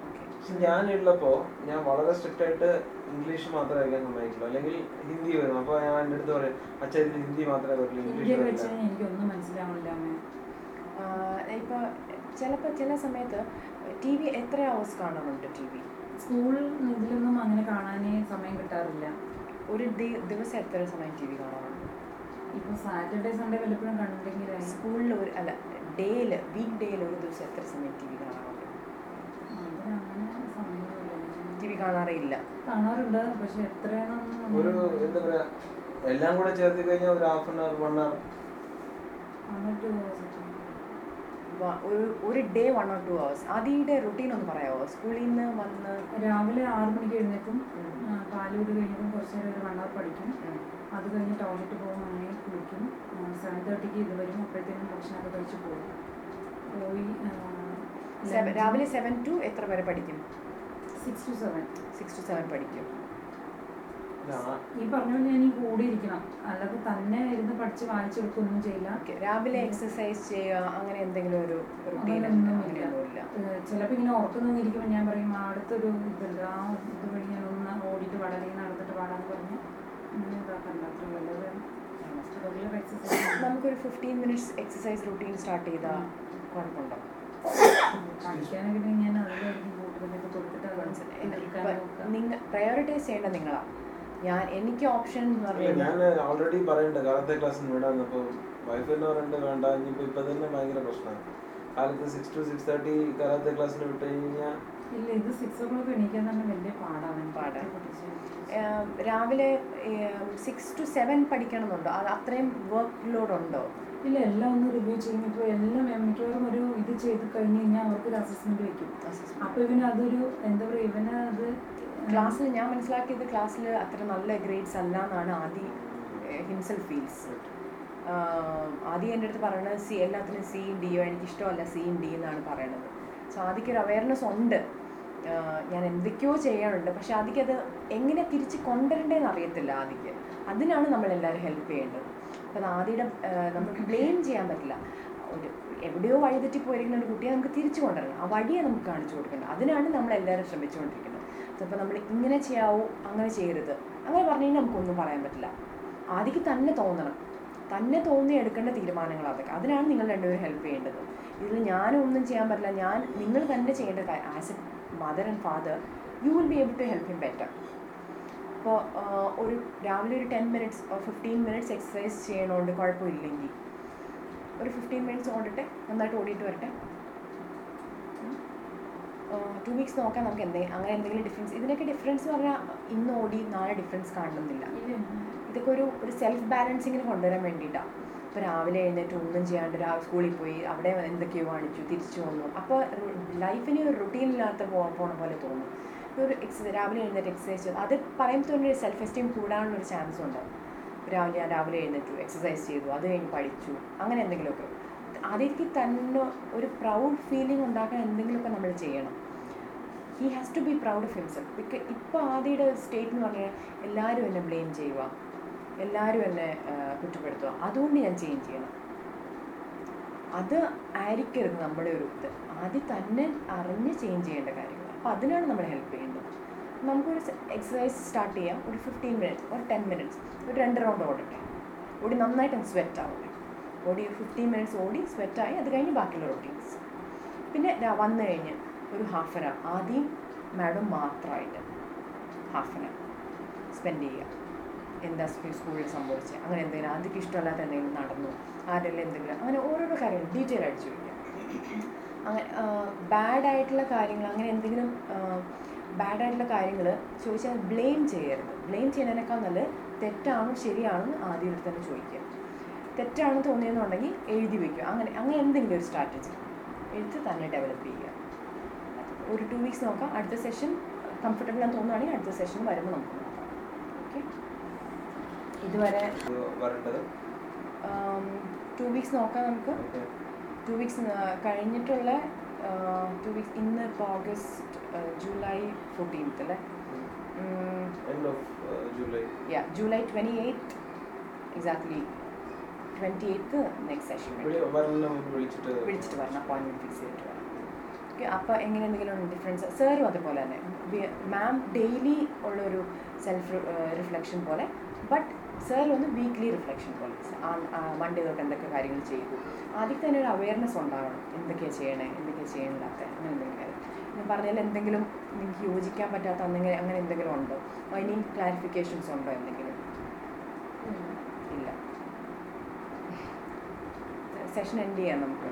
ഓക്കെ. പക്ഷെ ഞാനുള്ളപ്പോ ഞാൻ വളരെ സ്ട്രിക്റ്റ് ആയിട്ട് ഇംഗ്ലീഷ് മാത്രമേ കഴിക്കാൻ സമ്മതിക്കുള്ളൂ. അല്ലെങ്കിൽ ഹിന്ദി വരും അപ്പൊ ഞാൻ എന്റെ അടുത്ത് പറയും അച്ഛൻ ഇതിന് ഹിന്ദി മാത്രമേ പറ്റുള്ളൂ ഇംഗ്ലീഷ് ഇന്ത്യയിൽ വെച്ച് പറ്റില്ല കഴിഞ്ഞാൽ എനിക്കൊന്നും മനസ്സിലാവണില്ല അമ്മേ. ഇപ്പോൾ ചിലപ്പോൾ ചില സമയത്ത് ടി വി എത്ര അവേഴ്സ് കാണുന്നുണ്ട് ടി വി? സ്കൂൾ ഇതിലൊന്നും അങ്ങനെ കാണാനേ സമയം കിട്ടാറില്ല. ഒരു ദി- ദിവസം എത്ര സമയം ടി വി കാണാറുണ്ട് ഇപ്പൊ സാറ്റർഡേ സൺഡേ വല്ലപ്പോഴും കണ്ടിട്ടുണ്ടെങ്കിൽ സ്കൂളിൽ ഒരു അല്ല ഡേയിൽ വീക്ക് ഡേയിൽ ഒരു ദിവസം എത്ര സമയം ടി വി ടി വി കാണാറില്ല കാണാറുണ്ട് പക്ഷെ എത്രയാണെന്ന് ഒരു എന്താ പറയാ എല്ലാം കൂടെ ചേർത്ത് കഴിഞ്ഞാൽ ഒരു half an hour one hour ഒരു ഒരു day one or two hours ആദ്യയുടെ routine ഒന്ന് പറയാമോ സ്കൂളിൽ നിന്ന് വന്ന് രാവിലെ ആറ് മണിക്ക് എഴുന്നേക്കും. ഉം. ആ, പാൽ കൂടി കഴിഞ്ഞപ്പം കുറച്ച് നേരം ഒരു വൺ അവർ പഠിക്കും. അത് കഴിഞ്ഞ് ടോയ്ലറ്റ് പോകും അങ്ങനെ കുളിക്കും. സെവൻ തേർട്ടിക്ക് ഇത് വരും. അപ്പോഴത്തേനും ഭക്ഷണമൊക്കെ കഴിച്ച് പോകും. പോയി രാവിലെ സെവൻ ടു എത്ര വരെ പഠിക്കും? Six to seven six to seven പഠിക്കും. ഈ പറഞ്ഞ പോലെ ഞാൻ ഈ കൂടി ഇരിക്കണം. അല്ലാതെ തന്നെ ഇരുന്ന് പഠിച്ച് വായിച്ചു കൊടുക്കൊന്നും ചെയ്യില്ല. ഓക്കെ. രാവിലെ എക്സസൈസ് ചെയ്യുക അങ്ങനെ എന്തെങ്കിലും ഒരു ചിലപ്പോൾ ഇങ്ങനെ ഉറക്കം നിന്നിരിക്കുമ്പോൾ ഞാൻ പറയും "ആ, അടുത്തൊരു ഇതല്ല ആ ഇത് വഴി ഞാൻ ഒന്ന് ഓടിയിട്ട് വളരെ നടന്നിട്ട് പാടാന്ന് പറഞ്ഞ് അങ്ങനെ ഇതാക്കണ്ട. അത്ര വല്ലത് റെഗുലർ എക്സസൈസ് നമുക്കൊരു fifteen minutes exercise routine start ചെയ്താൽ കുഴപ്പമുണ്ടോ? പഠിക്കാനൊക്കെ ഞാൻ അതിലായിരിക്കും കൊടുത്തിട്ട് മനസ്സിലായി പ്രയോറിറ്റൈസ് ചെയ്യേണ്ട നിങ്ങളാ. ഞാൻ എനിക്ക് ഓപ്ഷൻ പറഞ്ഞു ഞാൻ ഓൾറെഡി പറയണ്ട കാലത്തെ ക്ലാസ് വൈഫ് എന്ന് പറയുന്നത് വേണ്ട ഇനിയിപ്പോ ഇപ്പൊ തന്നെ ഭയങ്കര പ്രശ്നമാണ് കാലത്ത് സിക്സ് ടു സിക്സ് തേർട്ടി കാലത്തെ ക്ലാസ്സിൽ വിട്ട് കഴിഞ്ഞാൽ ഇല്ല ഇത് സിക്സ് ഓ ക്ലോക്ക് എണീക്കാൻ തന്നെ വലിയ പാടാണ്. പാടാണ് രാവിലെ സിക്സ് ടു സെവൻ പഠിക്കണമെന്നുണ്ടോ? അത് അത്രയും വർക്ക് ലോഡ് ഉണ്ടോ? ഇല്ല എല്ലാം ഒന്ന് റിവ്യൂ ചെയ്യും. ഇപ്പോൾ എല്ലാം മിക്കവാറും ഒരു ഇത് ചെയ്ത് കഴിഞ്ഞ് കഴിഞ്ഞാൽ അവർക്ക് ഒരു അസസ്മെന്റ് വെക്കും അപ്പോൾ ഇവന് അതൊരു എന്താ പറയുക ഇവന് അത് ക്ലാസ്സിൽ ഞാൻ മനസ്സിലാക്കിയത് ക്ലാസ്സിൽ അത്ര നല്ല ഗ്രേഡ്സ് അല്ല എന്നാണ് ആദി ഹിംസെൽഫ് ഫീൽസ് ആദ്യം എന്റെ അടുത്ത് പറയണത് സി എല്ലാത്തിനും സി ഡിയോ എനിക്ക് ഇഷ്ടമല്ല സിയും ഡി എന്നാണ് പറയണത്. സോ ആദ്യക്കൊരു അവയർനെസ് ഉണ്ട്. ഞാൻ എന്തൊക്കെയോ ചെയ്യാനുണ്ട് പക്ഷെ അത് എങ്ങനെ തിരിച്ച് കൊണ്ടുവരണ്ടേന്ന് അറിയത്തില്ല ആദ്യക്ക് അതിനാണ് നമ്മൾ എല്ലാവരും ഹെൽപ്പ് ചെയ്യേണ്ടത്. അപ്പം ആദ്യയുടെ നമുക്ക് ബ്ലെയിം ചെയ്യാൻ പറ്റില്ല. ഒരു എവിടെയോ വഴിതെറ്റി പോയിരിക്കുന്ന ഒരു കുട്ടിയെ നമുക്ക് തിരിച്ചു കൊണ്ടുവരണം. ആ വഴിയെ നമുക്ക് കാണിച്ചു കൊടുക്കണം അതിനാണ് നമ്മൾ എല്ലാവരും ശ്രമിച്ചുകൊണ്ടിരിക്കുന്നത്. അപ്പോൾ നമ്മൾ ഇങ്ങനെ ചെയ്യാവോ അങ്ങനെ ചെയ്യരുത്. അങ്ങനെ പറഞ്ഞു കഴിഞ്ഞാൽ നമുക്കൊന്നും പറയാൻ പറ്റില്ല. ആദ്യക്ക് തന്നെ തോന്നണം. തന്നെ തോന്നി എടുക്കേണ്ട തീരുമാനങ്ങൾ അതൊക്കെ. അതിനാണ് നിങ്ങൾ രണ്ടുപേരും ഹെൽപ്പ് ചെയ്യേണ്ടത്. ഇതിൽ ഞാനും ഒന്നും ചെയ്യാൻ പറ്റില്ല. ഞാൻ നിങ്ങൾ തന്നെ ചെയ്യേണ്ട as a mother and father you will be able to help him better അപ്പോൾ ഒരു രാവിലെ ഒരു ten minutes fifteen minutes exercise ചെയ്യണോണ്ട് കുഴപ്പമില്ലെങ്കിൽ ഒരു ഫിഫ്റ്റീൻ മിനിറ്റ്സ് ഓടിട്ടെ നന്നായിട്ട് ഓടിയിട്ട് വരട്ടെ. ടു വീക്സ് നോക്കാൻ നമുക്ക് എന്തെങ്കിലും അങ്ങനെ എന്തെങ്കിലും ഡിഫറൻസ് ഇതിനൊക്കെ ഡിഫറൻസ് പറഞ്ഞാൽ ഇന്ന് ഓടി നാളെ ഡിഫറൻസ് കാണുന്നില്ല ഇതൊക്കെ ഒരു ഒരു സെൽഫ് ബാലൻസിങ്ങിന് കൊണ്ടുവരാൻ വേണ്ടിയിട്ടാണ് ഇപ്പോൾ രാവിലെ എഴുന്നേറ്റ് ഒന്നും ചെയ്യാണ്ട് രാവിലെ സ്കൂളിൽ പോയി അവിടെ എന്തൊക്കെയോ കാണിച്ചു തിരിച്ചു വന്നു. അപ്പോൾ ലൈഫിന് ഒരു റുട്ടീനില്ലാത്ത പോകാൻ പോണ പോലെ തോന്നും. ഒരു എക്സ് രാവിലെ എഴുന്നേറ്റ് എക്സസൈസ് ചെയ്തു. അത് പറയുമ്പോൾ തന്നെ ഒരു സെൽഫ് എസ്റ്റീം കൂടാനുള്ളൊരു ചാൻസ് ഉണ്ട്. രാവിലെ ഞാൻ രാവിലെ എഴുന്നേറ്റു എക്സസൈസ് ചെയ്തു അത് കഴിഞ്ഞ് പഠിച്ചു അങ്ങനെ എന്തെങ്കിലുമൊക്കെ. അതിലേക്ക് തന്നെ ഒരു പ്രൗഡ് ഫീലിംഗ് ഉണ്ടാക്കാൻ എന്തെങ്കിലുമൊക്കെ നമ്മൾ ചെയ്യണം. He has to be proud of himself because ഇപ്പോൾ ആദ്യയുടെ സ്റ്റേറ്റ് എന്ന് പറഞ്ഞാൽ എല്ലാവരും എന്നെ ബ്ലെയിം ചെയ്യുക. എല്ലാവരും എന്നെ കുറ്റപ്പെടുത്തുക. അതുകൊണ്ട് ഞാൻ ചേഞ്ച് ചെയ്യണം. അത് ആയിരിക്കരുത് നമ്മുടെ ഒരു ഇത്. ആദ്യം തന്നെ അറിഞ്ഞ് ചേഞ്ച് ചെയ്യേണ്ട കാര്യങ്ങൾ. അപ്പോൾ അതിനാണ് നമ്മൾ ഹെൽപ്പ് ചെയ്യേണ്ടത്. നമുക്കൊരു എക്സസൈസ് സ്റ്റാർട്ട് ചെയ്യാം. ഒരു ഫിഫ്റ്റീൻ മിനിറ്റ്സ് ഒരു ടെൻ മിനിറ്റ്സ് ഒരു രണ്ട് റൗണ്ട് ഓടട്ടെ. ഓടി നന്നായിട്ട് സ്വെറ്റ് ആവട്ടെ. ഓടി ഒരു ഫിഫ്റ്റീൻ മിനിറ്റ്സ് ഓടി സ്വെറ്റായി അത് കഴിഞ്ഞ് ബാക്കിയുള്ള റൊട്ടീൻസ് പിന്നെ വന്നു കഴിഞ്ഞ് ഒരു ഹാഫ് ആൻ അവർ ആദ്യം മാഡം മാത്രമായിട്ട് ഹാഫ് ആൻ അവർ സ്പെൻഡ് ചെയ്യുക. എന്താ സ്കൂ- സ്കൂളിൽ സംഭവിച്ചത് അങ്ങനെ എന്തെങ്കിലും ആദ്യം ഇഷ്ടമല്ലാത്ത എന്തെങ്കിലും നടന്നു ആരെല്ലാം എന്തെങ്കിലും അങ്ങനെ ഓരോരോ കാര്യങ്ങൾ ഡീറ്റെയിൽ അടിച്ചു വയ്ക്കുക ബാഡ് ആയിട്ടുള്ള കാര്യങ്ങൾ അങ്ങനെ എന്തെങ്കിലും ബാഡ് ആയിട്ടുള്ള കാര്യങ്ങൾ ചോദിച്ചാൽ ബ്ലെയിം ചെയ്യരുത്. ബ്ലെയിം ചെയ്യുന്നതിനേക്കാൾ നല്ലത് തെറ്റാണോ ശരിയാണോ എന്ന് ആദ്യം തന്നെ ചോദിക്കുക. തെറ്റാണെന്ന് തോന്നിയെന്നുണ്ടെങ്കിൽ എഴുതി വയ്ക്കുക അങ്ങനെ അങ്ങനെ എന്തെങ്കിലും ഒരു സ്ട്രാറ്റജി. എഴുത്ത് തന്നെ ഡെവലപ്പ് ചെയ്യുക. ഒരു ടു വീക്സ് നോക്കാം. അടുത്ത സെഷൻ കംഫർട്ടബിൾ ആണെന്ന് തോന്നുകയാണെങ്കിൽ അടുത്ത സെഷൻ വരുമ്പോൾ നമുക്ക് നോക്കാം. ഓക്കെ ഇതുവരെ ടു വീക്സ് നോക്കാം നമുക്ക്. ടു വീക്സ് കഴിഞ്ഞിട്ടുള്ള ടു വീക്സ് ഇന്ന് ഇപ്പോൾ ഓഗസ്റ്റ് ജൂലൈ ഫോർട്ടീൻത്ത് അല്ലേ? July yeah July twenty eight exactly twenty eighth next session വിളിച്ചിട്ട്. വരണം അപ്പോയിൻമെന്റ് ഫിക്സ് ചെയ്തിട്ട് വരണം. ഓക്കെ അപ്പോൾ എങ്ങനെ എന്തെങ്കിലും ഡിഫറൻസ് സാറും അതുപോലെ തന്നെ. മാം ഡെയിലി ഉള്ളൊരു സെൽഫ് റിഫ്ലക്ഷൻ പോലെ. ബട്ട് സാർ ഒന്ന് വീക്ക്ലി റിഫ്ലക്ഷൻ പോലെ മൺഡേ തൊട്ട് എന്തൊക്കെ കാര്യങ്ങൾ ചെയ്തു? ആദ്യം തന്നെ ഒരു അവയർനെസ് ഉണ്ടാവണം. എന്തൊക്കെയാണ് ചെയ്യണേ? എന്തൊക്കെയാണ് ചെയ്യണില്ലാത്ത അങ്ങനെ എന്തെങ്കിലും കാര്യം. ഞാൻ പറഞ്ഞതിൽ എന്തെങ്കിലും നിങ്ങൾക്ക് യോജിക്കാൻ പറ്റാത്ത എന്തെങ്കിലും അങ്ങനെ എന്തെങ്കിലും ഉണ്ടോ? ഇനി ക്ലാരിഫിക്കേഷൻസ് ഉണ്ടോ എന്തെങ്കിലും? ഇല്ല. സെഷൻ എൻഡ് ചെയ്യാം നമുക്ക്.